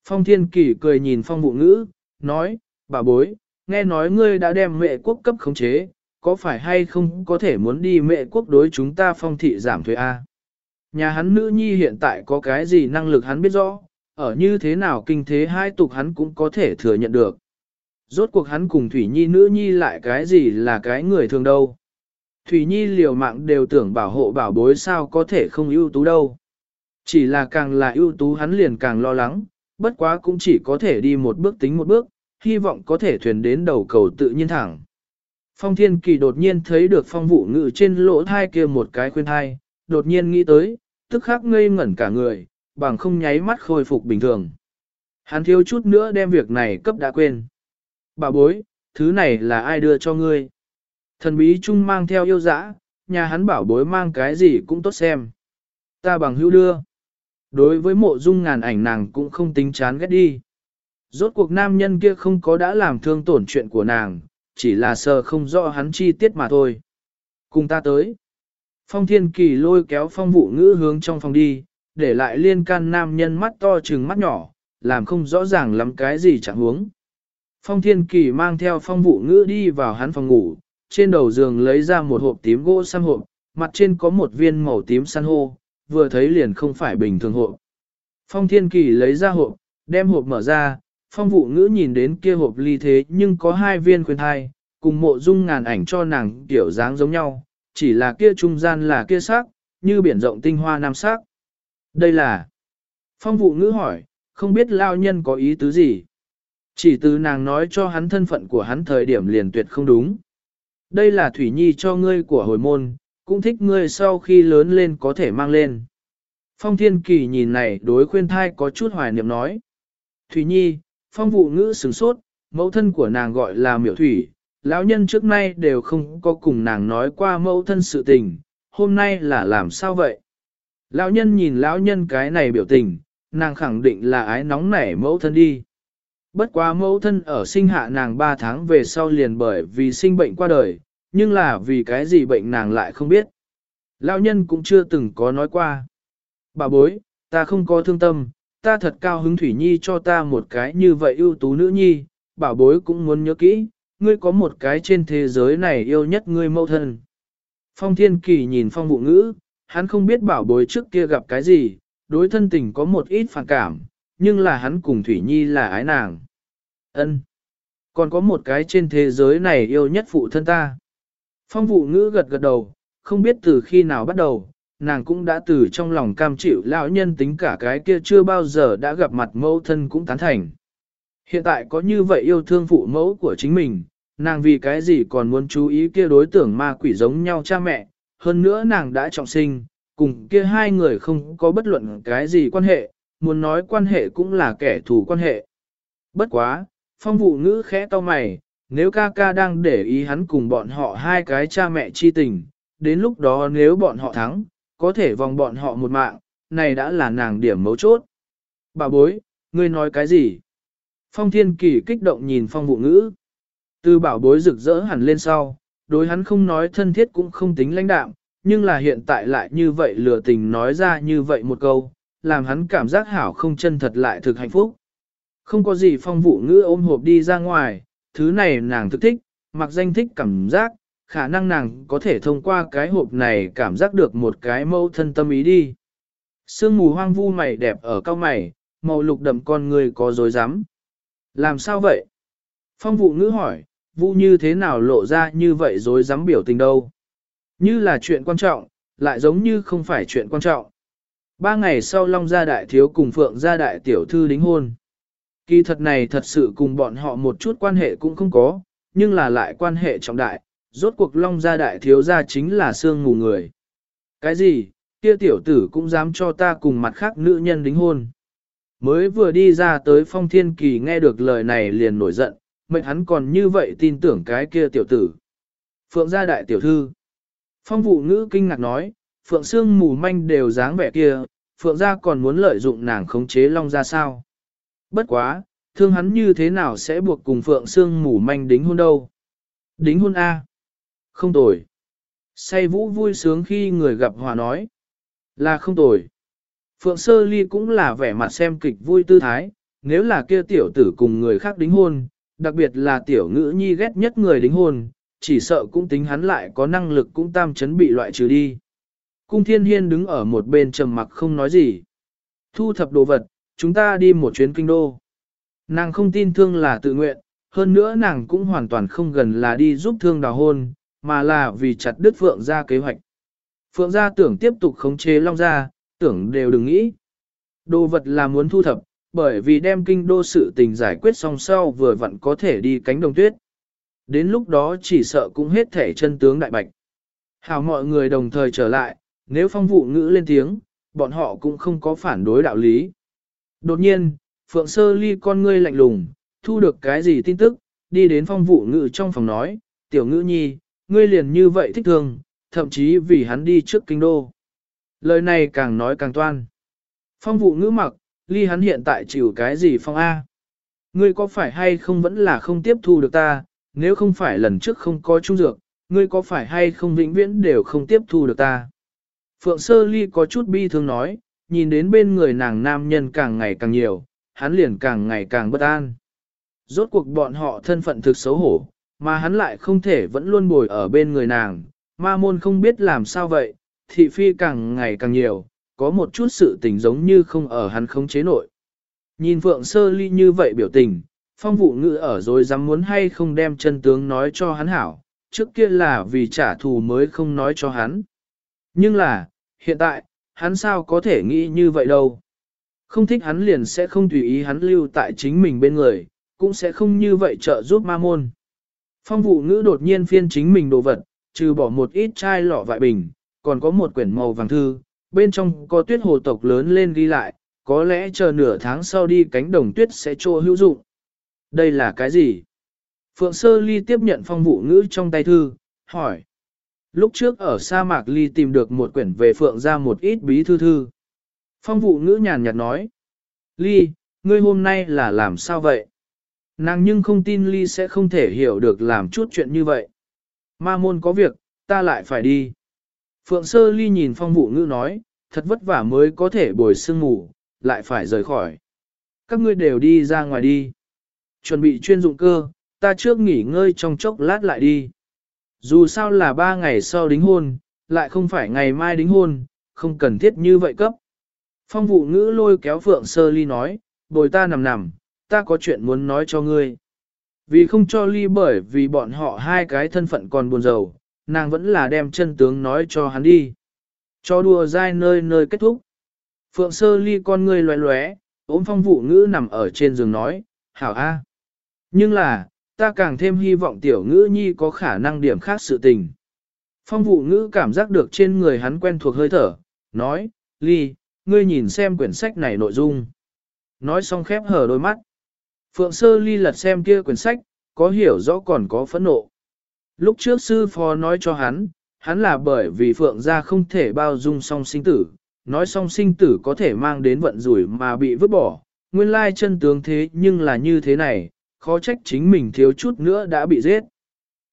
Speaker 1: Phong thiên kỷ cười nhìn phong vụ ngữ, nói, bà bối, nghe nói ngươi đã đem mẹ quốc cấp khống chế, có phải hay không có thể muốn đi mẹ quốc đối chúng ta phong thị giảm thuế A? Nhà hắn nữ nhi hiện tại có cái gì năng lực hắn biết rõ, ở như thế nào kinh thế hai tục hắn cũng có thể thừa nhận được. Rốt cuộc hắn cùng Thủy Nhi nữ nhi lại cái gì là cái người thường đâu. Thủy Nhi liều mạng đều tưởng bảo hộ bảo bối sao có thể không ưu tú đâu. Chỉ là càng là ưu tú hắn liền càng lo lắng, bất quá cũng chỉ có thể đi một bước tính một bước, hy vọng có thể thuyền đến đầu cầu tự nhiên thẳng. Phong Thiên Kỳ đột nhiên thấy được phong vụ ngự trên lỗ thai kia một cái khuyên thai, đột nhiên nghĩ tới, tức khắc ngây ngẩn cả người, bằng không nháy mắt khôi phục bình thường. Hắn thiếu chút nữa đem việc này cấp đã quên. Bà bối, thứ này là ai đưa cho ngươi? Thần bí trung mang theo yêu dã, nhà hắn bảo bối mang cái gì cũng tốt xem. Ta bằng hữu đưa. Đối với mộ dung ngàn ảnh nàng cũng không tính chán ghét đi. Rốt cuộc nam nhân kia không có đã làm thương tổn chuyện của nàng, chỉ là sờ không rõ hắn chi tiết mà thôi. Cùng ta tới. Phong thiên kỳ lôi kéo phong vụ ngữ hướng trong phòng đi, để lại liên can nam nhân mắt to trừng mắt nhỏ, làm không rõ ràng lắm cái gì chẳng hướng. Phong thiên kỳ mang theo phong vụ ngữ đi vào hắn phòng ngủ, trên đầu giường lấy ra một hộp tím gỗ xăm hộp, mặt trên có một viên màu tím san hô, vừa thấy liền không phải bình thường hộp. Phong thiên kỳ lấy ra hộp, đem hộp mở ra, phong vụ ngữ nhìn đến kia hộp ly thế nhưng có hai viên khuyên thai, cùng mộ dung ngàn ảnh cho nàng tiểu dáng giống nhau, chỉ là kia trung gian là kia sắc, như biển rộng tinh hoa nam sắc. Đây là... Phong vụ ngữ hỏi, không biết lao nhân có ý tứ gì. Chỉ từ nàng nói cho hắn thân phận của hắn thời điểm liền tuyệt không đúng. Đây là Thủy Nhi cho ngươi của hồi môn, cũng thích ngươi sau khi lớn lên có thể mang lên. Phong Thiên Kỳ nhìn này đối khuyên thai có chút hoài niệm nói. Thủy Nhi, phong vụ ngữ sửng sốt, mẫu thân của nàng gọi là miểu thủy, lão nhân trước nay đều không có cùng nàng nói qua mẫu thân sự tình, hôm nay là làm sao vậy? Lão nhân nhìn lão nhân cái này biểu tình, nàng khẳng định là ái nóng nảy mẫu thân đi. Bất quá mẫu thân ở sinh hạ nàng 3 tháng về sau liền bởi vì sinh bệnh qua đời, nhưng là vì cái gì bệnh nàng lại không biết. Lão nhân cũng chưa từng có nói qua. Bà bối, ta không có thương tâm, ta thật cao hứng Thủy Nhi cho ta một cái như vậy ưu tú nữ nhi, bảo bối cũng muốn nhớ kỹ, ngươi có một cái trên thế giới này yêu nhất ngươi mẫu thân. Phong Thiên Kỳ nhìn phong vũ ngữ, hắn không biết bảo bối trước kia gặp cái gì, đối thân tình có một ít phản cảm, nhưng là hắn cùng Thủy Nhi là ái nàng. ân Còn có một cái trên thế giới này yêu nhất phụ thân ta. Phong vũ ngữ gật gật đầu, không biết từ khi nào bắt đầu, nàng cũng đã từ trong lòng cam chịu lão nhân tính cả cái kia chưa bao giờ đã gặp mặt mẫu thân cũng tán thành. Hiện tại có như vậy yêu thương phụ mẫu của chính mình, nàng vì cái gì còn muốn chú ý kia đối tượng ma quỷ giống nhau cha mẹ, hơn nữa nàng đã trọng sinh, cùng kia hai người không có bất luận cái gì quan hệ, muốn nói quan hệ cũng là kẻ thù quan hệ. Bất quá, phong vụ ngữ khẽ to mày, nếu ca ca đang để ý hắn cùng bọn họ hai cái cha mẹ chi tình, đến lúc đó nếu bọn họ thắng, có thể vòng bọn họ một mạng, này đã là nàng điểm mấu chốt. Bà bối, ngươi nói cái gì? Phong thiên kỳ kích động nhìn phong vụ ngữ. Từ bảo bối rực rỡ hẳn lên sau, đối hắn không nói thân thiết cũng không tính lãnh đạm, nhưng là hiện tại lại như vậy lừa tình nói ra như vậy một câu, làm hắn cảm giác hảo không chân thật lại thực hạnh phúc. Không có gì phong vụ ngữ ôm hộp đi ra ngoài, thứ này nàng thực thích, mặc danh thích cảm giác, khả năng nàng có thể thông qua cái hộp này cảm giác được một cái mâu thân tâm ý đi. Sương mù hoang vu mày đẹp ở cao mày, màu lục đậm con người có dối rắm Làm sao vậy? Phong vụ ngữ hỏi, vu như thế nào lộ ra như vậy dối rắm biểu tình đâu? Như là chuyện quan trọng, lại giống như không phải chuyện quan trọng. Ba ngày sau Long Gia Đại Thiếu cùng Phượng Gia Đại Tiểu Thư đính hôn. Kỳ thật này thật sự cùng bọn họ một chút quan hệ cũng không có, nhưng là lại quan hệ trọng đại, rốt cuộc Long Gia Đại Thiếu Gia chính là xương mù người. Cái gì, kia tiểu tử cũng dám cho ta cùng mặt khác nữ nhân đính hôn. Mới vừa đi ra tới phong thiên kỳ nghe được lời này liền nổi giận, mệnh hắn còn như vậy tin tưởng cái kia tiểu tử. Phượng gia đại tiểu thư. Phong vụ ngữ kinh ngạc nói, Phượng xương mù manh đều dáng vẻ kia, Phượng gia còn muốn lợi dụng nàng khống chế Long gia sao. Bất quá, thương hắn như thế nào sẽ buộc cùng Phượng xương mù manh đính hôn đâu. Đính hôn A. Không tồi. Say vũ vui sướng khi người gặp hòa nói. Là không tồi. Phượng Sơ Ly cũng là vẻ mặt xem kịch vui tư thái, nếu là kia tiểu tử cùng người khác đính hôn, đặc biệt là tiểu ngữ nhi ghét nhất người đính hôn, chỉ sợ cũng tính hắn lại có năng lực cũng tam chấn bị loại trừ đi. Cung thiên hiên đứng ở một bên trầm mặc không nói gì. Thu thập đồ vật, chúng ta đi một chuyến kinh đô. Nàng không tin thương là tự nguyện, hơn nữa nàng cũng hoàn toàn không gần là đi giúp thương đào hôn, mà là vì chặt đứt Phượng gia kế hoạch. Phượng gia tưởng tiếp tục khống chế Long gia, tưởng đều đừng nghĩ. Đồ vật là muốn thu thập, bởi vì đem kinh đô sự tình giải quyết xong sau vừa vặn có thể đi cánh đồng tuyết. Đến lúc đó chỉ sợ cũng hết thể chân tướng đại bạch. Hào mọi người đồng thời trở lại, nếu phong vụ ngữ lên tiếng, bọn họ cũng không có phản đối đạo lý. Đột nhiên, Phượng Sơ Ly con ngươi lạnh lùng, thu được cái gì tin tức, đi đến phong vụ ngữ trong phòng nói, tiểu ngữ nhi, ngươi liền như vậy thích thương, thậm chí vì hắn đi trước kinh đô. Lời này càng nói càng toan. Phong vụ ngữ mặc, ly hắn hiện tại chịu cái gì phong A. Ngươi có phải hay không vẫn là không tiếp thu được ta, nếu không phải lần trước không có trung dược, ngươi có phải hay không vĩnh viễn đều không tiếp thu được ta. Phượng Sơ Ly có chút bi thương nói, nhìn đến bên người nàng nam nhân càng ngày càng nhiều, hắn liền càng ngày càng bất an. Rốt cuộc bọn họ thân phận thực xấu hổ, mà hắn lại không thể vẫn luôn bồi ở bên người nàng, ma môn không biết làm sao vậy, thị phi càng ngày càng nhiều, có một chút sự tình giống như không ở hắn không chế nội. Nhìn Phượng Sơ Ly như vậy biểu tình, phong vụ ngữ ở rồi dám muốn hay không đem chân tướng nói cho hắn hảo, trước kia là vì trả thù mới không nói cho hắn. Nhưng là, hiện tại, hắn sao có thể nghĩ như vậy đâu. Không thích hắn liền sẽ không tùy ý hắn lưu tại chính mình bên người, cũng sẽ không như vậy trợ giúp ma môn. Phong vụ ngữ đột nhiên phiên chính mình đồ vật, trừ bỏ một ít chai lọ vại bình, còn có một quyển màu vàng thư, bên trong có tuyết hồ tộc lớn lên ghi lại, có lẽ chờ nửa tháng sau đi cánh đồng tuyết sẽ trô hữu dụng. Đây là cái gì? Phượng Sơ Ly tiếp nhận phong vụ ngữ trong tay thư, hỏi. Lúc trước ở sa mạc Ly tìm được một quyển về Phượng ra một ít bí thư thư. Phong vụ ngữ nhàn nhạt nói. Ly, ngươi hôm nay là làm sao vậy? Nàng nhưng không tin Ly sẽ không thể hiểu được làm chút chuyện như vậy. Ma môn có việc, ta lại phải đi. Phượng Sơ Ly nhìn phong vụ ngữ nói, thật vất vả mới có thể bồi sương ngủ, lại phải rời khỏi. Các ngươi đều đi ra ngoài đi. Chuẩn bị chuyên dụng cơ, ta trước nghỉ ngơi trong chốc lát lại đi. Dù sao là ba ngày sau đính hôn, lại không phải ngày mai đính hôn, không cần thiết như vậy cấp. Phong vụ ngữ lôi kéo Phượng Sơ Ly nói, bồi ta nằm nằm, ta có chuyện muốn nói cho ngươi. Vì không cho Ly bởi vì bọn họ hai cái thân phận còn buồn rầu, nàng vẫn là đem chân tướng nói cho hắn đi. Cho đùa dai nơi nơi kết thúc. Phượng Sơ Ly con ngươi loé loé, ốm phong vụ ngữ nằm ở trên giường nói, hảo a. Nhưng là, ta càng thêm hy vọng tiểu ngữ nhi có khả năng điểm khác sự tình. Phong vụ ngữ cảm giác được trên người hắn quen thuộc hơi thở, nói, Ly, ngươi nhìn xem quyển sách này nội dung. Nói xong khép hở đôi mắt. Phượng Sơ Ly lật xem kia quyển sách, có hiểu rõ còn có phẫn nộ. Lúc trước sư phó nói cho hắn, hắn là bởi vì Phượng gia không thể bao dung song sinh tử, nói song sinh tử có thể mang đến vận rủi mà bị vứt bỏ. Nguyên lai chân tướng thế nhưng là như thế này, khó trách chính mình thiếu chút nữa đã bị giết.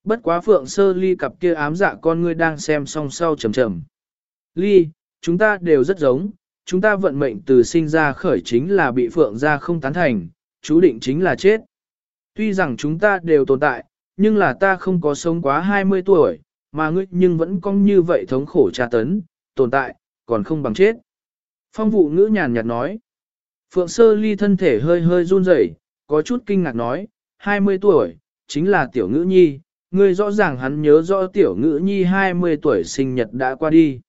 Speaker 1: Bất quá Phượng Sơ Ly cặp kia ám dạ con ngươi đang xem song sau trầm trầm. Ly, chúng ta đều rất giống, chúng ta vận mệnh từ sinh ra khởi chính là bị Phượng gia không tán thành, chú định chính là chết. Tuy rằng chúng ta đều tồn tại, nhưng là ta không có sống quá 20 tuổi, mà ngươi nhưng vẫn cong như vậy thống khổ tra tấn, tồn tại, còn không bằng chết. Phong vụ ngữ nhàn nhạt nói. Phượng sơ ly thân thể hơi hơi run rẩy, có chút kinh ngạc nói, 20 tuổi, chính là tiểu ngữ nhi, ngươi rõ ràng hắn nhớ rõ tiểu ngữ nhi 20 tuổi sinh nhật đã qua đi.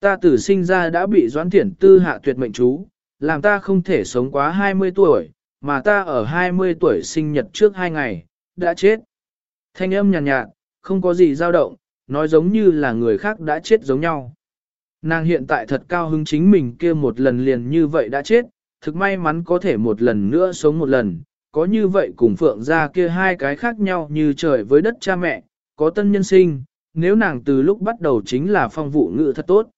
Speaker 1: Ta tử sinh ra đã bị doãn thiển tư hạ tuyệt mệnh chú, làm ta không thể sống quá 20 tuổi, mà ta ở 20 tuổi sinh nhật trước 2 ngày, đã chết. Thanh âm nhàn nhạt, nhạt, không có gì dao động, nói giống như là người khác đã chết giống nhau. Nàng hiện tại thật cao hứng chính mình kia một lần liền như vậy đã chết, thực may mắn có thể một lần nữa sống một lần, có như vậy cùng phượng ra kia hai cái khác nhau như trời với đất cha mẹ, có tân nhân sinh, nếu nàng từ lúc bắt đầu chính là phong vụ ngữ thật tốt.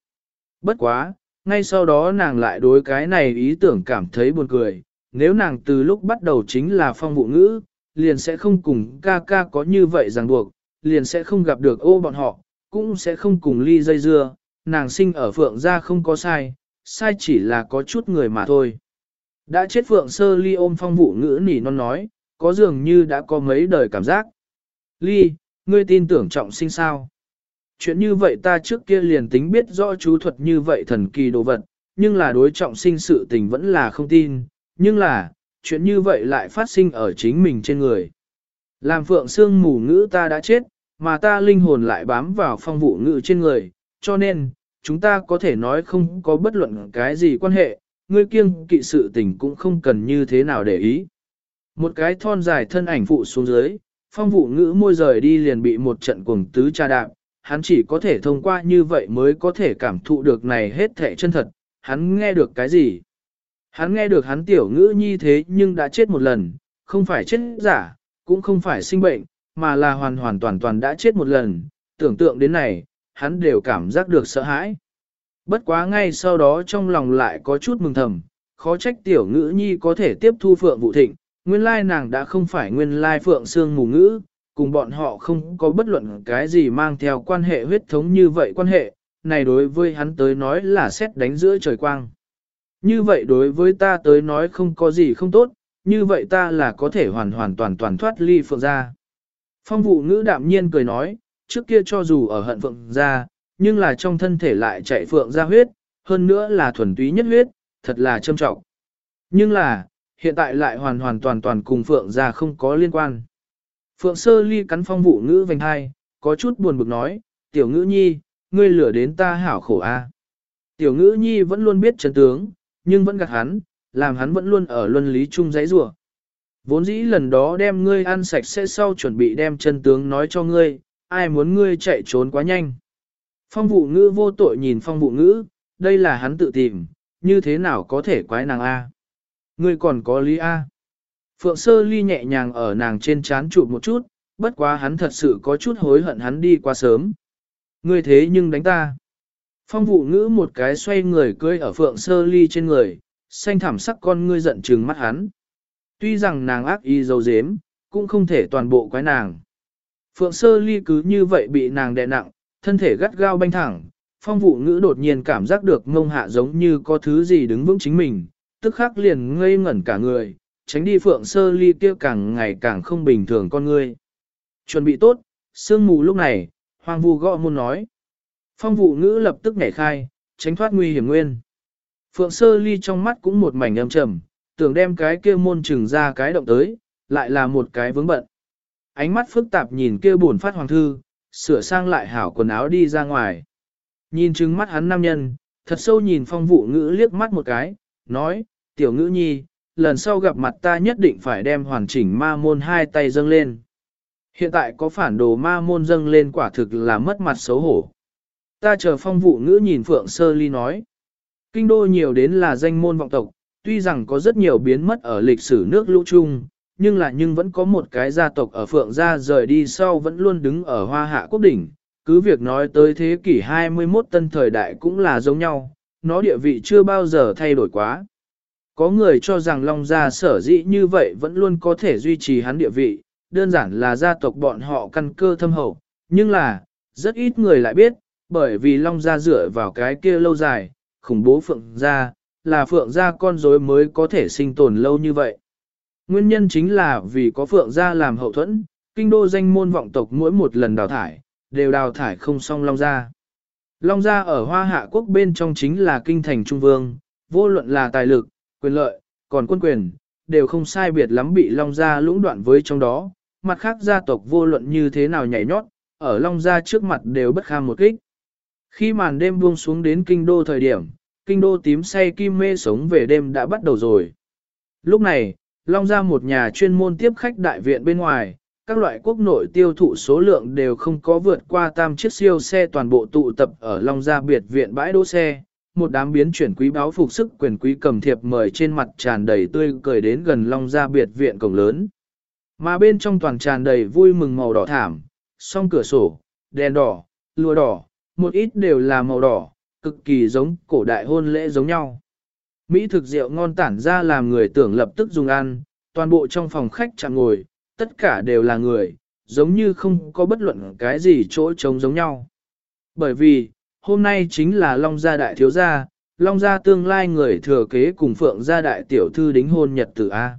Speaker 1: Bất quá, ngay sau đó nàng lại đối cái này ý tưởng cảm thấy buồn cười, nếu nàng từ lúc bắt đầu chính là phong vụ ngữ, liền sẽ không cùng ca ca có như vậy ràng buộc, liền sẽ không gặp được ô bọn họ, cũng sẽ không cùng ly dây dưa, nàng sinh ở phượng gia không có sai, sai chỉ là có chút người mà thôi. Đã chết phượng sơ ly ôm phong vụ ngữ nỉ non nói, có dường như đã có mấy đời cảm giác. Ly, ngươi tin tưởng trọng sinh sao? Chuyện như vậy ta trước kia liền tính biết rõ chú thuật như vậy thần kỳ đồ vật, nhưng là đối trọng sinh sự tình vẫn là không tin, nhưng là, chuyện như vậy lại phát sinh ở chính mình trên người. Làm phượng xương mù ngữ ta đã chết, mà ta linh hồn lại bám vào phong vụ ngữ trên người, cho nên, chúng ta có thể nói không có bất luận cái gì quan hệ, ngươi kiêng kỵ sự tình cũng không cần như thế nào để ý. Một cái thon dài thân ảnh phụ xuống dưới, phong vụ ngữ môi rời đi liền bị một trận cuồng tứ tra đạp, hắn chỉ có thể thông qua như vậy mới có thể cảm thụ được này hết thể chân thật, hắn nghe được cái gì? Hắn nghe được hắn tiểu ngữ nhi thế nhưng đã chết một lần, không phải chết giả, cũng không phải sinh bệnh, mà là hoàn hoàn toàn toàn đã chết một lần, tưởng tượng đến này, hắn đều cảm giác được sợ hãi. Bất quá ngay sau đó trong lòng lại có chút mừng thầm, khó trách tiểu ngữ nhi có thể tiếp thu phượng vụ thịnh, nguyên lai nàng đã không phải nguyên lai phượng xương mù ngữ, cùng bọn họ không có bất luận cái gì mang theo quan hệ huyết thống như vậy quan hệ, này đối với hắn tới nói là xét đánh giữa trời quang. Như vậy đối với ta tới nói không có gì không tốt, như vậy ta là có thể hoàn hoàn toàn toàn thoát ly phượng gia Phong vụ ngữ đạm nhiên cười nói, trước kia cho dù ở hận phượng gia nhưng là trong thân thể lại chạy phượng gia huyết, hơn nữa là thuần túy nhất huyết, thật là châm trọng. Nhưng là, hiện tại lại hoàn hoàn toàn toàn cùng phượng gia không có liên quan. Phượng sơ ly cắn phong vụ ngữ vành hai, có chút buồn bực nói, tiểu ngữ nhi, ngươi lửa đến ta hảo khổ a. Tiểu ngữ nhi vẫn luôn biết chân tướng, nhưng vẫn gạt hắn, làm hắn vẫn luôn ở luân lý chung giấy rủa. Vốn dĩ lần đó đem ngươi ăn sạch sẽ sau chuẩn bị đem chân tướng nói cho ngươi, ai muốn ngươi chạy trốn quá nhanh. Phong vụ ngữ vô tội nhìn phong vụ ngữ, đây là hắn tự tìm, như thế nào có thể quái nàng A. Ngươi còn có lý A. Phượng Sơ Ly nhẹ nhàng ở nàng trên chán chụp một chút, bất quá hắn thật sự có chút hối hận hắn đi quá sớm. Ngươi thế nhưng đánh ta. Phong vụ ngữ một cái xoay người cưới ở Phượng Sơ Ly trên người, xanh thảm sắc con ngươi giận trừng mắt hắn. Tuy rằng nàng ác y dấu dếm, cũng không thể toàn bộ quái nàng. Phượng Sơ Ly cứ như vậy bị nàng đè nặng, thân thể gắt gao banh thẳng, phong vụ ngữ đột nhiên cảm giác được ngông hạ giống như có thứ gì đứng vững chính mình, tức khắc liền ngây ngẩn cả người, tránh đi Phượng Sơ Ly kia càng ngày càng không bình thường con ngươi. Chuẩn bị tốt, sương mù lúc này, hoàng vu gõ muốn nói. Phong vụ ngữ lập tức nhảy khai, tránh thoát nguy hiểm nguyên. Phượng Sơ Ly trong mắt cũng một mảnh âm trầm, tưởng đem cái kia môn trừng ra cái động tới, lại là một cái vướng bận. Ánh mắt phức tạp nhìn kia buồn phát hoàng thư, sửa sang lại hảo quần áo đi ra ngoài. Nhìn trừng mắt hắn nam nhân, thật sâu nhìn phong vụ ngữ liếc mắt một cái, nói, tiểu ngữ nhi, lần sau gặp mặt ta nhất định phải đem hoàn chỉnh ma môn hai tay dâng lên. Hiện tại có phản đồ ma môn dâng lên quả thực là mất mặt xấu hổ. Ta chờ phong vụ ngữ nhìn Phượng Sơ Ly nói. Kinh đô nhiều đến là danh môn vọng tộc, tuy rằng có rất nhiều biến mất ở lịch sử nước lũ chung, nhưng là nhưng vẫn có một cái gia tộc ở Phượng gia rời đi sau vẫn luôn đứng ở hoa hạ quốc đỉnh. Cứ việc nói tới thế kỷ 21 tân thời đại cũng là giống nhau, nó địa vị chưa bao giờ thay đổi quá. Có người cho rằng Long Gia sở dĩ như vậy vẫn luôn có thể duy trì hắn địa vị, đơn giản là gia tộc bọn họ căn cơ thâm hậu, nhưng là, rất ít người lại biết, bởi vì Long Gia dựa vào cái kia lâu dài, khủng bố Phượng Gia, là Phượng Gia con rối mới có thể sinh tồn lâu như vậy. Nguyên nhân chính là vì có Phượng Gia làm hậu thuẫn, kinh đô danh môn vọng tộc mỗi một lần đào thải, đều đào thải không xong Long Gia. Long Gia ở Hoa Hạ Quốc bên trong chính là kinh thành Trung Vương, vô luận là tài lực, quyền lợi, còn quân quyền, đều không sai biệt lắm bị Long Gia lũng đoạn với trong đó, mặt khác gia tộc vô luận như thế nào nhảy nhót, ở Long Gia trước mặt đều bất kham một kích. Khi màn đêm buông xuống đến kinh đô thời điểm, kinh đô tím say kim mê sống về đêm đã bắt đầu rồi. Lúc này, Long Gia một nhà chuyên môn tiếp khách đại viện bên ngoài, các loại quốc nội tiêu thụ số lượng đều không có vượt qua tam chiếc siêu xe toàn bộ tụ tập ở Long Gia biệt viện bãi đỗ xe, một đám biến chuyển quý báo phục sức quyền quý cầm thiệp mời trên mặt tràn đầy tươi cười đến gần Long Gia biệt viện cổng lớn. Mà bên trong toàn tràn đầy vui mừng màu đỏ thảm, song cửa sổ, đèn đỏ, lùa đỏ, một ít đều là màu đỏ, cực kỳ giống cổ đại hôn lễ giống nhau. Mỹ thực rượu ngon tản ra làm người tưởng lập tức dùng ăn, toàn bộ trong phòng khách chẳng ngồi, tất cả đều là người, giống như không có bất luận cái gì chỗ trống giống nhau. Bởi vì, hôm nay chính là Long Gia Đại Thiếu Gia, Long Gia tương lai người thừa kế cùng Phượng Gia Đại Tiểu Thư đính hôn nhật tử A.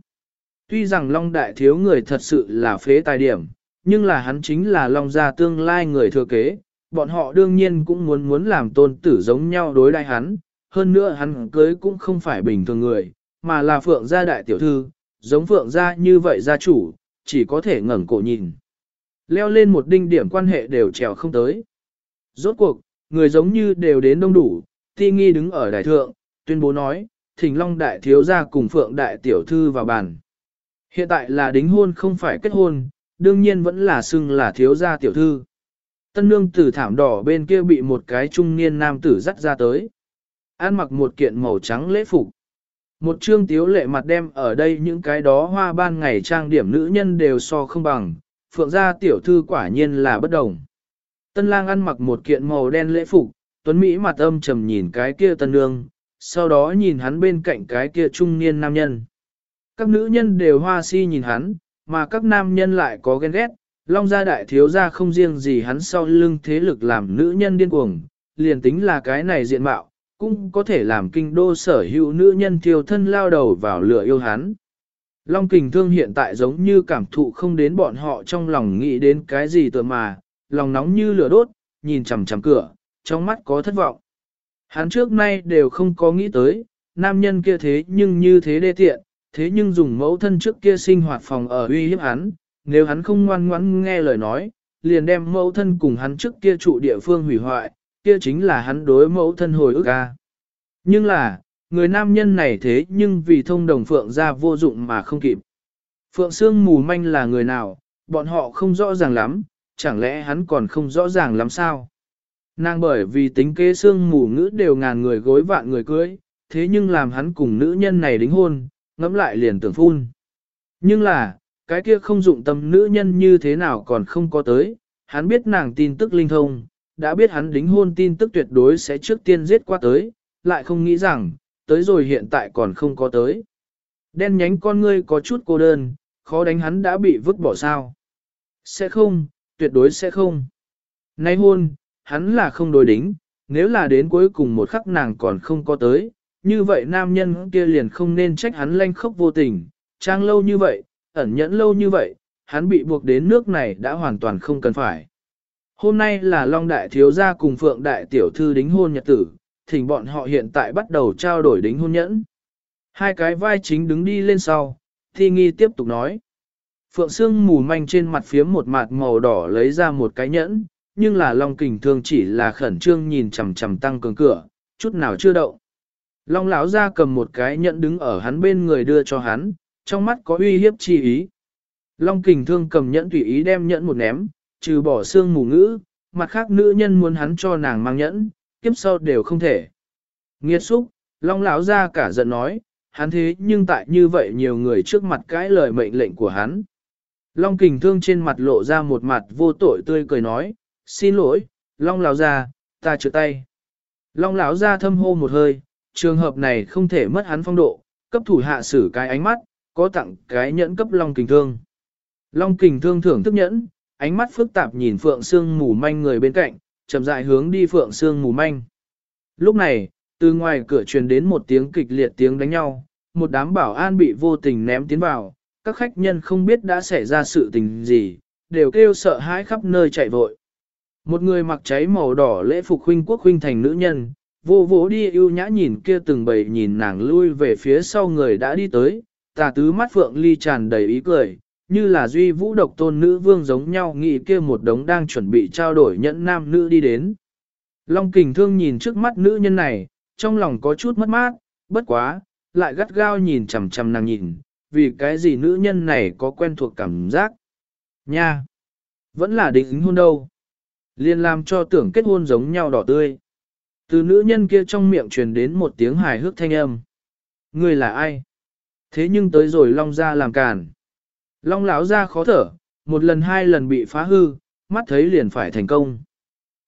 Speaker 1: Tuy rằng Long Đại Thiếu người thật sự là phế tài điểm, nhưng là hắn chính là Long Gia tương lai người thừa kế, bọn họ đương nhiên cũng muốn muốn làm tôn tử giống nhau đối đai hắn, hơn nữa hắn cưới cũng không phải bình thường người, mà là Phượng Gia Đại Tiểu Thư, giống Phượng Gia như vậy gia chủ, chỉ có thể ngẩng cổ nhìn. Leo lên một đinh điểm quan hệ đều trèo không tới. Rốt cuộc, người giống như đều đến đông đủ, ti nghi đứng ở đại thượng, tuyên bố nói, thỉnh long đại thiếu gia cùng phượng đại tiểu thư vào bàn. Hiện tại là đính hôn không phải kết hôn, đương nhiên vẫn là xưng là thiếu gia tiểu thư. Tân nương tử thảm đỏ bên kia bị một cái trung niên nam tử dắt ra tới. An mặc một kiện màu trắng lễ phục. Một trương tiếu lệ mặt đem ở đây những cái đó hoa ban ngày trang điểm nữ nhân đều so không bằng, phượng gia tiểu thư quả nhiên là bất đồng. Tân lang ăn mặc một kiện màu đen lễ phục, tuấn Mỹ mặt âm trầm nhìn cái kia tân nương, sau đó nhìn hắn bên cạnh cái kia trung niên nam nhân. Các nữ nhân đều hoa si nhìn hắn, mà các nam nhân lại có ghen ghét, long gia đại thiếu gia không riêng gì hắn sau lưng thế lực làm nữ nhân điên cuồng, liền tính là cái này diện mạo, cũng có thể làm kinh đô sở hữu nữ nhân thiêu thân lao đầu vào lửa yêu hắn. Long kình thương hiện tại giống như cảm thụ không đến bọn họ trong lòng nghĩ đến cái gì tựa mà, lòng nóng như lửa đốt, nhìn chằm chằm cửa, trong mắt có thất vọng. Hắn trước nay đều không có nghĩ tới, nam nhân kia thế nhưng như thế đê tiện, thế nhưng dùng mẫu thân trước kia sinh hoạt phòng ở uy hiếp hắn, nếu hắn không ngoan ngoãn nghe lời nói, liền đem mẫu thân cùng hắn trước kia trụ địa phương hủy hoại, kia chính là hắn đối mẫu thân hồi ức ca. Nhưng là, người nam nhân này thế nhưng vì thông đồng Phượng ra vô dụng mà không kịp. Phượng Sương mù manh là người nào, bọn họ không rõ ràng lắm, chẳng lẽ hắn còn không rõ ràng lắm sao? Nàng bởi vì tính kế xương mù ngữ đều ngàn người gối vạn người cưới, thế nhưng làm hắn cùng nữ nhân này đính hôn, ngẫm lại liền tưởng phun. Nhưng là, cái kia không dụng tâm nữ nhân như thế nào còn không có tới, hắn biết nàng tin tức linh thông, đã biết hắn đính hôn tin tức tuyệt đối sẽ trước tiên giết qua tới, lại không nghĩ rằng, tới rồi hiện tại còn không có tới. Đen nhánh con ngươi có chút cô đơn, khó đánh hắn đã bị vứt bỏ sao. Sẽ không, tuyệt đối sẽ không. Nay hôn, hắn là không đối đính, nếu là đến cuối cùng một khắc nàng còn không có tới, như vậy nam nhân kia liền không nên trách hắn lanh khốc vô tình, trang lâu như vậy, ẩn nhẫn lâu như vậy, hắn bị buộc đến nước này đã hoàn toàn không cần phải. Hôm nay là Long Đại Thiếu Gia cùng Phượng Đại Tiểu Thư đính hôn nhật tử, thỉnh bọn họ hiện tại bắt đầu trao đổi đính hôn nhẫn. Hai cái vai chính đứng đi lên sau, Thi Nghi tiếp tục nói. Phượng Sương mù manh trên mặt phía một mặt màu đỏ lấy ra một cái nhẫn, nhưng là Long Kình Thương chỉ là khẩn trương nhìn chằm chằm tăng cường cửa, chút nào chưa động. Long lão ra cầm một cái nhẫn đứng ở hắn bên người đưa cho hắn, trong mắt có uy hiếp chi ý. Long Kình Thương cầm nhẫn tùy ý đem nhẫn một ném, trừ bỏ xương mù ngữ, mặt khác nữ nhân muốn hắn cho nàng mang nhẫn, kiếp sau đều không thể. Nghiệt xúc, Long lão ra cả giận nói, hắn thế nhưng tại như vậy nhiều người trước mặt cãi lời mệnh lệnh của hắn. Long kình thương trên mặt lộ ra một mặt vô tội tươi cười nói, xin lỗi, Long lão ra, ta trượt tay. Long lão ra thâm hô một hơi, trường hợp này không thể mất hắn phong độ, cấp thủ hạ xử cái ánh mắt, có tặng cái nhẫn cấp Long kình thương. Long kình thương thưởng thức nhẫn, ánh mắt phức tạp nhìn Phượng Sương mù manh người bên cạnh, chậm rãi hướng đi Phượng Sương mù manh. Lúc này, từ ngoài cửa truyền đến một tiếng kịch liệt tiếng đánh nhau, một đám bảo an bị vô tình ném tiến vào, các khách nhân không biết đã xảy ra sự tình gì, đều kêu sợ hãi khắp nơi chạy vội. Một người mặc cháy màu đỏ lễ phục huynh quốc huynh thành nữ nhân, vô vỗ đi ưu nhã nhìn kia từng bầy nhìn nàng lui về phía sau người đã đi tới, tà tứ mắt phượng ly tràn đầy ý cười, như là duy vũ độc tôn nữ vương giống nhau nghĩ kia một đống đang chuẩn bị trao đổi nhẫn nam nữ đi đến. Long kình thương nhìn trước mắt nữ nhân này, trong lòng có chút mất mát, bất quá, lại gắt gao nhìn chằm chằm nàng nhìn, vì cái gì nữ nhân này có quen thuộc cảm giác. Nha! Vẫn là định hôn đâu. Liên làm cho tưởng kết hôn giống nhau đỏ tươi. Từ nữ nhân kia trong miệng truyền đến một tiếng hài hước thanh âm. Người là ai? Thế nhưng tới rồi Long ra làm càn. Long lão ra khó thở, một lần hai lần bị phá hư, mắt thấy liền phải thành công.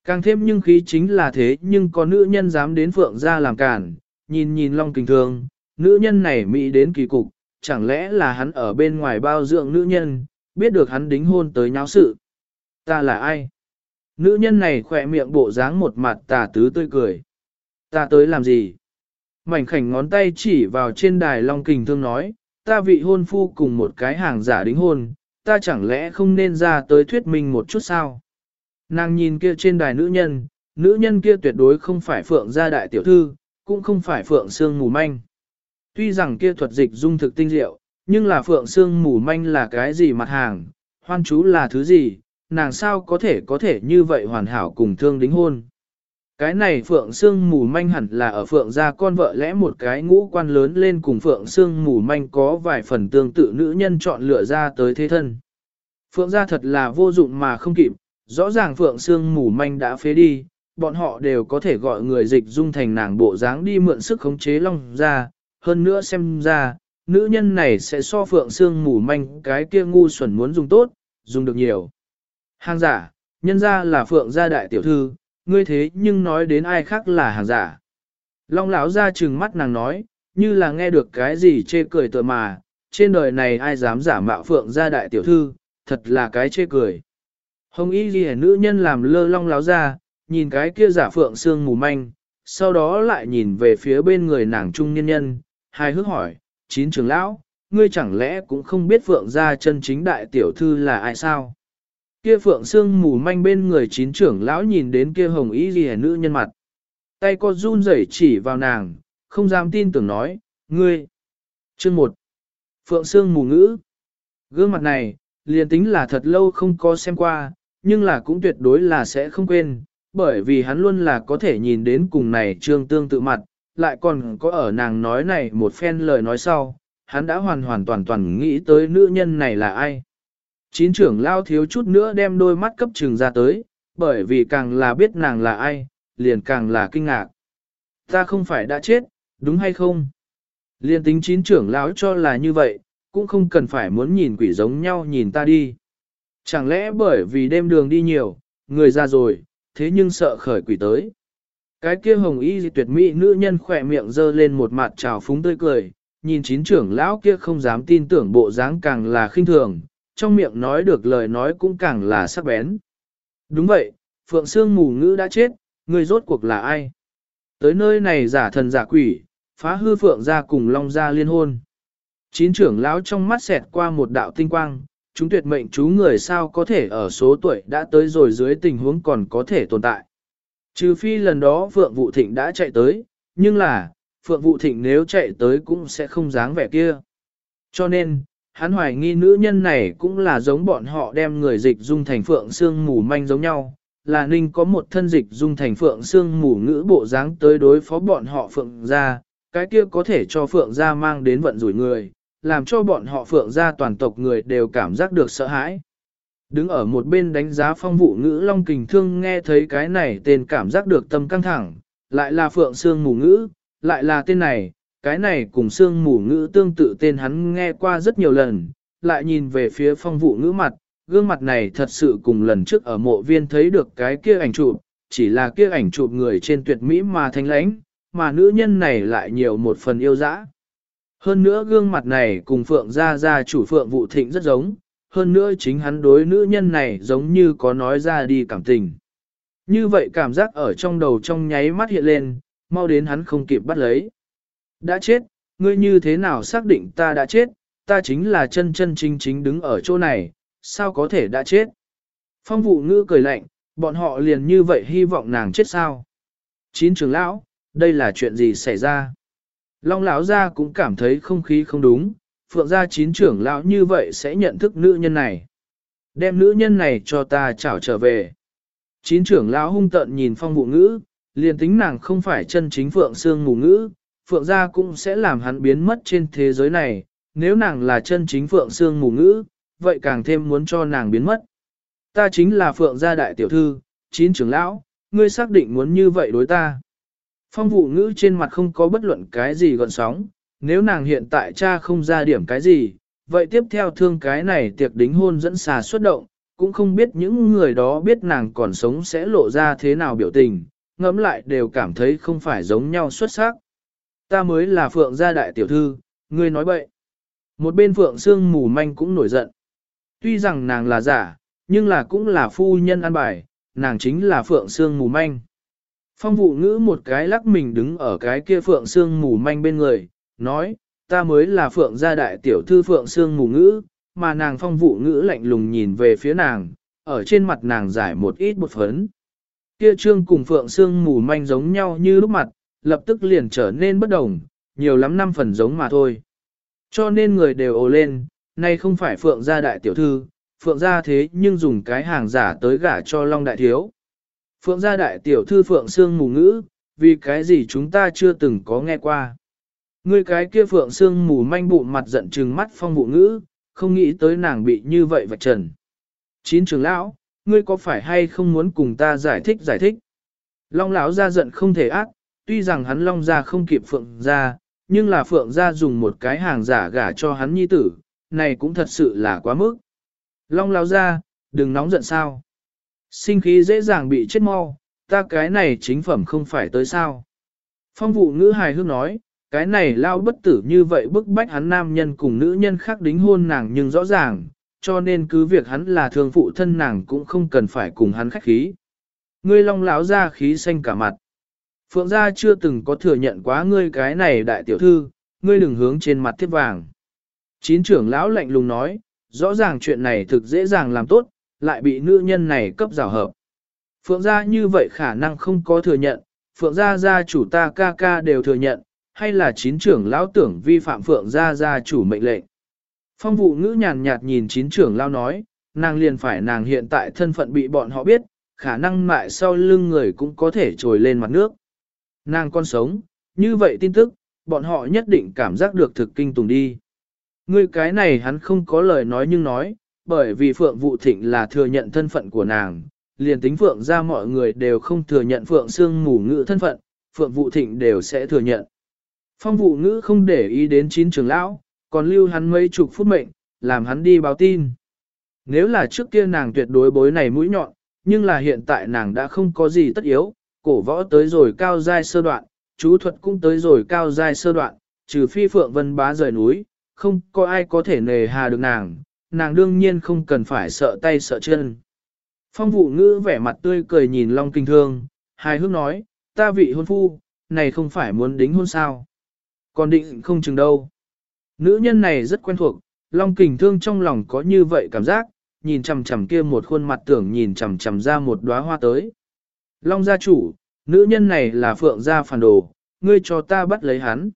Speaker 1: Càng thêm nhưng khí chính là thế nhưng có nữ nhân dám đến phượng ra làm càn, nhìn nhìn Long kinh thường, nữ nhân này mỹ đến kỳ cục, chẳng lẽ là hắn ở bên ngoài bao dưỡng nữ nhân, biết được hắn đính hôn tới nháo sự. Ta là ai? Nữ nhân này khỏe miệng bộ dáng một mặt tà tứ tươi cười. Ta tới làm gì? Mảnh khảnh ngón tay chỉ vào trên đài Long Kình Thương nói, ta vị hôn phu cùng một cái hàng giả đính hôn, ta chẳng lẽ không nên ra tới thuyết minh một chút sao? Nàng nhìn kia trên đài nữ nhân, nữ nhân kia tuyệt đối không phải phượng gia đại tiểu thư, cũng không phải phượng xương mù manh. Tuy rằng kia thuật dịch dung thực tinh diệu, nhưng là phượng xương mù manh là cái gì mặt hàng, hoan chú là thứ gì, nàng sao có thể có thể như vậy hoàn hảo cùng thương đính hôn. Cái này Phượng Sương mù manh hẳn là ở Phượng gia con vợ lẽ một cái ngũ quan lớn lên cùng Phượng Sương mù manh có vài phần tương tự nữ nhân chọn lựa ra tới thế thân. Phượng gia thật là vô dụng mà không kịp, rõ ràng Phượng Sương mù manh đã phế đi, bọn họ đều có thể gọi người dịch dung thành nàng bộ dáng đi mượn sức khống chế long ra, hơn nữa xem ra, nữ nhân này sẽ so Phượng Sương mù manh cái kia ngu xuẩn muốn dùng tốt, dùng được nhiều. Hàng giả, nhân ra là Phượng gia đại tiểu thư, ngươi thế nhưng nói đến ai khác là hàng giả. Long lão ra trừng mắt nàng nói, như là nghe được cái gì chê cười tựa mà, trên đời này ai dám giả mạo phượng gia đại tiểu thư, thật là cái chê cười. Hồng y ghi nữ nhân làm lơ long lão ra, nhìn cái kia giả phượng xương mù manh, sau đó lại nhìn về phía bên người nàng trung nhân nhân, hai hước hỏi, chín trưởng lão, ngươi chẳng lẽ cũng không biết phượng gia chân chính đại tiểu thư là ai sao? Kia phượng xương mù manh bên người chín trưởng lão nhìn đến kia hồng y ghi nữ nhân mặt. Tay co run rẩy chỉ vào nàng, không dám tin tưởng nói, ngươi. Chương 1. Phượng xương mù ngữ. Gương mặt này, liền tính là thật lâu không có xem qua, nhưng là cũng tuyệt đối là sẽ không quên, bởi vì hắn luôn là có thể nhìn đến cùng này trương tương tự mặt, lại còn có ở nàng nói này một phen lời nói sau, hắn đã hoàn hoàn toàn toàn nghĩ tới nữ nhân này là ai. Chín trưởng lao thiếu chút nữa đem đôi mắt cấp trừng ra tới, bởi vì càng là biết nàng là ai, liền càng là kinh ngạc. Ta không phải đã chết, đúng hay không? Liên tính chín trưởng lão cho là như vậy, cũng không cần phải muốn nhìn quỷ giống nhau nhìn ta đi. Chẳng lẽ bởi vì đêm đường đi nhiều, người ra rồi, thế nhưng sợ khởi quỷ tới. Cái kia hồng y tuyệt mỹ nữ nhân khỏe miệng dơ lên một mặt trào phúng tươi cười, nhìn chín trưởng lão kia không dám tin tưởng bộ dáng càng là khinh thường, trong miệng nói được lời nói cũng càng là sắc bén. Đúng vậy, Phượng Sương mù ngữ đã chết, người rốt cuộc là ai? Tới nơi này giả thần giả quỷ, phá hư Phượng ra cùng Long ra liên hôn. Chín trưởng lão trong mắt xẹt qua một đạo tinh quang, chúng tuyệt mệnh chú người sao có thể ở số tuổi đã tới rồi dưới tình huống còn có thể tồn tại. Trừ phi lần đó Phượng Vũ Thịnh đã chạy tới, nhưng là, Phượng Vũ Thịnh nếu chạy tới cũng sẽ không dáng vẻ kia. Cho nên, hắn hoài nghi nữ nhân này cũng là giống bọn họ đem người dịch dung thành Phượng xương mù manh giống nhau, là Ninh có một thân dịch dung thành Phượng xương mù ngữ bộ dáng tới đối phó bọn họ Phượng ra, cái kia có thể cho Phượng ra mang đến vận rủi người, làm cho bọn họ Phượng ra toàn tộc người đều cảm giác được sợ hãi. Đứng ở một bên đánh giá phong vụ ngữ Long Kình Thương nghe thấy cái này tên cảm giác được tâm căng thẳng, lại là Phượng xương Mù Ngữ, lại là tên này, cái này cùng xương Mù Ngữ tương tự tên hắn nghe qua rất nhiều lần, lại nhìn về phía phong vụ ngữ mặt, gương mặt này thật sự cùng lần trước ở mộ viên thấy được cái kia ảnh chụp, chỉ là kia ảnh chụp người trên tuyệt mỹ mà thanh lãnh, mà nữ nhân này lại nhiều một phần yêu dã. Hơn nữa gương mặt này cùng Phượng Gia Gia chủ Phượng Vụ Thịnh rất giống, hơn nữa chính hắn đối nữ nhân này giống như có nói ra đi cảm tình. Như vậy cảm giác ở trong đầu trong nháy mắt hiện lên, mau đến hắn không kịp bắt lấy. Đã chết, ngươi như thế nào xác định ta đã chết, ta chính là chân chân chính chính đứng ở chỗ này, sao có thể đã chết. Phong vụ ngữ cười lạnh, bọn họ liền như vậy hy vọng nàng chết sao. Chín trưởng lão, đây là chuyện gì xảy ra? Long lão gia cũng cảm thấy không khí không đúng, phượng gia chín trưởng lão như vậy sẽ nhận thức nữ nhân này. Đem nữ nhân này cho ta chảo trở về. Chín trưởng lão hung tận nhìn phong vụ ngữ, liền tính nàng không phải chân chính phượng xương mù ngữ, phượng gia cũng sẽ làm hắn biến mất trên thế giới này, nếu nàng là chân chính phượng xương mù ngữ, vậy càng thêm muốn cho nàng biến mất. Ta chính là phượng gia đại tiểu thư, chín trưởng lão, ngươi xác định muốn như vậy đối ta. Phong vụ ngữ trên mặt không có bất luận cái gì gọn sóng, nếu nàng hiện tại cha không ra điểm cái gì, vậy tiếp theo thương cái này tiệc đính hôn dẫn xà xuất động, cũng không biết những người đó biết nàng còn sống sẽ lộ ra thế nào biểu tình, ngẫm lại đều cảm thấy không phải giống nhau xuất sắc. Ta mới là Phượng gia đại tiểu thư, ngươi nói bậy. Một bên Phượng Sương mù manh cũng nổi giận. Tuy rằng nàng là giả, nhưng là cũng là phu nhân ăn bài, nàng chính là Phượng Sương mù manh. Phong vụ ngữ một cái lắc mình đứng ở cái kia Phượng Sương mù manh bên người, nói, ta mới là Phượng gia đại tiểu thư Phượng Sương mù ngữ, mà nàng phong vụ ngữ lạnh lùng nhìn về phía nàng, ở trên mặt nàng giải một ít bột phấn. Kia trương cùng Phượng Sương mù manh giống nhau như lúc mặt, lập tức liền trở nên bất đồng, nhiều lắm năm phần giống mà thôi. Cho nên người đều ồ lên, nay không phải Phượng gia đại tiểu thư, Phượng gia thế nhưng dùng cái hàng giả tới gả cho Long đại thiếu. Phượng gia đại tiểu thư Phượng Sương mù ngữ, vì cái gì chúng ta chưa từng có nghe qua. Ngươi cái kia Phượng Sương mù manh bụng mặt giận trừng mắt phong mụ ngữ, không nghĩ tới nàng bị như vậy vạch trần. Chín trưởng lão, ngươi có phải hay không muốn cùng ta giải thích giải thích? Long lão ra giận không thể ác, tuy rằng hắn long ra không kịp phượng ra, nhưng là phượng ra dùng một cái hàng giả gả cho hắn nhi tử, này cũng thật sự là quá mức. Long lão ra, đừng nóng giận sao. Sinh khí dễ dàng bị chết mau, ta cái này chính phẩm không phải tới sao. Phong vụ ngữ hài hước nói, cái này lao bất tử như vậy bức bách hắn nam nhân cùng nữ nhân khác đính hôn nàng nhưng rõ ràng, cho nên cứ việc hắn là thương phụ thân nàng cũng không cần phải cùng hắn khách khí. Ngươi long lão ra khí xanh cả mặt. Phượng gia chưa từng có thừa nhận quá ngươi cái này đại tiểu thư, ngươi đừng hướng trên mặt thiết vàng. Chín trưởng lão lạnh lùng nói, rõ ràng chuyện này thực dễ dàng làm tốt, lại bị nữ nhân này cấp rào hợp. Phượng gia như vậy khả năng không có thừa nhận, Phượng gia gia chủ ta ca ca đều thừa nhận, hay là chín trưởng lão tưởng vi phạm Phượng gia gia chủ mệnh lệnh. Phong vụ ngữ nhàn nhạt nhìn chín trưởng lão nói, nàng liền phải nàng hiện tại thân phận bị bọn họ biết, khả năng mại sau lưng người cũng có thể trồi lên mặt nước. Nàng con sống, như vậy tin tức, bọn họ nhất định cảm giác được thực kinh tùng đi. Người cái này hắn không có lời nói nhưng nói, bởi vì Phượng Vũ Thịnh là thừa nhận thân phận của nàng, liền tính Phượng ra mọi người đều không thừa nhận Phượng Sương mù ngữ thân phận, Phượng Vũ Thịnh đều sẽ thừa nhận. Phong vụ ngữ không để ý đến chín trường lão, còn lưu hắn mấy chục phút mệnh, làm hắn đi báo tin. Nếu là trước kia nàng tuyệt đối bối này mũi nhọn, nhưng là hiện tại nàng đã không có gì tất yếu, cổ võ tới rồi cao giai sơ đoạn, chú thuật cũng tới rồi cao giai sơ đoạn, trừ phi phượng vân bá rời núi, không có ai có thể nề hà được nàng, nàng đương nhiên không cần phải sợ tay sợ chân. Phong vụ ngữ vẻ mặt tươi cười nhìn Long Kinh Thương, hài hước nói, ta vị hôn phu, này không phải muốn đính hôn sao. Còn định không chừng đâu. Nữ nhân này rất quen thuộc, Long Kình Thương trong lòng có như vậy cảm giác, nhìn chằm chằm kia một khuôn mặt tưởng nhìn chằm chằm ra một đóa hoa tới. Long gia chủ, nữ nhân này là phượng gia phản đồ, ngươi cho ta bắt lấy hắn.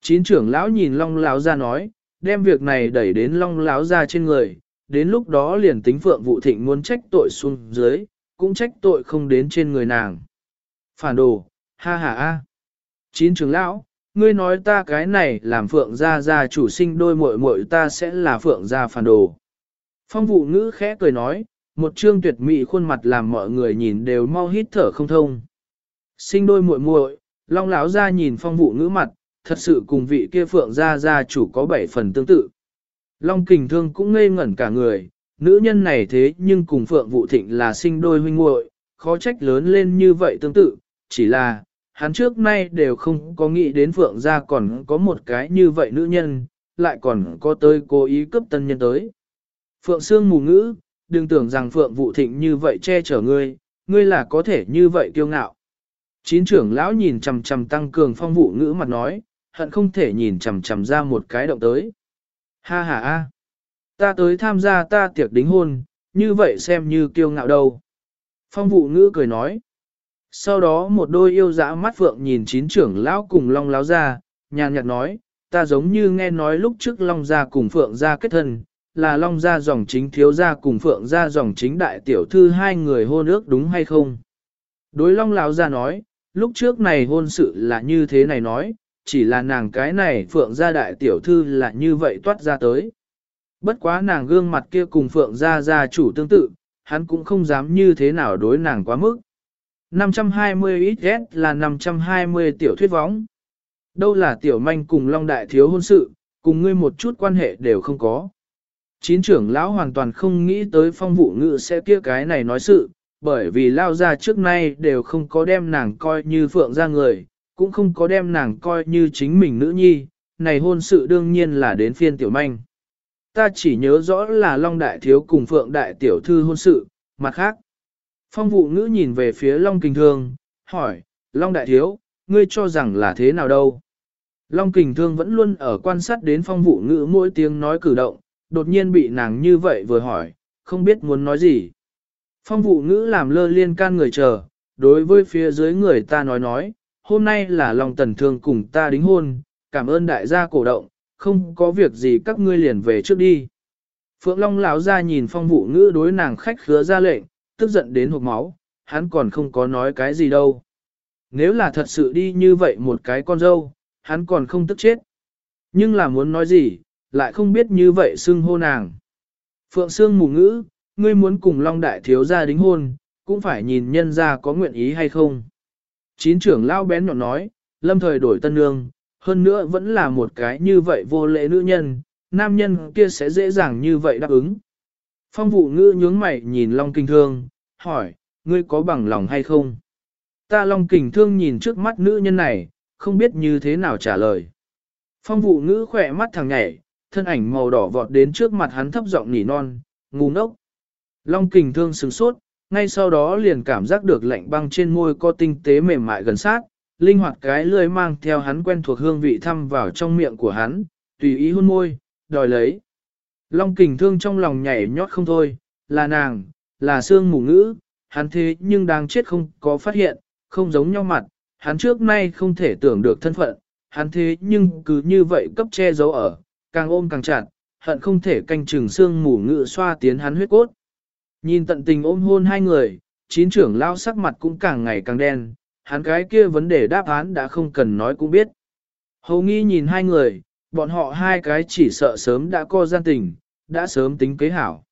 Speaker 1: Chín trưởng lão nhìn Long lão gia nói, đem việc này đẩy đến Long lão gia trên người, đến lúc đó liền tính phượng vụ thịnh muốn trách tội xuống dưới, cũng trách tội không đến trên người nàng. Phản đồ, ha ha a. Chín trưởng lão, ngươi nói ta cái này làm phượng gia gia chủ sinh đôi muội muội ta sẽ là phượng gia phản đồ. Phong vụ ngữ khẽ cười nói, một trương tuyệt mỹ khuôn mặt làm mọi người nhìn đều mau hít thở không thông. Sinh đôi muội muội, long lão ra nhìn phong vụ ngữ mặt, thật sự cùng vị kia phượng gia gia chủ có bảy phần tương tự. Long kình thương cũng ngây ngẩn cả người, nữ nhân này thế nhưng cùng phượng vụ thịnh là sinh đôi huynh muội, khó trách lớn lên như vậy tương tự, chỉ là, hắn trước nay đều không có nghĩ đến phượng gia còn có một cái như vậy nữ nhân, lại còn có tới cố ý cấp tân nhân tới. Phượng Sương mù ngữ, đừng tưởng rằng Phượng Vụ Thịnh như vậy che chở ngươi, ngươi là có thể như vậy kiêu ngạo. Chín trưởng lão nhìn chằm chằm tăng cường phong vụ ngữ mặt nói, hận không thể nhìn chằm chằm ra một cái động tới. Ha ha ha, ta tới tham gia ta tiệc đính hôn, như vậy xem như kiêu ngạo đâu. Phong vụ ngữ cười nói. Sau đó một đôi yêu dã mắt phượng nhìn chín trưởng lão cùng long láo ra, nhàn nhạt nói, ta giống như nghe nói lúc trước long gia cùng phượng gia kết thân, là long gia dòng chính thiếu gia cùng phượng gia dòng chính đại tiểu thư hai người hôn ước đúng hay không? Đối long lão gia nói, lúc trước này hôn sự là như thế này nói, chỉ là nàng cái này phượng gia đại tiểu thư là như vậy toát ra tới. Bất quá nàng gương mặt kia cùng phượng gia gia chủ tương tự, hắn cũng không dám như thế nào đối nàng quá mức. 520 XS là 520 tiểu thuyết võng. Đâu là tiểu manh cùng long đại thiếu hôn sự, cùng ngươi một chút quan hệ đều không có. Chín trưởng lão hoàn toàn không nghĩ tới phong vụ ngự sẽ kia cái này nói sự, bởi vì lao ra trước nay đều không có đem nàng coi như phượng ra người, cũng không có đem nàng coi như chính mình nữ nhi, này hôn sự đương nhiên là đến phiên tiểu manh. Ta chỉ nhớ rõ là Long Đại Thiếu cùng Phượng Đại Tiểu Thư hôn sự, mặt khác. Phong vụ ngữ nhìn về phía Long Kình Thương, hỏi, Long Đại Thiếu, ngươi cho rằng là thế nào đâu? Long Kình Thương vẫn luôn ở quan sát đến phong vụ ngữ mỗi tiếng nói cử động, đột nhiên bị nàng như vậy vừa hỏi, không biết muốn nói gì. Phong vụ ngữ làm lơ liên can người chờ, đối với phía dưới người ta nói nói, hôm nay là lòng tần thương cùng ta đính hôn, cảm ơn đại gia cổ động, không có việc gì các ngươi liền về trước đi. Phượng Long lão ra nhìn phong vụ ngữ đối nàng khách khứa ra lệnh, tức giận đến hộp máu, hắn còn không có nói cái gì đâu. Nếu là thật sự đi như vậy một cái con dâu, hắn còn không tức chết. Nhưng là muốn nói gì, lại không biết như vậy xưng hô nàng. Phượng Sương mù ngữ, ngươi muốn cùng Long Đại Thiếu gia đính hôn, cũng phải nhìn nhân gia có nguyện ý hay không. Chín trưởng lao bén nhọn nói, lâm thời đổi tân nương, hơn nữa vẫn là một cái như vậy vô lễ nữ nhân, nam nhân kia sẽ dễ dàng như vậy đáp ứng. Phong vụ ngữ nhướng mày nhìn Long Kinh Thương, hỏi, ngươi có bằng lòng hay không? Ta Long Kinh Thương nhìn trước mắt nữ nhân này, không biết như thế nào trả lời. Phong vụ ngữ khỏe mắt thằng nhảy, thân ảnh màu đỏ vọt đến trước mặt hắn thấp giọng nỉ non, ngu ngốc. Long kình thương sừng sốt, ngay sau đó liền cảm giác được lạnh băng trên môi có tinh tế mềm mại gần sát, linh hoạt cái lưỡi mang theo hắn quen thuộc hương vị thăm vào trong miệng của hắn, tùy ý hôn môi, đòi lấy. Long kình thương trong lòng nhảy nhót không thôi, là nàng, là xương mù ngữ, hắn thế nhưng đang chết không có phát hiện, không giống nhau mặt, hắn trước nay không thể tưởng được thân phận, hắn thế nhưng cứ như vậy cấp che giấu ở, càng ôm càng chặt, hận không thể canh chừng xương mù ngự xoa tiến hắn huyết cốt. Nhìn tận tình ôm hôn hai người, chín trưởng lao sắc mặt cũng càng ngày càng đen, hắn cái kia vấn đề đáp án đã không cần nói cũng biết. Hầu nghi nhìn hai người, bọn họ hai cái chỉ sợ sớm đã co gian tình, đã sớm tính kế hảo.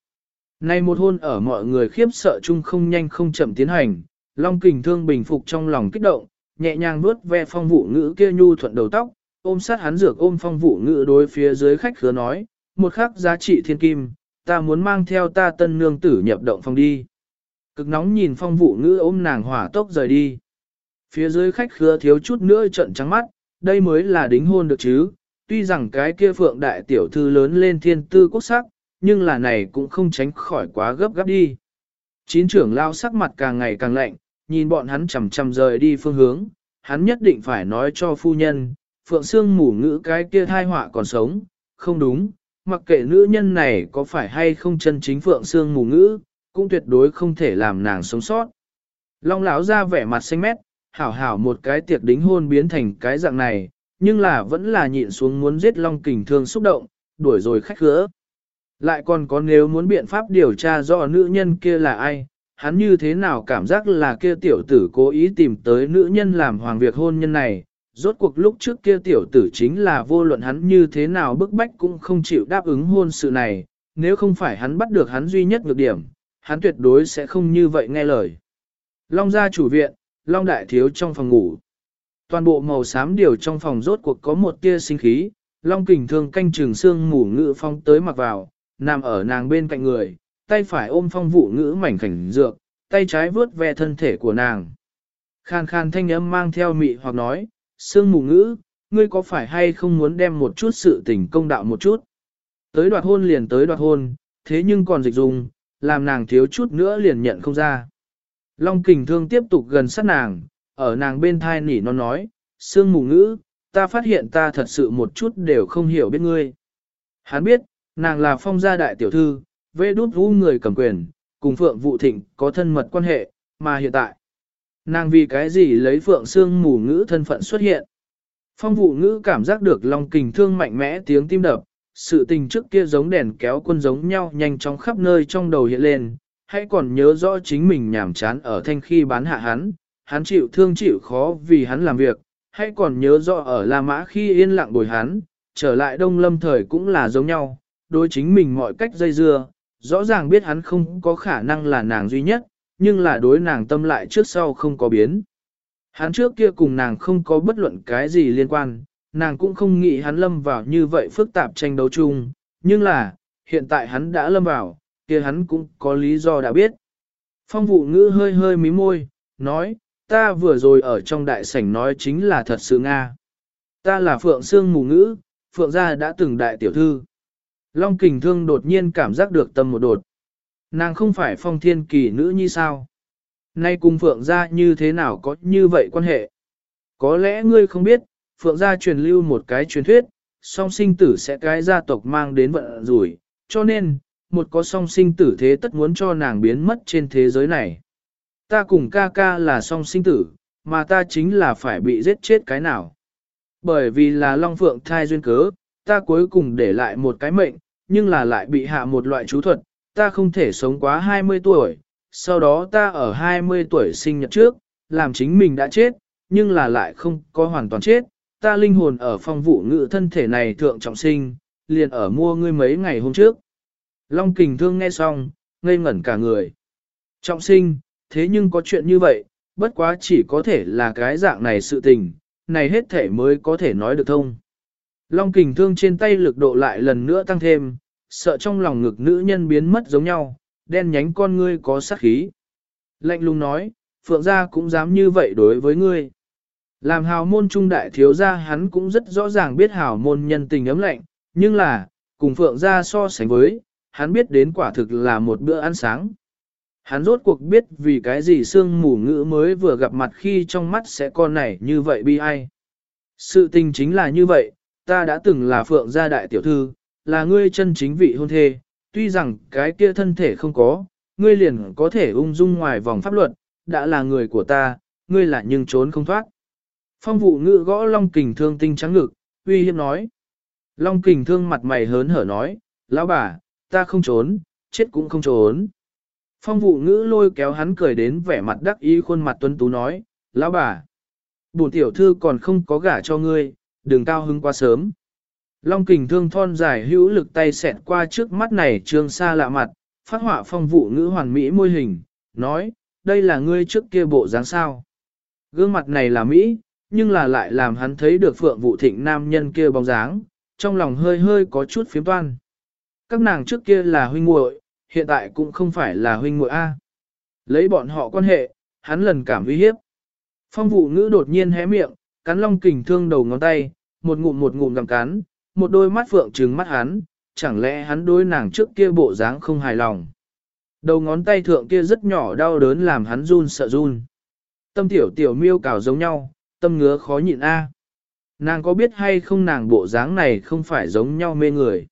Speaker 1: Nay một hôn ở mọi người khiếp sợ chung không nhanh không chậm tiến hành, Long kình thương bình phục trong lòng kích động, nhẹ nhàng nuốt ve phong vụ ngữ kia nhu thuận đầu tóc, ôm sát hắn dược ôm phong vụ ngự đối phía dưới khách khứa nói, một khắc giá trị thiên kim, ta muốn mang theo ta tân nương tử nhập động phong đi. Cực nóng nhìn phong vụ ngữ ôm nàng hỏa tốc rời đi. Phía dưới khách khứa thiếu chút nữa trận trắng mắt, đây mới là đính hôn được chứ, tuy rằng cái kia phượng đại tiểu thư lớn lên thiên tư quốc sắc, nhưng là này cũng không tránh khỏi quá gấp gáp đi. Chín trưởng lao sắc mặt càng ngày càng lạnh, nhìn bọn hắn chầm chầm rời đi phương hướng, hắn nhất định phải nói cho phu nhân, phượng Sương mù ngữ cái kia thai họa còn sống, không đúng, mặc kệ nữ nhân này có phải hay không chân chính phượng Sương mù ngữ, cũng tuyệt đối không thể làm nàng sống sót. Long lão ra vẻ mặt xanh mét, hảo hảo một cái tiệc đính hôn biến thành cái dạng này, nhưng là vẫn là nhịn xuống muốn giết Long Kình Thương xúc động, đuổi rồi khách gỡ. Lại còn có nếu muốn biện pháp điều tra rõ nữ nhân kia là ai, hắn như thế nào cảm giác là kia tiểu tử cố ý tìm tới nữ nhân làm hoàng việc hôn nhân này, rốt cuộc lúc trước kia tiểu tử chính là vô luận hắn như thế nào bức bách cũng không chịu đáp ứng hôn sự này, nếu không phải hắn bắt được hắn duy nhất nhược điểm, hắn tuyệt đối sẽ không như vậy nghe lời. Long gia chủ viện, Long đại thiếu trong phòng ngủ. Toàn bộ màu xám điều trong phòng rốt cuộc có một tia sinh khí, Long kình thương canh trường xương ngủ ngự phong tới mặc vào, nằm ở nàng bên cạnh người, tay phải ôm phong vụ ngữ mảnh khảnh dược, tay trái vướt ve thân thể của nàng. Khan khan thanh âm mang theo mị hoặc nói, Sương mù ngữ, ngươi có phải hay không muốn đem một chút sự tình công đạo một chút? Tới đoạt hôn liền tới đoạt hôn, thế nhưng còn dịch dùng, làm nàng thiếu chút nữa liền nhận không ra. Long kình thương tiếp tục gần sát nàng, ở nàng bên thai nỉ nó nói, sương mù ngữ, ta phát hiện ta thật sự một chút đều không hiểu biết ngươi. Hắn biết, nàng là phong gia đại tiểu thư, vê đút vũ người cầm quyền, cùng Phượng Vụ Thịnh có thân mật quan hệ, mà hiện tại, nàng vì cái gì lấy Phượng xương mù ngữ thân phận xuất hiện. Phong vụ ngữ cảm giác được lòng kình thương mạnh mẽ tiếng tim đập, sự tình trước kia giống đèn kéo quân giống nhau nhanh chóng khắp nơi trong đầu hiện lên, hãy còn nhớ rõ chính mình nhảm chán ở thanh khi bán hạ hắn, hắn chịu thương chịu khó vì hắn làm việc, hãy còn nhớ rõ ở La Mã khi yên lặng bồi hắn, trở lại đông lâm thời cũng là giống nhau, đối chính mình mọi cách dây dưa, rõ ràng biết hắn không có khả năng là nàng duy nhất, nhưng là đối nàng tâm lại trước sau không có biến. Hắn trước kia cùng nàng không có bất luận cái gì liên quan, nàng cũng không nghĩ hắn lâm vào như vậy phức tạp tranh đấu chung, nhưng là, hiện tại hắn đã lâm vào, kia hắn cũng có lý do đã biết. Phong vụ ngữ hơi hơi mí môi, nói, ta vừa rồi ở trong đại sảnh nói chính là thật sự Nga. Ta là Phượng Sương mù ngữ, Phượng gia đã từng đại tiểu thư. Long kình thương đột nhiên cảm giác được tâm một đột. Nàng không phải phong thiên kỳ nữ như sao? Nay cùng Phượng gia như thế nào có như vậy quan hệ? Có lẽ ngươi không biết, Phượng gia truyền lưu một cái truyền thuyết, song sinh tử sẽ cái gia tộc mang đến vận rủi, cho nên, một có song sinh tử thế tất muốn cho nàng biến mất trên thế giới này. Ta cùng ca ca là song sinh tử, mà ta chính là phải bị giết chết cái nào. Bởi vì là Long Phượng thai duyên cớ, ta cuối cùng để lại một cái mệnh, nhưng là lại bị hạ một loại chú thuật, ta không thể sống quá 20 tuổi, sau đó ta ở 20 tuổi sinh nhật trước, làm chính mình đã chết, nhưng là lại không có hoàn toàn chết, ta linh hồn ở phong vụ ngự thân thể này thượng trọng sinh, liền ở mua ngươi mấy ngày hôm trước. Long kình thương nghe xong, ngây ngẩn cả người. Trọng sinh, thế nhưng có chuyện như vậy, bất quá chỉ có thể là cái dạng này sự tình, này hết thể mới có thể nói được thông. Long kình thương trên tay lực độ lại lần nữa tăng thêm, sợ trong lòng ngực nữ nhân biến mất giống nhau, đen nhánh con ngươi có sát khí. Lạnh lùng nói, phượng gia cũng dám như vậy đối với ngươi. Làm hào môn trung đại thiếu gia hắn cũng rất rõ ràng biết hào môn nhân tình ấm lạnh, nhưng là, cùng phượng gia so sánh với, hắn biết đến quả thực là một bữa ăn sáng. Hắn rốt cuộc biết vì cái gì sương mù ngữ mới vừa gặp mặt khi trong mắt sẽ con này như vậy bi ai. Sự tình chính là như vậy, ta đã từng là phượng gia đại tiểu thư, là ngươi chân chính vị hôn thê, tuy rằng cái kia thân thể không có, ngươi liền có thể ung dung ngoài vòng pháp luật, đã là người của ta, ngươi lại nhưng trốn không thoát. Phong vụ ngữ gõ Long Kình Thương tinh trắng ngực, uy hiếp nói. Long Kình Thương mặt mày hớn hở nói, lão bà, ta không trốn, chết cũng không trốn. Phong vụ ngữ lôi kéo hắn cười đến vẻ mặt đắc ý khuôn mặt tuấn tú nói, lão bà, bổn tiểu thư còn không có gả cho ngươi, đừng cao hứng quá sớm. Long kình thương thon dài hữu lực tay xẹt qua trước mắt này trương xa lạ mặt, phát họa phong vụ ngữ hoàn mỹ môi hình, nói, đây là ngươi trước kia bộ dáng sao. Gương mặt này là Mỹ, nhưng là lại làm hắn thấy được phượng vụ thịnh nam nhân kia bóng dáng, trong lòng hơi hơi có chút phiếm toan. Các nàng trước kia là huynh muội, hiện tại cũng không phải là huynh muội A. Lấy bọn họ quan hệ, hắn lần cảm uy hiếp. Phong vụ ngữ đột nhiên hé miệng, cắn long kình thương đầu ngón tay, một ngụm một ngụm gặm cắn, một đôi mắt phượng trừng mắt hắn, chẳng lẽ hắn đối nàng trước kia bộ dáng không hài lòng. Đầu ngón tay thượng kia rất nhỏ đau đớn làm hắn run sợ run. Tâm tiểu tiểu miêu cào giống nhau, tâm ngứa khó nhịn a. Nàng có biết hay không nàng bộ dáng này không phải giống nhau mê người.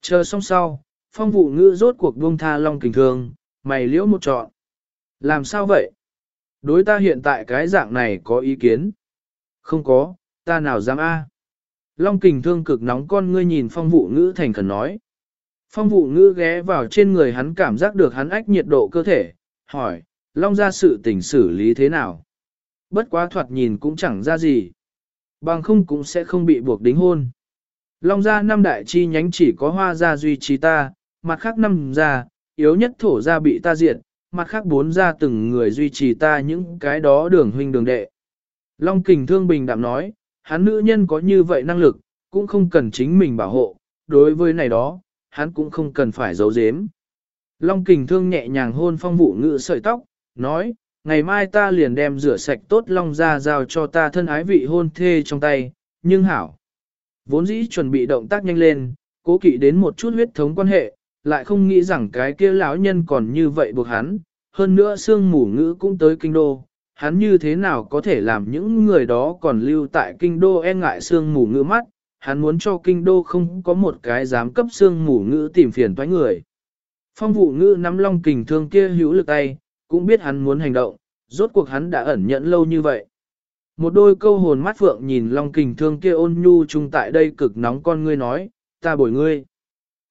Speaker 1: Chờ xong sau, phong vụ ngữ rốt cuộc buông tha long kình thương, mày liễu một trọn. Làm sao vậy? Đối ta hiện tại cái dạng này có ý kiến? Không có, ta nào dám a? Long kình thương cực nóng con ngươi nhìn phong vụ ngữ thành khẩn nói. Phong vụ ngữ ghé vào trên người hắn cảm giác được hắn ách nhiệt độ cơ thể, hỏi, Long ra sự tình xử lý thế nào? Bất quá thoạt nhìn cũng chẳng ra gì. Bằng không cũng sẽ không bị buộc đính hôn. Long gia năm đại chi nhánh chỉ có hoa gia duy trì ta, mặt khác năm gia, yếu nhất thổ gia bị ta diệt, mặt khác bốn gia từng người duy trì ta những cái đó đường huynh đường đệ. Long kình thương bình đạm nói, hắn nữ nhân có như vậy năng lực, cũng không cần chính mình bảo hộ, đối với này đó, hắn cũng không cần phải giấu giếm. Long kình thương nhẹ nhàng hôn phong vụ ngự sợi tóc, nói, ngày mai ta liền đem rửa sạch tốt long ra giao cho ta thân ái vị hôn thê trong tay, nhưng hảo. Vốn dĩ chuẩn bị động tác nhanh lên, cố kỵ đến một chút huyết thống quan hệ, lại không nghĩ rằng cái kia lão nhân còn như vậy buộc hắn, hơn nữa xương mù ngữ cũng tới kinh đô, hắn như thế nào có thể làm những người đó còn lưu tại kinh đô e ngại xương mù ngữ mắt, hắn muốn cho kinh đô không có một cái dám cấp xương mù ngữ tìm phiền toái người. Phong vụ ngữ nắm long kình thương kia hữu lực tay, cũng biết hắn muốn hành động, rốt cuộc hắn đã ẩn nhẫn lâu như vậy. Một đôi câu hồn mắt phượng nhìn long kình thương kia ôn nhu chung tại đây cực nóng con ngươi nói, ta bồi ngươi.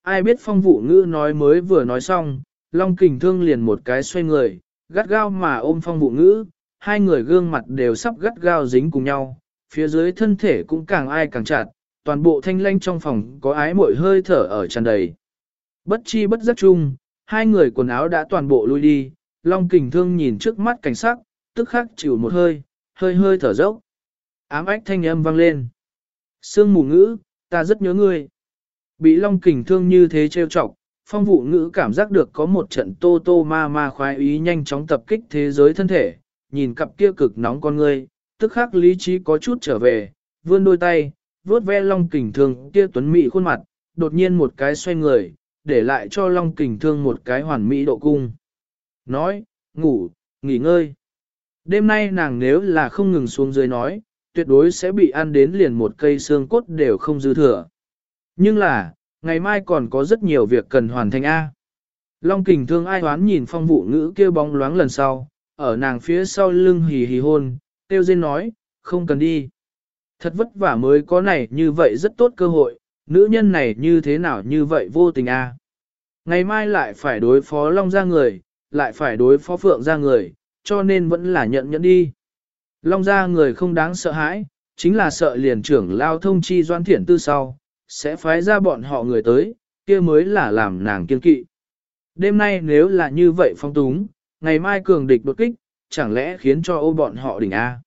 Speaker 1: Ai biết phong vụ ngữ nói mới vừa nói xong, long kình thương liền một cái xoay người, gắt gao mà ôm phong vụ ngữ, hai người gương mặt đều sắp gắt gao dính cùng nhau, phía dưới thân thể cũng càng ai càng chặt, toàn bộ thanh lanh trong phòng có ái mội hơi thở ở tràn đầy. Bất chi bất giác chung, hai người quần áo đã toàn bộ lui đi, Long kình thương nhìn trước mắt cảnh sắc, tức khắc chịu một hơi, hơi hơi thở dốc. Ám ách thanh âm vang lên. Sương mù ngữ, ta rất nhớ ngươi. Bị Long kình thương như thế trêu chọc, phong vụ ngữ cảm giác được có một trận tô tô ma ma khoái ý nhanh chóng tập kích thế giới thân thể, nhìn cặp kia cực nóng con ngươi, tức khắc lý trí có chút trở về, vươn đôi tay, vuốt ve Long kình thương kia tuấn mỹ khuôn mặt, đột nhiên một cái xoay người, để lại cho Long kình thương một cái hoàn mỹ độ cung. Nói, ngủ, nghỉ ngơi. Đêm nay nàng nếu là không ngừng xuống dưới nói, tuyệt đối sẽ bị ăn đến liền một cây xương cốt đều không dư thừa. Nhưng là, ngày mai còn có rất nhiều việc cần hoàn thành A. Long kình thương ai hoán nhìn phong vụ ngữ kia bóng loáng lần sau, ở nàng phía sau lưng hì hì hôn, tiêu dên nói, không cần đi. Thật vất vả mới có này như vậy rất tốt cơ hội, nữ nhân này như thế nào như vậy vô tình a Ngày mai lại phải đối phó Long ra người, lại phải đối phó phượng ra người, cho nên vẫn là nhận nhẫn đi. Long ra người không đáng sợ hãi, chính là sợ liền trưởng lao thông chi doan thiển tư sau, sẽ phái ra bọn họ người tới, kia mới là làm nàng kiên kỵ. Đêm nay nếu là như vậy phong túng, ngày mai cường địch đột kích, chẳng lẽ khiến cho ô bọn họ đỉnh A.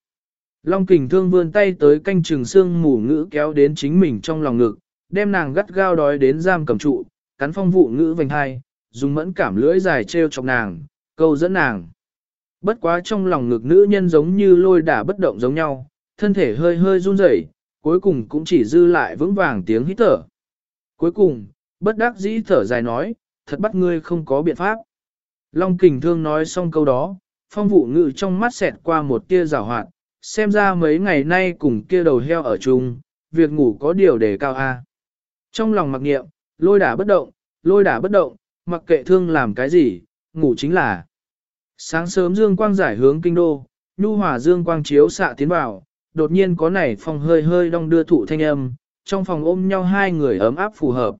Speaker 1: Long kình thương vươn tay tới canh trường xương mù ngữ kéo đến chính mình trong lòng ngực, đem nàng gắt gao đói đến giam cầm trụ, cắn phong vụ ngữ vành hai, dùng mẫn cảm lưỡi dài treo chọc nàng, câu dẫn nàng. Bất quá trong lòng ngực nữ nhân giống như lôi đả bất động giống nhau, thân thể hơi hơi run rẩy, cuối cùng cũng chỉ dư lại vững vàng tiếng hít thở. Cuối cùng, bất đắc dĩ thở dài nói, thật bắt ngươi không có biện pháp. Long kình thương nói xong câu đó, phong vụ ngự trong mắt xẹt qua một tia rào hoạt, xem ra mấy ngày nay cùng kia đầu heo ở chung, việc ngủ có điều đề cao a. Trong lòng mặc nghiệm, lôi đả bất động, lôi đả bất động, mặc kệ thương làm cái gì, ngủ chính là. Sáng sớm dương quang giải hướng kinh đô, nhu hòa dương quang chiếu xạ tiến vào, đột nhiên có nảy phòng hơi hơi đong đưa thụ thanh âm, trong phòng ôm nhau hai người ấm áp phù hợp.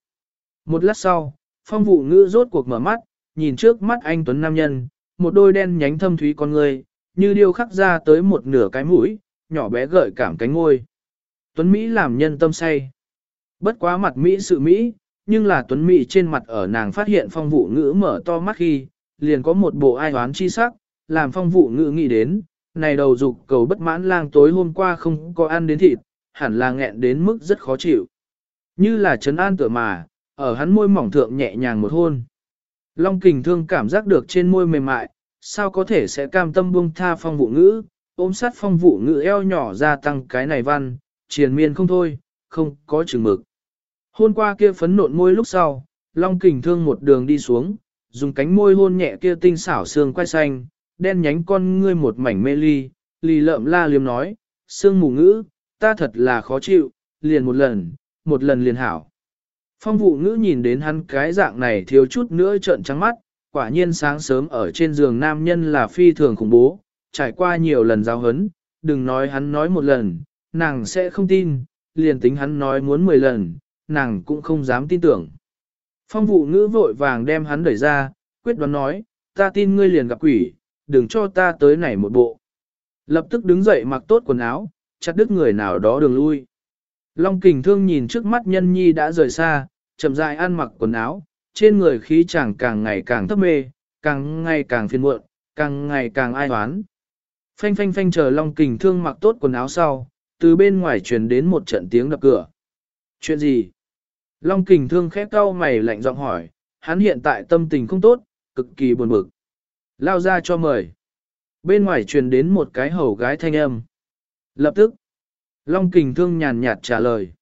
Speaker 1: Một lát sau, phong vụ ngữ rốt cuộc mở mắt, nhìn trước mắt anh Tuấn Nam Nhân, một đôi đen nhánh thâm thúy con người, như điêu khắc ra tới một nửa cái mũi, nhỏ bé gợi cảm cánh ngôi. Tuấn Mỹ làm nhân tâm say. Bất quá mặt Mỹ sự Mỹ, nhưng là Tuấn Mỹ trên mặt ở nàng phát hiện phong vụ ngữ mở to mắt khi, liền có một bộ ai oán chi sắc, làm phong vụ ngữ nghĩ đến, này đầu dục cầu bất mãn lang tối hôm qua không có ăn đến thịt, hẳn là nghẹn đến mức rất khó chịu. Như là trấn an tựa mà, ở hắn môi mỏng thượng nhẹ nhàng một hôn. Long kình thương cảm giác được trên môi mềm mại, sao có thể sẽ cam tâm buông tha phong vụ ngữ, ôm sát phong vụ ngữ eo nhỏ ra tăng cái này văn, triền miên không thôi, không có chừng mực. Hôn qua kia phấn nộn môi lúc sau, Long kình thương một đường đi xuống, dùng cánh môi hôn nhẹ kia tinh xảo xương quay xanh, đen nhánh con ngươi một mảnh mê ly, lì lợm la liếm nói, xương mù ngữ, ta thật là khó chịu, liền một lần, một lần liền hảo. Phong vụ ngữ nhìn đến hắn cái dạng này thiếu chút nữa trợn trắng mắt, quả nhiên sáng sớm ở trên giường nam nhân là phi thường khủng bố, trải qua nhiều lần giao hấn, đừng nói hắn nói một lần, nàng sẽ không tin, liền tính hắn nói muốn 10 lần, nàng cũng không dám tin tưởng. Phong vụ ngữ vội vàng đem hắn đẩy ra, quyết đoán nói, ta tin ngươi liền gặp quỷ, đừng cho ta tới này một bộ. Lập tức đứng dậy mặc tốt quần áo, chặt đứt người nào đó đường lui. Long kình thương nhìn trước mắt nhân nhi đã rời xa, chậm rãi ăn mặc quần áo, trên người khí chàng càng ngày càng thấp mê, càng ngày càng phiền muộn, càng ngày càng ai oán. Phanh phanh phanh chờ Long kình thương mặc tốt quần áo sau, từ bên ngoài truyền đến một trận tiếng đập cửa. Chuyện gì? Long kình thương khép cau mày lạnh giọng hỏi, hắn hiện tại tâm tình không tốt, cực kỳ buồn bực. Lao ra cho mời. Bên ngoài truyền đến một cái hầu gái thanh âm. Lập tức, Long kình thương nhàn nhạt trả lời.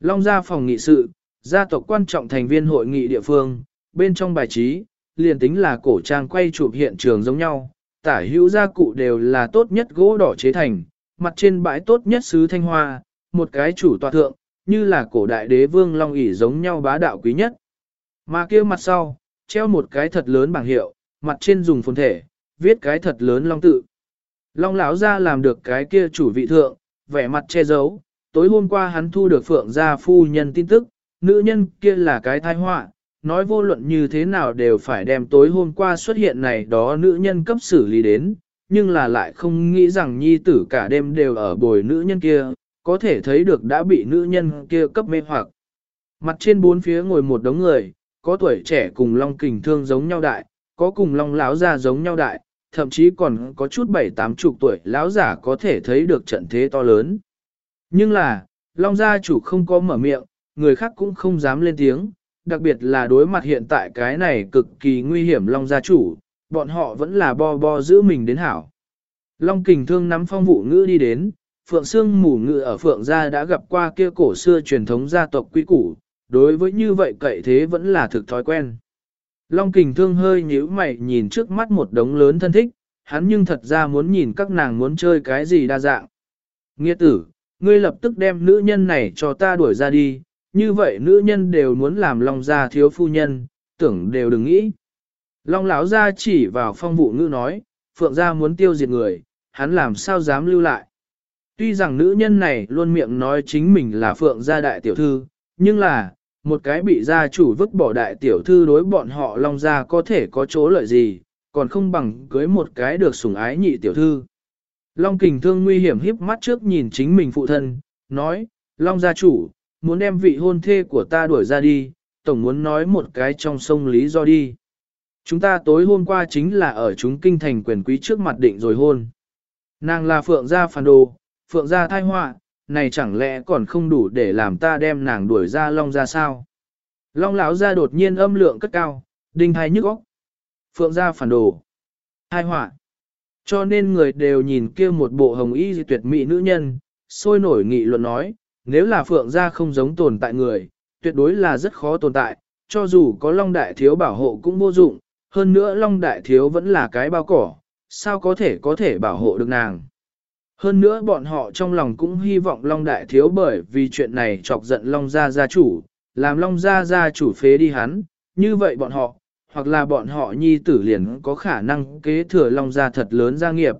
Speaker 1: Long ra phòng nghị sự, gia tộc quan trọng thành viên hội nghị địa phương, bên trong bài trí, liền tính là cổ trang quay chụp hiện trường giống nhau, tả hữu gia cụ đều là tốt nhất gỗ đỏ chế thành, mặt trên bãi tốt nhất sứ thanh hoa, một cái chủ tọa thượng, như là cổ đại đế vương long ỷ giống nhau bá đạo quý nhất. Mà kia mặt sau, treo một cái thật lớn bảng hiệu, mặt trên dùng phồn thể, viết cái thật lớn long tự. Long lão ra làm được cái kia chủ vị thượng, vẻ mặt che giấu, tối hôm qua hắn thu được phượng gia phu nhân tin tức, nữ nhân kia là cái thai họa, nói vô luận như thế nào đều phải đem tối hôm qua xuất hiện này đó nữ nhân cấp xử lý đến, nhưng là lại không nghĩ rằng nhi tử cả đêm đều ở bồi nữ nhân kia, có thể thấy được đã bị nữ nhân kia cấp mê hoặc. Mặt trên bốn phía ngồi một đống người, có tuổi trẻ cùng long kình thương giống nhau đại, có cùng long lão già giống nhau đại, thậm chí còn có chút bảy tám chục tuổi lão giả có thể thấy được trận thế to lớn. Nhưng là, long gia chủ không có mở miệng, người khác cũng không dám lên tiếng, đặc biệt là đối mặt hiện tại cái này cực kỳ nguy hiểm long gia chủ, bọn họ vẫn là bo bo giữ mình đến hảo. Long kình thương nắm phong vụ ngữ đi đến, Phượng Sương mù ngự ở Phượng gia đã gặp qua kia cổ xưa truyền thống gia tộc quý củ, đối với như vậy cậy thế vẫn là thực thói quen. Long kình thương hơi nhíu mày nhìn trước mắt một đống lớn thân thích, hắn nhưng thật ra muốn nhìn các nàng muốn chơi cái gì đa dạng. Nghĩa tử, ngươi lập tức đem nữ nhân này cho ta đuổi ra đi, như vậy nữ nhân đều muốn làm Long gia thiếu phu nhân, tưởng đều đừng nghĩ. Long lão gia chỉ vào phong vụ ngữ nói, Phượng gia muốn tiêu diệt người, hắn làm sao dám lưu lại. Tuy rằng nữ nhân này luôn miệng nói chính mình là Phượng gia đại tiểu thư, nhưng là, một cái bị gia chủ vứt bỏ đại tiểu thư đối bọn họ Long gia có thể có chỗ lợi gì, còn không bằng cưới một cái được sủng ái nhị tiểu thư. Long kình thương nguy hiểm híp mắt trước nhìn chính mình phụ thân, nói, Long gia chủ, muốn đem vị hôn thê của ta đuổi ra đi, tổng muốn nói một cái trong sông lý do đi. Chúng ta tối hôm qua chính là ở chúng kinh thành quyền quý trước mặt định rồi hôn. Nàng là phượng gia phản đồ, phượng gia thai họa, này chẳng lẽ còn không đủ để làm ta đem nàng đuổi ra long ra sao? Long lão gia đột nhiên âm lượng cất cao, đinh hai nhức óc. Phượng gia phản đồ. Hai họa. Cho nên người đều nhìn kia một bộ hồng y tuyệt mỹ nữ nhân, sôi nổi nghị luận nói, nếu là phượng gia không giống tồn tại người, tuyệt đối là rất khó tồn tại, cho dù có long đại thiếu bảo hộ cũng vô dụng, hơn nữa long đại thiếu vẫn là cái bao cỏ, sao có thể có thể bảo hộ được nàng. Hơn nữa bọn họ trong lòng cũng hy vọng Long Đại Thiếu bởi vì chuyện này chọc giận Long Gia gia chủ, làm Long Gia gia chủ phế đi hắn, như vậy bọn họ, hoặc là bọn họ nhi tử liền có khả năng kế thừa Long Gia thật lớn gia nghiệp.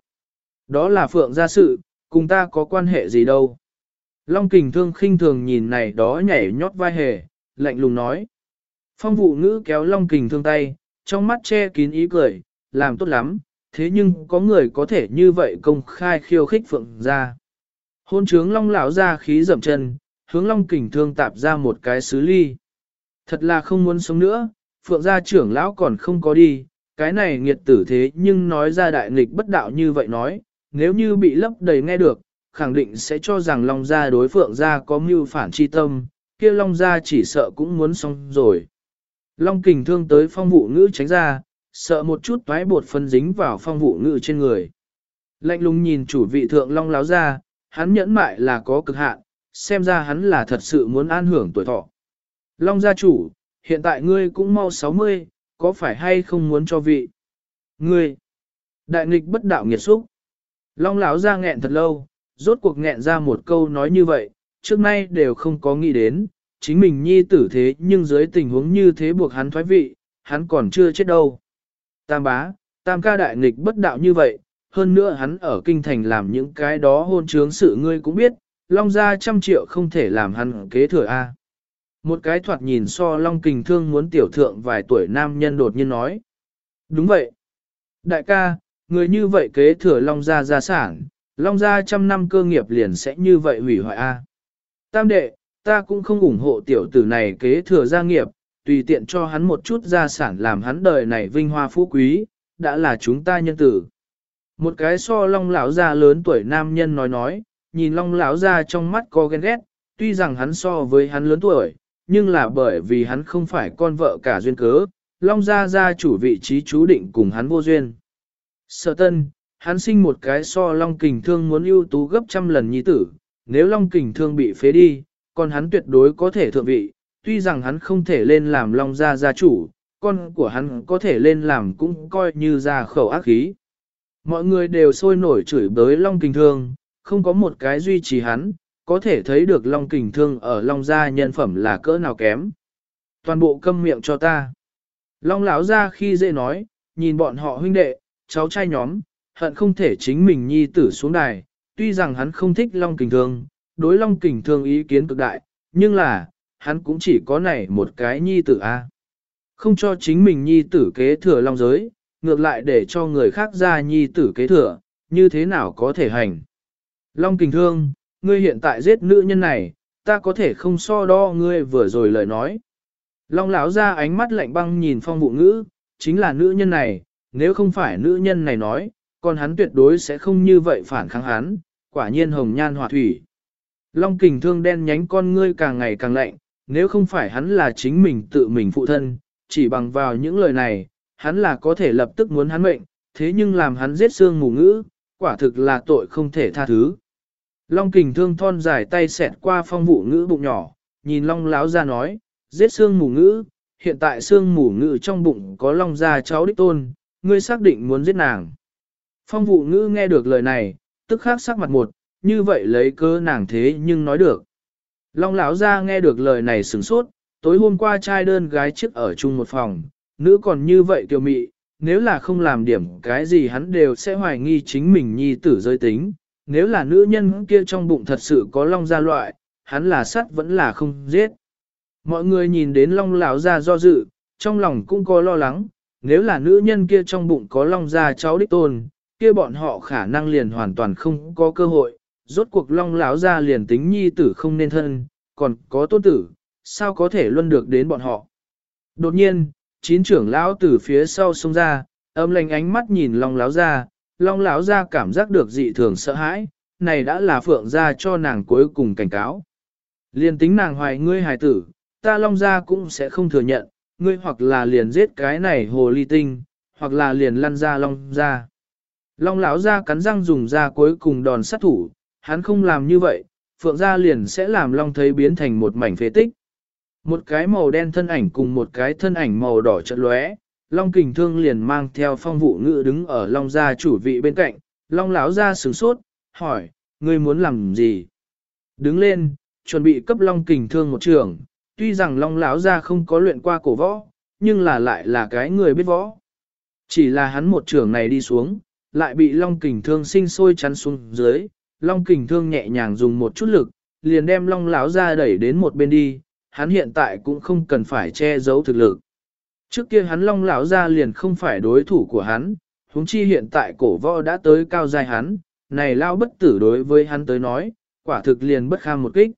Speaker 1: Đó là Phượng gia sự, cùng ta có quan hệ gì đâu. Long kình thương khinh thường nhìn này đó nhảy nhót vai hề, lạnh lùng nói. Phong vụ ngữ kéo Long kình thương tay, trong mắt che kín ý cười, làm tốt lắm, thế nhưng có người có thể như vậy công khai khiêu khích phượng ra. Hôn trướng long lão ra khí dậm chân, hướng long kình thương tạp ra một cái xứ ly. Thật là không muốn sống nữa, phượng gia trưởng lão còn không có đi, cái này nghiệt tử thế nhưng nói ra đại nghịch bất đạo như vậy nói, nếu như bị lấp đầy nghe được, khẳng định sẽ cho rằng Long Gia đối phượng gia có mưu phản chi tâm, kia Long Gia chỉ sợ cũng muốn xong rồi. Long kình thương tới phong vụ ngữ tránh ra, sợ một chút toái bột phân dính vào phong vụ ngự trên người. Lạnh lùng nhìn chủ vị thượng Long láo ra, hắn nhẫn mại là có cực hạn, xem ra hắn là thật sự muốn an hưởng tuổi thọ. Long gia chủ, hiện tại ngươi cũng mau 60, có phải hay không muốn cho vị? Ngươi, đại nghịch bất đạo nghiệt xúc. Long lão ra nghẹn thật lâu, rốt cuộc nghẹn ra một câu nói như vậy, trước nay đều không có nghĩ đến, chính mình nhi tử thế nhưng dưới tình huống như thế buộc hắn thoái vị, hắn còn chưa chết đâu. Tam bá, tam ca đại nghịch bất đạo như vậy, hơn nữa hắn ở kinh thành làm những cái đó hôn trướng sự ngươi cũng biết, long gia trăm triệu không thể làm hắn kế thừa A. Một cái thoạt nhìn so long kình thương muốn tiểu thượng vài tuổi nam nhân đột nhiên nói. Đúng vậy. Đại ca, người như vậy kế thừa long gia gia sản, long gia trăm năm cơ nghiệp liền sẽ như vậy hủy hoại A. Tam đệ, ta cũng không ủng hộ tiểu tử này kế thừa gia nghiệp, tùy tiện cho hắn một chút gia sản làm hắn đời này vinh hoa phú quý, đã là chúng ta nhân tử. Một cái so long lão gia lớn tuổi nam nhân nói nói, nhìn long lão gia trong mắt có ghen ghét, tuy rằng hắn so với hắn lớn tuổi, nhưng là bởi vì hắn không phải con vợ cả duyên cớ, long gia gia chủ vị trí chú định cùng hắn vô duyên. Sở tân, hắn sinh một cái so long kình thương muốn ưu tú gấp trăm lần nhi tử, nếu long kình thương bị phế đi, còn hắn tuyệt đối có thể thượng vị, tuy rằng hắn không thể lên làm long gia gia chủ, con của hắn có thể lên làm cũng coi như ra khẩu ác khí. Mọi người đều sôi nổi chửi bới long kình thương, không có một cái duy trì hắn, có thể thấy được long kình thương ở long gia nhân phẩm là cỡ nào kém. Toàn bộ câm miệng cho ta. Long lão ra khi dễ nói, nhìn bọn họ huynh đệ, cháu trai nhóm, hận không thể chính mình nhi tử xuống đài, tuy rằng hắn không thích long kình thương, đối long kình thương ý kiến cực đại, nhưng là, hắn cũng chỉ có này một cái nhi tử a. Không cho chính mình nhi tử kế thừa long giới, ngược lại để cho người khác ra nhi tử kế thừa, như thế nào có thể hành. Long kình thương, ngươi hiện tại giết nữ nhân này, ta có thể không so đo ngươi vừa rồi lời nói. Long lão ra ánh mắt lạnh băng nhìn phong vụ ngữ, chính là nữ nhân này, nếu không phải nữ nhân này nói, còn hắn tuyệt đối sẽ không như vậy phản kháng hắn, quả nhiên hồng nhan hỏa thủy. Long kình thương đen nhánh con ngươi càng ngày càng lạnh, nếu không phải hắn là chính mình tự mình phụ thân, chỉ bằng vào những lời này, hắn là có thể lập tức muốn hắn mệnh, thế nhưng làm hắn giết xương mù ngữ, quả thực là tội không thể tha thứ. Long kình thương thon dài tay xẹt qua phong vụ ngữ bụng nhỏ, nhìn long láo ra nói, giết xương mù ngữ, hiện tại xương mù ngữ trong bụng có long ra cháu đích tôn, ngươi xác định muốn giết nàng. Phong vụ ngữ nghe được lời này, tức khắc sắc mặt một, như vậy lấy cơ nàng thế nhưng nói được. Long lão ra nghe được lời này sửng sốt, tối hôm qua trai đơn gái trước ở chung một phòng, nữ còn như vậy kiều mị, nếu là không làm điểm cái gì hắn đều sẽ hoài nghi chính mình nhi tử giới tính, nếu là nữ nhân kia trong bụng thật sự có long gia loại, hắn là sắt vẫn là không giết. Mọi người nhìn đến long lão ra do dự, trong lòng cũng có lo lắng, nếu là nữ nhân kia trong bụng có long gia cháu đích tôn, kia bọn họ khả năng liền hoàn toàn không có cơ hội, rốt cuộc long lão ra liền tính nhi tử không nên thân, còn có tôn tử, sao có thể luân được đến bọn họ. Đột nhiên, chín trưởng lão từ phía sau xông ra, âm lành ánh mắt nhìn long lão ra, long lão ra cảm giác được dị thường sợ hãi, này đã là phượng ra cho nàng cuối cùng cảnh cáo. Liền tính nàng hoài ngươi hài tử, ta long ra cũng sẽ không thừa nhận, ngươi hoặc là liền giết cái này hồ ly tinh, hoặc là liền lăn ra long ra. Long lão ra cắn răng dùng ra cuối cùng đòn sát thủ, hắn không làm như vậy, phượng gia liền sẽ làm long thấy biến thành một mảnh phế tích. Một cái màu đen thân ảnh cùng một cái thân ảnh màu đỏ chợt lóe, Long kình thương liền mang theo phong vụ ngự đứng ở Long gia chủ vị bên cạnh, Long lão gia sửng sốt, hỏi, ngươi muốn làm gì? Đứng lên, chuẩn bị cấp Long kình thương một trường, tuy rằng Long lão gia không có luyện qua cổ võ, nhưng là lại là cái người biết võ. Chỉ là hắn một trường này đi xuống, lại bị Long kình thương sinh sôi chắn xuống dưới, Long kình thương nhẹ nhàng dùng một chút lực, liền đem Long lão ra đẩy đến một bên đi, hắn hiện tại cũng không cần phải che giấu thực lực. Trước kia hắn long lão ra liền không phải đối thủ của hắn, huống chi hiện tại cổ võ đã tới cao dài hắn, này lao bất tử đối với hắn tới nói, quả thực liền bất kham một kích.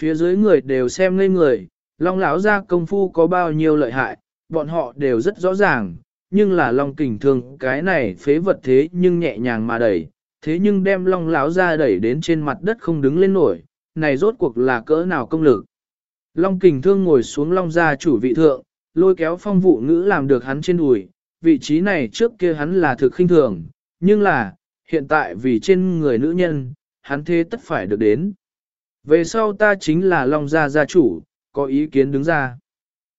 Speaker 1: Phía dưới người đều xem ngây người, long lão ra công phu có bao nhiêu lợi hại, bọn họ đều rất rõ ràng, nhưng là long kình thương cái này phế vật thế nhưng nhẹ nhàng mà đẩy, Thế nhưng đem long lão ra đẩy đến trên mặt đất không đứng lên nổi, này rốt cuộc là cỡ nào công lực. Long kình thương ngồi xuống long gia chủ vị thượng, lôi kéo phong vụ ngữ làm được hắn trên đùi, vị trí này trước kia hắn là thực khinh thường, nhưng là, hiện tại vì trên người nữ nhân, hắn thế tất phải được đến. Về sau ta chính là long gia gia chủ, có ý kiến đứng ra.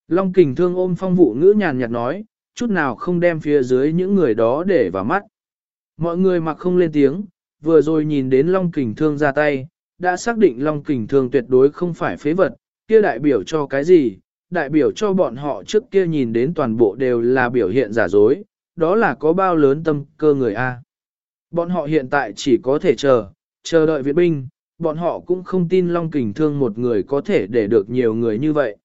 Speaker 1: Long kình thương ôm phong vụ ngữ nhàn nhạt nói, chút nào không đem phía dưới những người đó để vào mắt. Mọi người mặc không lên tiếng, vừa rồi nhìn đến Long kình thương ra tay, đã xác định Long kình thương tuyệt đối không phải phế vật, kia đại biểu cho cái gì, đại biểu cho bọn họ trước kia nhìn đến toàn bộ đều là biểu hiện giả dối, đó là có bao lớn tâm cơ người A. Bọn họ hiện tại chỉ có thể chờ, chờ đợi viện binh, bọn họ cũng không tin Long Kình Thương một người có thể để được nhiều người như vậy.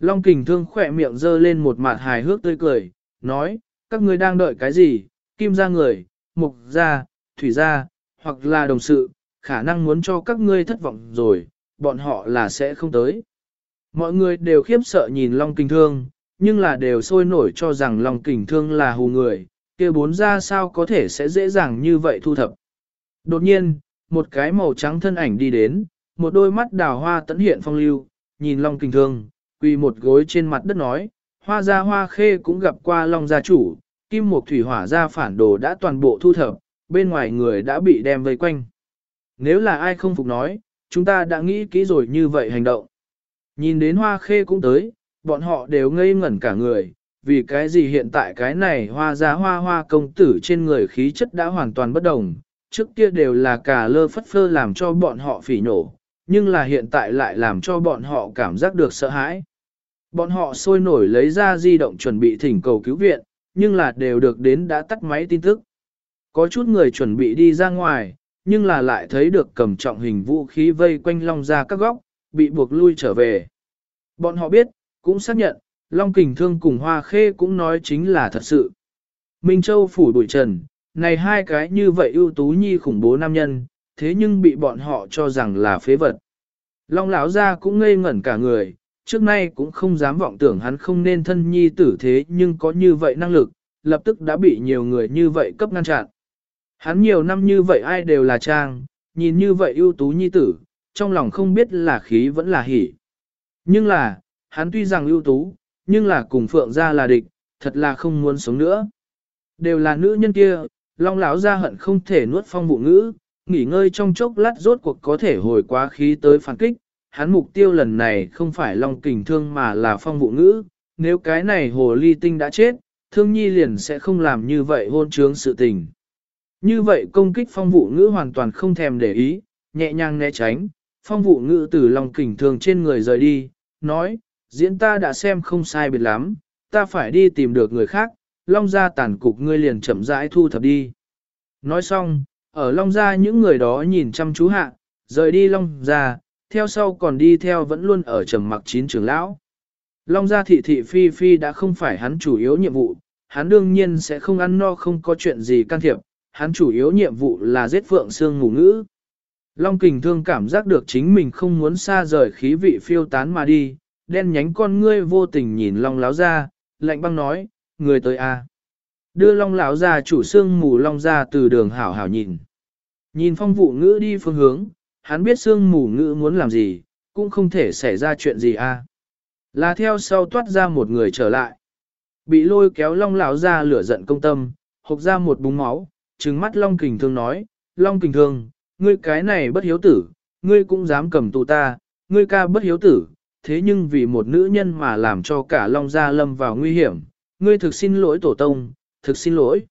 Speaker 1: Long Kình Thương khỏe miệng dơ lên một mặt hài hước tươi cười, nói, các ngươi đang đợi cái gì, kim ra người, mục gia, thủy gia, hoặc là đồng sự, khả năng muốn cho các ngươi thất vọng rồi, bọn họ là sẽ không tới. Mọi người đều khiếp sợ nhìn Long Kình Thương, nhưng là đều sôi nổi cho rằng Long Kình Thương là hù người, kia bốn ra sao có thể sẽ dễ dàng như vậy thu thập. Đột nhiên, một cái màu trắng thân ảnh đi đến, một đôi mắt đào hoa tấn hiện phong lưu, nhìn Long Kình Thương, quỳ một gối trên mặt đất nói, hoa gia hoa khê cũng gặp qua Long gia chủ, kim một thủy hỏa gia phản đồ đã toàn bộ thu thập, bên ngoài người đã bị đem vây quanh. Nếu là ai không phục nói, chúng ta đã nghĩ kỹ rồi như vậy hành động. Nhìn đến hoa khê cũng tới, bọn họ đều ngây ngẩn cả người, vì cái gì hiện tại cái này hoa ra hoa hoa công tử trên người khí chất đã hoàn toàn bất đồng, trước kia đều là cả lơ phất phơ làm cho bọn họ phỉ nổ, nhưng là hiện tại lại làm cho bọn họ cảm giác được sợ hãi. Bọn họ sôi nổi lấy ra di động chuẩn bị thỉnh cầu cứu viện, nhưng là đều được đến đã tắt máy tin tức. Có chút người chuẩn bị đi ra ngoài, nhưng là lại thấy được cầm trọng hình vũ khí vây quanh long ra các góc, bị buộc lui trở về. Bọn họ biết, cũng xác nhận, Long Kình Thương cùng Hoa Khê cũng nói chính là thật sự. Minh Châu phủ bụi trần, này hai cái như vậy ưu tú nhi khủng bố nam nhân, thế nhưng bị bọn họ cho rằng là phế vật. Long lão gia cũng ngây ngẩn cả người, trước nay cũng không dám vọng tưởng hắn không nên thân nhi tử thế nhưng có như vậy năng lực, lập tức đã bị nhiều người như vậy cấp ngăn chặn. Hắn nhiều năm như vậy ai đều là trang, nhìn như vậy ưu tú nhi tử, trong lòng không biết là khí vẫn là hỉ. Nhưng là, hắn tuy rằng ưu tú, nhưng là cùng phượng gia là địch, thật là không muốn sống nữa. Đều là nữ nhân kia, long lão ra hận không thể nuốt phong vụ ngữ, nghỉ ngơi trong chốc lát rốt cuộc có thể hồi quá khí tới phản kích. Hắn mục tiêu lần này không phải long kình thương mà là phong vụ ngữ, nếu cái này hồ ly tinh đã chết, thương nhi liền sẽ không làm như vậy hôn trướng sự tình. Như vậy công kích phong vụ ngữ hoàn toàn không thèm để ý, nhẹ nhàng né tránh, phong vụ ngữ từ lòng kình thương trên người rời đi, nói, diễn ta đã xem không sai biệt lắm, ta phải đi tìm được người khác, long gia tàn cục ngươi liền chậm rãi thu thập đi. Nói xong, ở long gia những người đó nhìn chăm chú hạ, rời đi long gia, theo sau còn đi theo vẫn luôn ở trầm mặc chín trưởng lão. Long gia thị thị phi phi đã không phải hắn chủ yếu nhiệm vụ, hắn đương nhiên sẽ không ăn no không có chuyện gì can thiệp, hắn chủ yếu nhiệm vụ là giết phượng xương ngủ ngữ. Long kình thương cảm giác được chính mình không muốn xa rời khí vị phiêu tán mà đi, đen nhánh con ngươi vô tình nhìn long láo ra, lạnh băng nói, người tới a à. Đưa long lão ra chủ xương mù long ra từ đường hảo hảo nhìn. Nhìn phong vụ ngữ đi phương hướng, hắn biết xương mù ngữ muốn làm gì, cũng không thể xảy ra chuyện gì a à. Là theo sau toát ra một người trở lại. Bị lôi kéo long lão ra lửa giận công tâm, hộc ra một búng máu, trừng mắt long kình thương nói, long kình thương, ngươi cái này bất hiếu tử, ngươi cũng dám cầm tù ta, ngươi ca bất hiếu tử, thế nhưng vì một nữ nhân mà làm cho cả Long Gia lâm vào nguy hiểm, ngươi thực xin lỗi tổ tông, thực xin lỗi.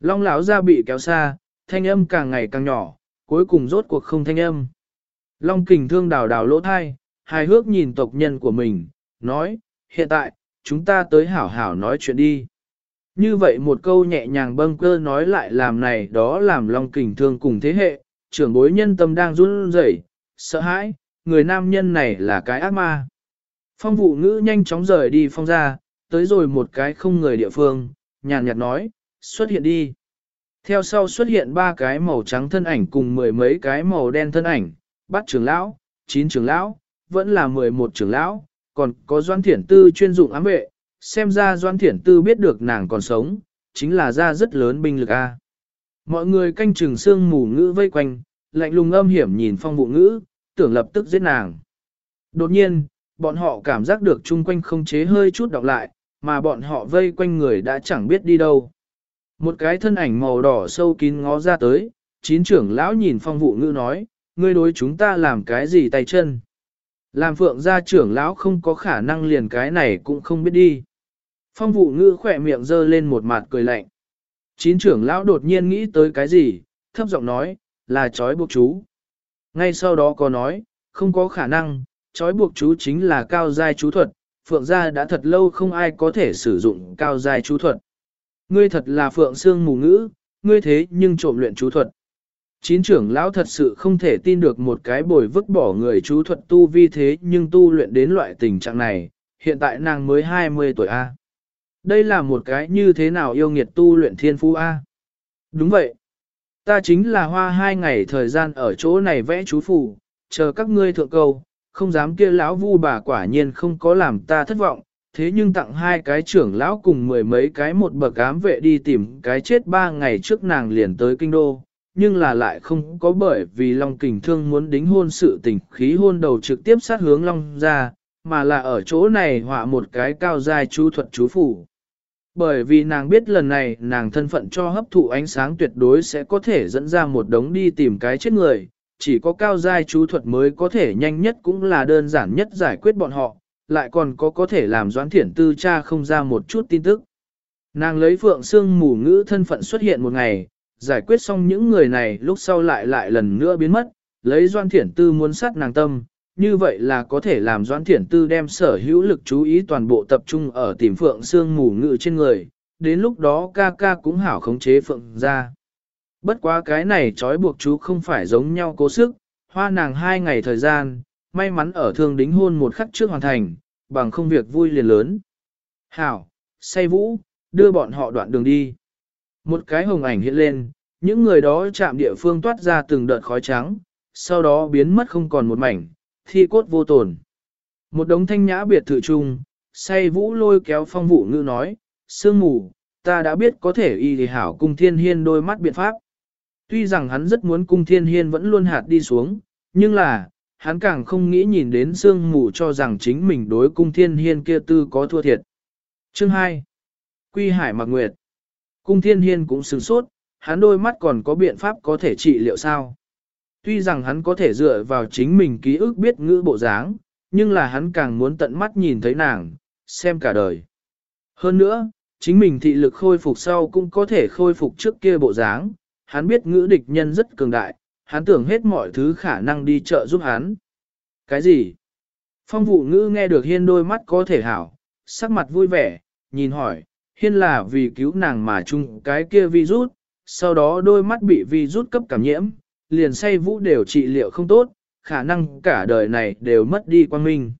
Speaker 1: Long lão gia bị kéo xa, thanh âm càng ngày càng nhỏ, cuối cùng rốt cuộc không thanh âm. Long kình thương đào đào lỗ thai, hài hước nhìn tộc nhân của mình, nói, hiện tại, chúng ta tới hảo hảo nói chuyện đi. Như vậy một câu nhẹ nhàng bâng cơ nói lại làm này đó làm Long kình thương cùng thế hệ, trưởng bối nhân tâm đang run rẩy, sợ hãi, người nam nhân này là cái ác ma. Phong vụ ngữ nhanh chóng rời đi phong ra, tới rồi một cái không người địa phương, nhàn nhạt nói, xuất hiện đi. Theo sau xuất hiện ba cái màu trắng thân ảnh cùng mười mấy cái màu đen thân ảnh, bắt trưởng lão, chín trưởng lão, vẫn là mười một trưởng lão, còn có doan thiển tư chuyên dụng ám vệ, xem ra doan thiển tư biết được nàng còn sống, chính là ra rất lớn binh lực A. Mọi người canh chừng xương mù ngữ vây quanh, lạnh lùng âm hiểm nhìn phong vụ ngữ, tưởng lập tức giết nàng. Đột nhiên, bọn họ cảm giác được chung quanh không chế hơi chút đọc lại, mà bọn họ vây quanh người đã chẳng biết đi đâu. Một cái thân ảnh màu đỏ sâu kín ngó ra tới, chín trưởng lão nhìn phong vụ ngữ nói, ngươi đối chúng ta làm cái gì tay chân. Làm phượng gia trưởng lão không có khả năng liền cái này cũng không biết đi. Phong vụ ngữ khỏe miệng dơ lên một mặt cười lạnh. Chín trưởng lão đột nhiên nghĩ tới cái gì, thấp giọng nói, là trói buộc chú. Ngay sau đó có nói, không có khả năng, trói buộc chú chính là cao giai chú thuật, phượng gia đã thật lâu không ai có thể sử dụng cao giai chú thuật. Ngươi thật là phượng xương mù ngữ, ngươi thế nhưng trộm luyện chú thuật. Chín trưởng lão thật sự không thể tin được một cái bồi vứt bỏ người chú thuật tu vi thế nhưng tu luyện đến loại tình trạng này, hiện tại nàng mới 20 tuổi A. Đây là một cái như thế nào yêu nghiệt tu luyện thiên phú A. Đúng vậy. Ta chính là hoa hai ngày thời gian ở chỗ này vẽ chú phù, chờ các ngươi thượng câu, không dám kia lão vu bà quả nhiên không có làm ta thất vọng, thế nhưng tặng hai cái trưởng lão cùng mười mấy cái một bậc ám vệ đi tìm cái chết ba ngày trước nàng liền tới kinh đô, nhưng là lại không có bởi vì Long Kình Thương muốn đính hôn sự tình khí hôn đầu trực tiếp sát hướng Long ra, mà là ở chỗ này họa một cái cao dài chú thuật chú phủ. Bởi vì nàng biết lần này nàng thân phận cho hấp thụ ánh sáng tuyệt đối sẽ có thể dẫn ra một đống đi tìm cái chết người, chỉ có cao giai chú thuật mới có thể nhanh nhất cũng là đơn giản nhất giải quyết bọn họ, lại còn có có thể làm doãn thiển tư cha không ra một chút tin tức. Nàng lấy phượng xương mù ngữ thân phận xuất hiện một ngày, giải quyết xong những người này lúc sau lại lại lần nữa biến mất, lấy doan thiển tư muốn sát nàng tâm, như vậy là có thể làm doan thiển tư đem sở hữu lực chú ý toàn bộ tập trung ở tìm phượng xương mù ngữ trên người, đến lúc đó ca ca cũng hảo khống chế phượng ra. Bất quá cái này trói buộc chú không phải giống nhau cố sức, hoa nàng hai ngày thời gian, may mắn ở thương đính hôn một khắc trước hoàn thành, bằng không việc vui liền lớn. Hảo, say vũ, đưa bọn họ đoạn đường đi. Một cái hồng ảnh hiện lên, những người đó chạm địa phương toát ra từng đợt khói trắng, sau đó biến mất không còn một mảnh, thi cốt vô tồn. Một đống thanh nhã biệt thự chung, say vũ lôi kéo phong vụ ngữ nói, sương mù, ta đã biết có thể y thì hảo cung thiên hiên đôi mắt biện pháp. Tuy rằng hắn rất muốn cung thiên hiên vẫn luôn hạt đi xuống, nhưng là, hắn càng không nghĩ nhìn đến sương mù cho rằng chính mình đối cung thiên hiên kia tư có thua thiệt. Chương 2. Quy Hải Mạc Nguyệt Cung thiên hiên cũng sửng sốt, hắn đôi mắt còn có biện pháp có thể trị liệu sao. Tuy rằng hắn có thể dựa vào chính mình ký ức biết ngữ bộ dáng, nhưng là hắn càng muốn tận mắt nhìn thấy nàng, xem cả đời. Hơn nữa, chính mình thị lực khôi phục sau cũng có thể khôi phục trước kia bộ dáng, hắn biết ngữ địch nhân rất cường đại, hắn tưởng hết mọi thứ khả năng đi chợ giúp hắn. Cái gì? Phong vụ ngữ nghe được hiên đôi mắt có thể hảo, sắc mặt vui vẻ, nhìn hỏi, hiên là vì cứu nàng mà chung cái kia virus, sau đó đôi mắt bị virus cấp cảm nhiễm, liền say vũ đều trị liệu không tốt, khả năng cả đời này đều mất đi quan minh.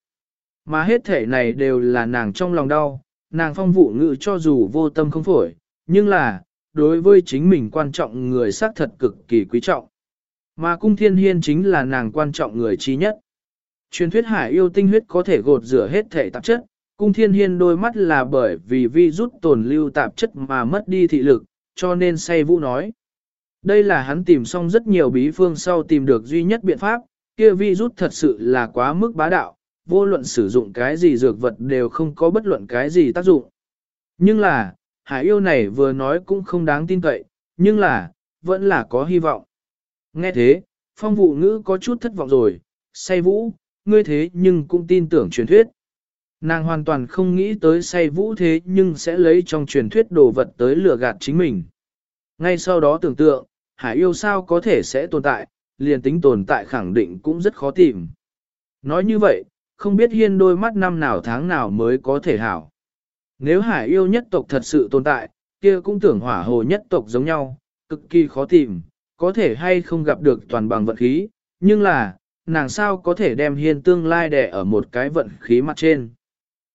Speaker 1: Mà hết thể này đều là nàng trong lòng đau, nàng phong vụ ngữ cho dù vô tâm không phổi, nhưng là, đối với chính mình quan trọng người xác thật cực kỳ quý trọng. Mà cung thiên hiên chính là nàng quan trọng người trí nhất. Truyền thuyết hải yêu tinh huyết có thể gột rửa hết thể tạp chất, cung thiên hiên đôi mắt là bởi vì vi rút tồn lưu tạp chất mà mất đi thị lực, cho nên say vũ nói. Đây là hắn tìm xong rất nhiều bí phương sau tìm được duy nhất biện pháp, kia vi rút thật sự là quá mức bá đạo, vô luận sử dụng cái gì dược vật đều không có bất luận cái gì tác dụng. Nhưng là, hải yêu này vừa nói cũng không đáng tin cậy, nhưng là, vẫn là có hy vọng. Nghe thế, phong vụ ngữ có chút thất vọng rồi, say vũ, ngươi thế nhưng cũng tin tưởng truyền thuyết. Nàng hoàn toàn không nghĩ tới say vũ thế nhưng sẽ lấy trong truyền thuyết đồ vật tới lừa gạt chính mình. Ngay sau đó tưởng tượng, hải yêu sao có thể sẽ tồn tại, liền tính tồn tại khẳng định cũng rất khó tìm. Nói như vậy, không biết hiên đôi mắt năm nào tháng nào mới có thể hảo. Nếu hải yêu nhất tộc thật sự tồn tại, kia cũng tưởng hỏa hồ nhất tộc giống nhau, cực kỳ khó tìm, có thể hay không gặp được toàn bằng vận khí, nhưng là, nàng sao có thể đem hiên tương lai đẻ ở một cái vận khí mặt trên.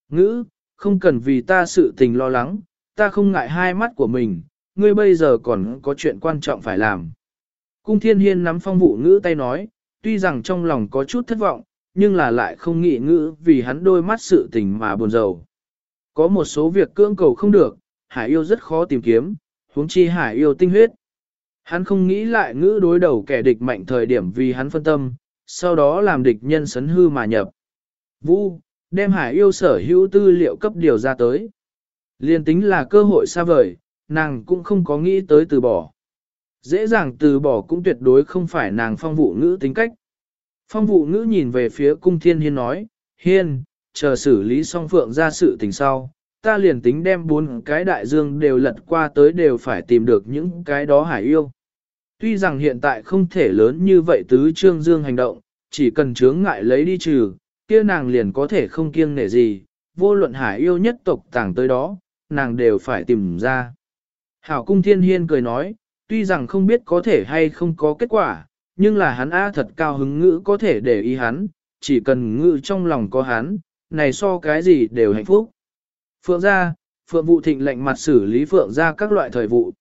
Speaker 1: Ngữ, không cần vì ta sự tình lo lắng, ta không ngại hai mắt của mình, ngươi bây giờ còn có chuyện quan trọng phải làm. Cung thiên hiên nắm phong vụ ngữ tay nói, tuy rằng trong lòng có chút thất vọng, nhưng là lại không nghĩ ngữ vì hắn đôi mắt sự tình mà buồn rầu. Có một số việc cưỡng cầu không được, hải yêu rất khó tìm kiếm, huống chi hải yêu tinh huyết. Hắn không nghĩ lại ngữ đối đầu kẻ địch mạnh thời điểm vì hắn phân tâm, sau đó làm địch nhân sấn hư mà nhập. Vũ, đem hải yêu sở hữu tư liệu cấp điều ra tới. Liên tính là cơ hội xa vời, nàng cũng không có nghĩ tới từ bỏ. Dễ dàng từ bỏ cũng tuyệt đối không phải nàng phong vụ ngữ tính cách. Phong vụ ngữ nhìn về phía cung thiên hiên nói, hiên, chờ xử lý xong phượng ra sự tình sau, ta liền tính đem bốn cái đại dương đều lật qua tới đều phải tìm được những cái đó hải yêu. Tuy rằng hiện tại không thể lớn như vậy tứ trương dương hành động, chỉ cần chướng ngại lấy đi trừ, kia nàng liền có thể không kiêng nể gì, vô luận hải yêu nhất tộc tàng tới đó, nàng đều phải tìm ra. Hảo cung thiên hiên cười nói, tuy rằng không biết có thể hay không có kết quả, nhưng là hắn A thật cao hứng ngữ có thể để ý hắn, chỉ cần ngữ trong lòng có hắn, này so cái gì đều hạnh phúc. Phượng gia, Phượng vụ thịnh lệnh mặt xử lý Phượng gia các loại thời vụ.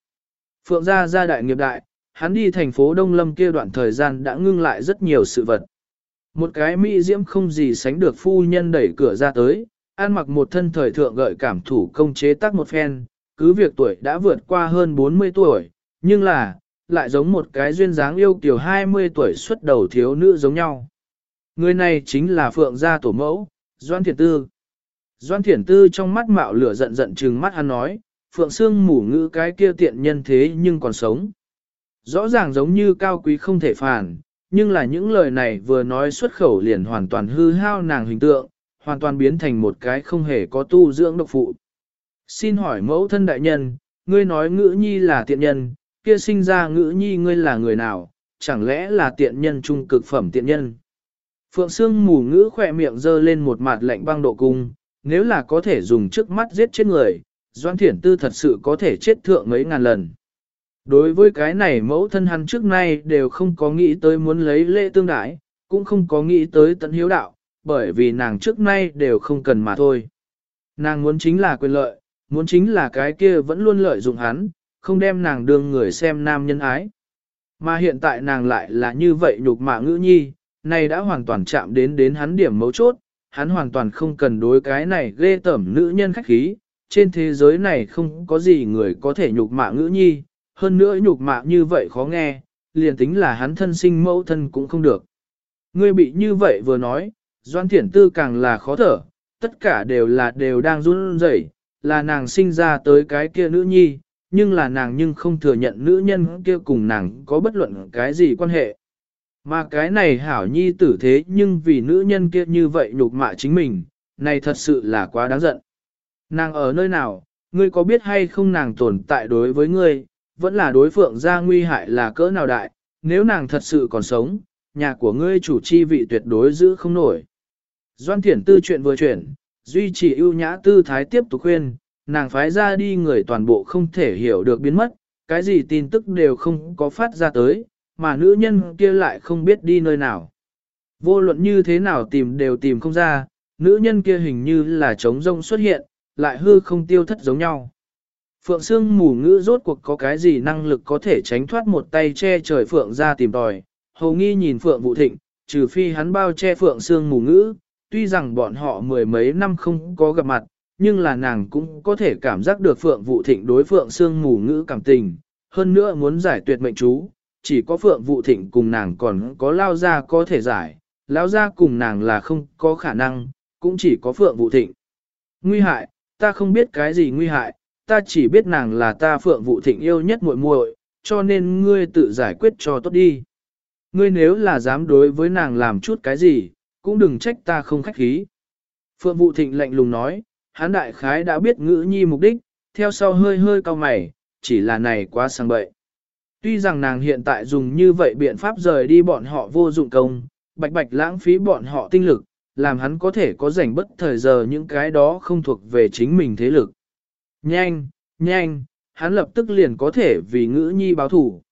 Speaker 1: Phượng gia gia đại nghiệp đại, hắn đi thành phố Đông Lâm kia đoạn thời gian đã ngưng lại rất nhiều sự vật. Một cái mỹ diễm không gì sánh được phu nhân đẩy cửa ra tới, ăn mặc một thân thời thượng gợi cảm thủ công chế tác một phen, cứ việc tuổi đã vượt qua hơn 40 tuổi, nhưng là, lại giống một cái duyên dáng yêu kiều 20 tuổi xuất đầu thiếu nữ giống nhau. Người này chính là Phượng gia tổ mẫu, Doan Thiệt Tư. Doan Thiển Tư trong mắt mạo lửa giận giận trừng mắt hắn nói, Phượng Sương mủ ngữ cái kia tiện nhân thế nhưng còn sống. Rõ ràng giống như cao quý không thể phản, nhưng là những lời này vừa nói xuất khẩu liền hoàn toàn hư hao nàng hình tượng, hoàn toàn biến thành một cái không hề có tu dưỡng độc phụ. Xin hỏi mẫu thân đại nhân, ngươi nói ngữ nhi là tiện nhân, kia sinh ra ngữ nhi ngươi là người nào, chẳng lẽ là tiện nhân trung cực phẩm tiện nhân. Phượng Sương mù ngữ khỏe miệng dơ lên một mặt lạnh băng độ cung, nếu là có thể dùng trước mắt giết chết người, Doan Thiển Tư thật sự có thể chết thượng mấy ngàn lần. Đối với cái này mẫu thân hắn trước nay đều không có nghĩ tới muốn lấy lễ tương đãi, cũng không có nghĩ tới tận hiếu đạo, bởi vì nàng trước nay đều không cần mà thôi. Nàng muốn chính là quyền lợi, muốn chính là cái kia vẫn luôn lợi dụng hắn, không đem nàng đương người xem nam nhân ái. Mà hiện tại nàng lại là như vậy nhục mạ ngữ nhi, này đã hoàn toàn chạm đến đến hắn điểm mấu chốt, hắn hoàn toàn không cần đối cái này ghê tẩm nữ nhân khách khí, trên thế giới này không có gì người có thể nhục mạ ngữ nhi, hơn nữa nhục mạ như vậy khó nghe, liền tính là hắn thân sinh mẫu thân cũng không được. Ngươi bị như vậy vừa nói, Doan Thiển Tư càng là khó thở, tất cả đều là đều đang run rẩy, là nàng sinh ra tới cái kia nữ nhi, nhưng là nàng nhưng không thừa nhận nữ nhân kia cùng nàng có bất luận cái gì quan hệ. Mà cái này hảo nhi tử thế nhưng vì nữ nhân kia như vậy nhục mạ chính mình, này thật sự là quá đáng giận. Nàng ở nơi nào, ngươi có biết hay không nàng tồn tại đối với ngươi, vẫn là đối phượng ra nguy hại là cỡ nào đại, nếu nàng thật sự còn sống, nhà của ngươi chủ chi vị tuyệt đối giữ không nổi. Doan thiển tư chuyện vừa chuyển, duy trì ưu nhã tư thái tiếp tục khuyên, nàng phái ra đi người toàn bộ không thể hiểu được biến mất, cái gì tin tức đều không có phát ra tới, mà nữ nhân kia lại không biết đi nơi nào. Vô luận như thế nào tìm đều tìm không ra, nữ nhân kia hình như là trống rông xuất hiện, lại hư không tiêu thất giống nhau. Phượng Sương mù ngữ rốt cuộc có cái gì năng lực có thể tránh thoát một tay che trời Phượng ra tìm tòi. Hầu nghi nhìn Phượng Vũ Thịnh, trừ phi hắn bao che Phượng Sương mù ngữ, tuy rằng bọn họ mười mấy năm không có gặp mặt, nhưng là nàng cũng có thể cảm giác được Phượng Vũ Thịnh đối Phượng Sương mù ngữ cảm tình. Hơn nữa muốn giải tuyệt mệnh chú, chỉ có Phượng Vũ Thịnh cùng nàng còn có lao ra có thể giải, lao ra cùng nàng là không có khả năng, cũng chỉ có Phượng Vũ Thịnh. Nguy hại, ta không biết cái gì nguy hại, ta chỉ biết nàng là ta Phượng Vũ Thịnh yêu nhất muội muội, cho nên ngươi tự giải quyết cho tốt đi. Ngươi nếu là dám đối với nàng làm chút cái gì, cũng đừng trách ta không khách khí. Phượng Vũ Thịnh lạnh lùng nói, hán đại khái đã biết ngữ nhi mục đích, theo sau hơi hơi cao mày, chỉ là này quá sang bậy. Tuy rằng nàng hiện tại dùng như vậy biện pháp rời đi bọn họ vô dụng công, bạch bạch lãng phí bọn họ tinh lực, làm hắn có thể có rảnh bất thời giờ những cái đó không thuộc về chính mình thế lực. Nhanh, nhanh, hắn lập tức liền có thể vì ngữ nhi báo thủ.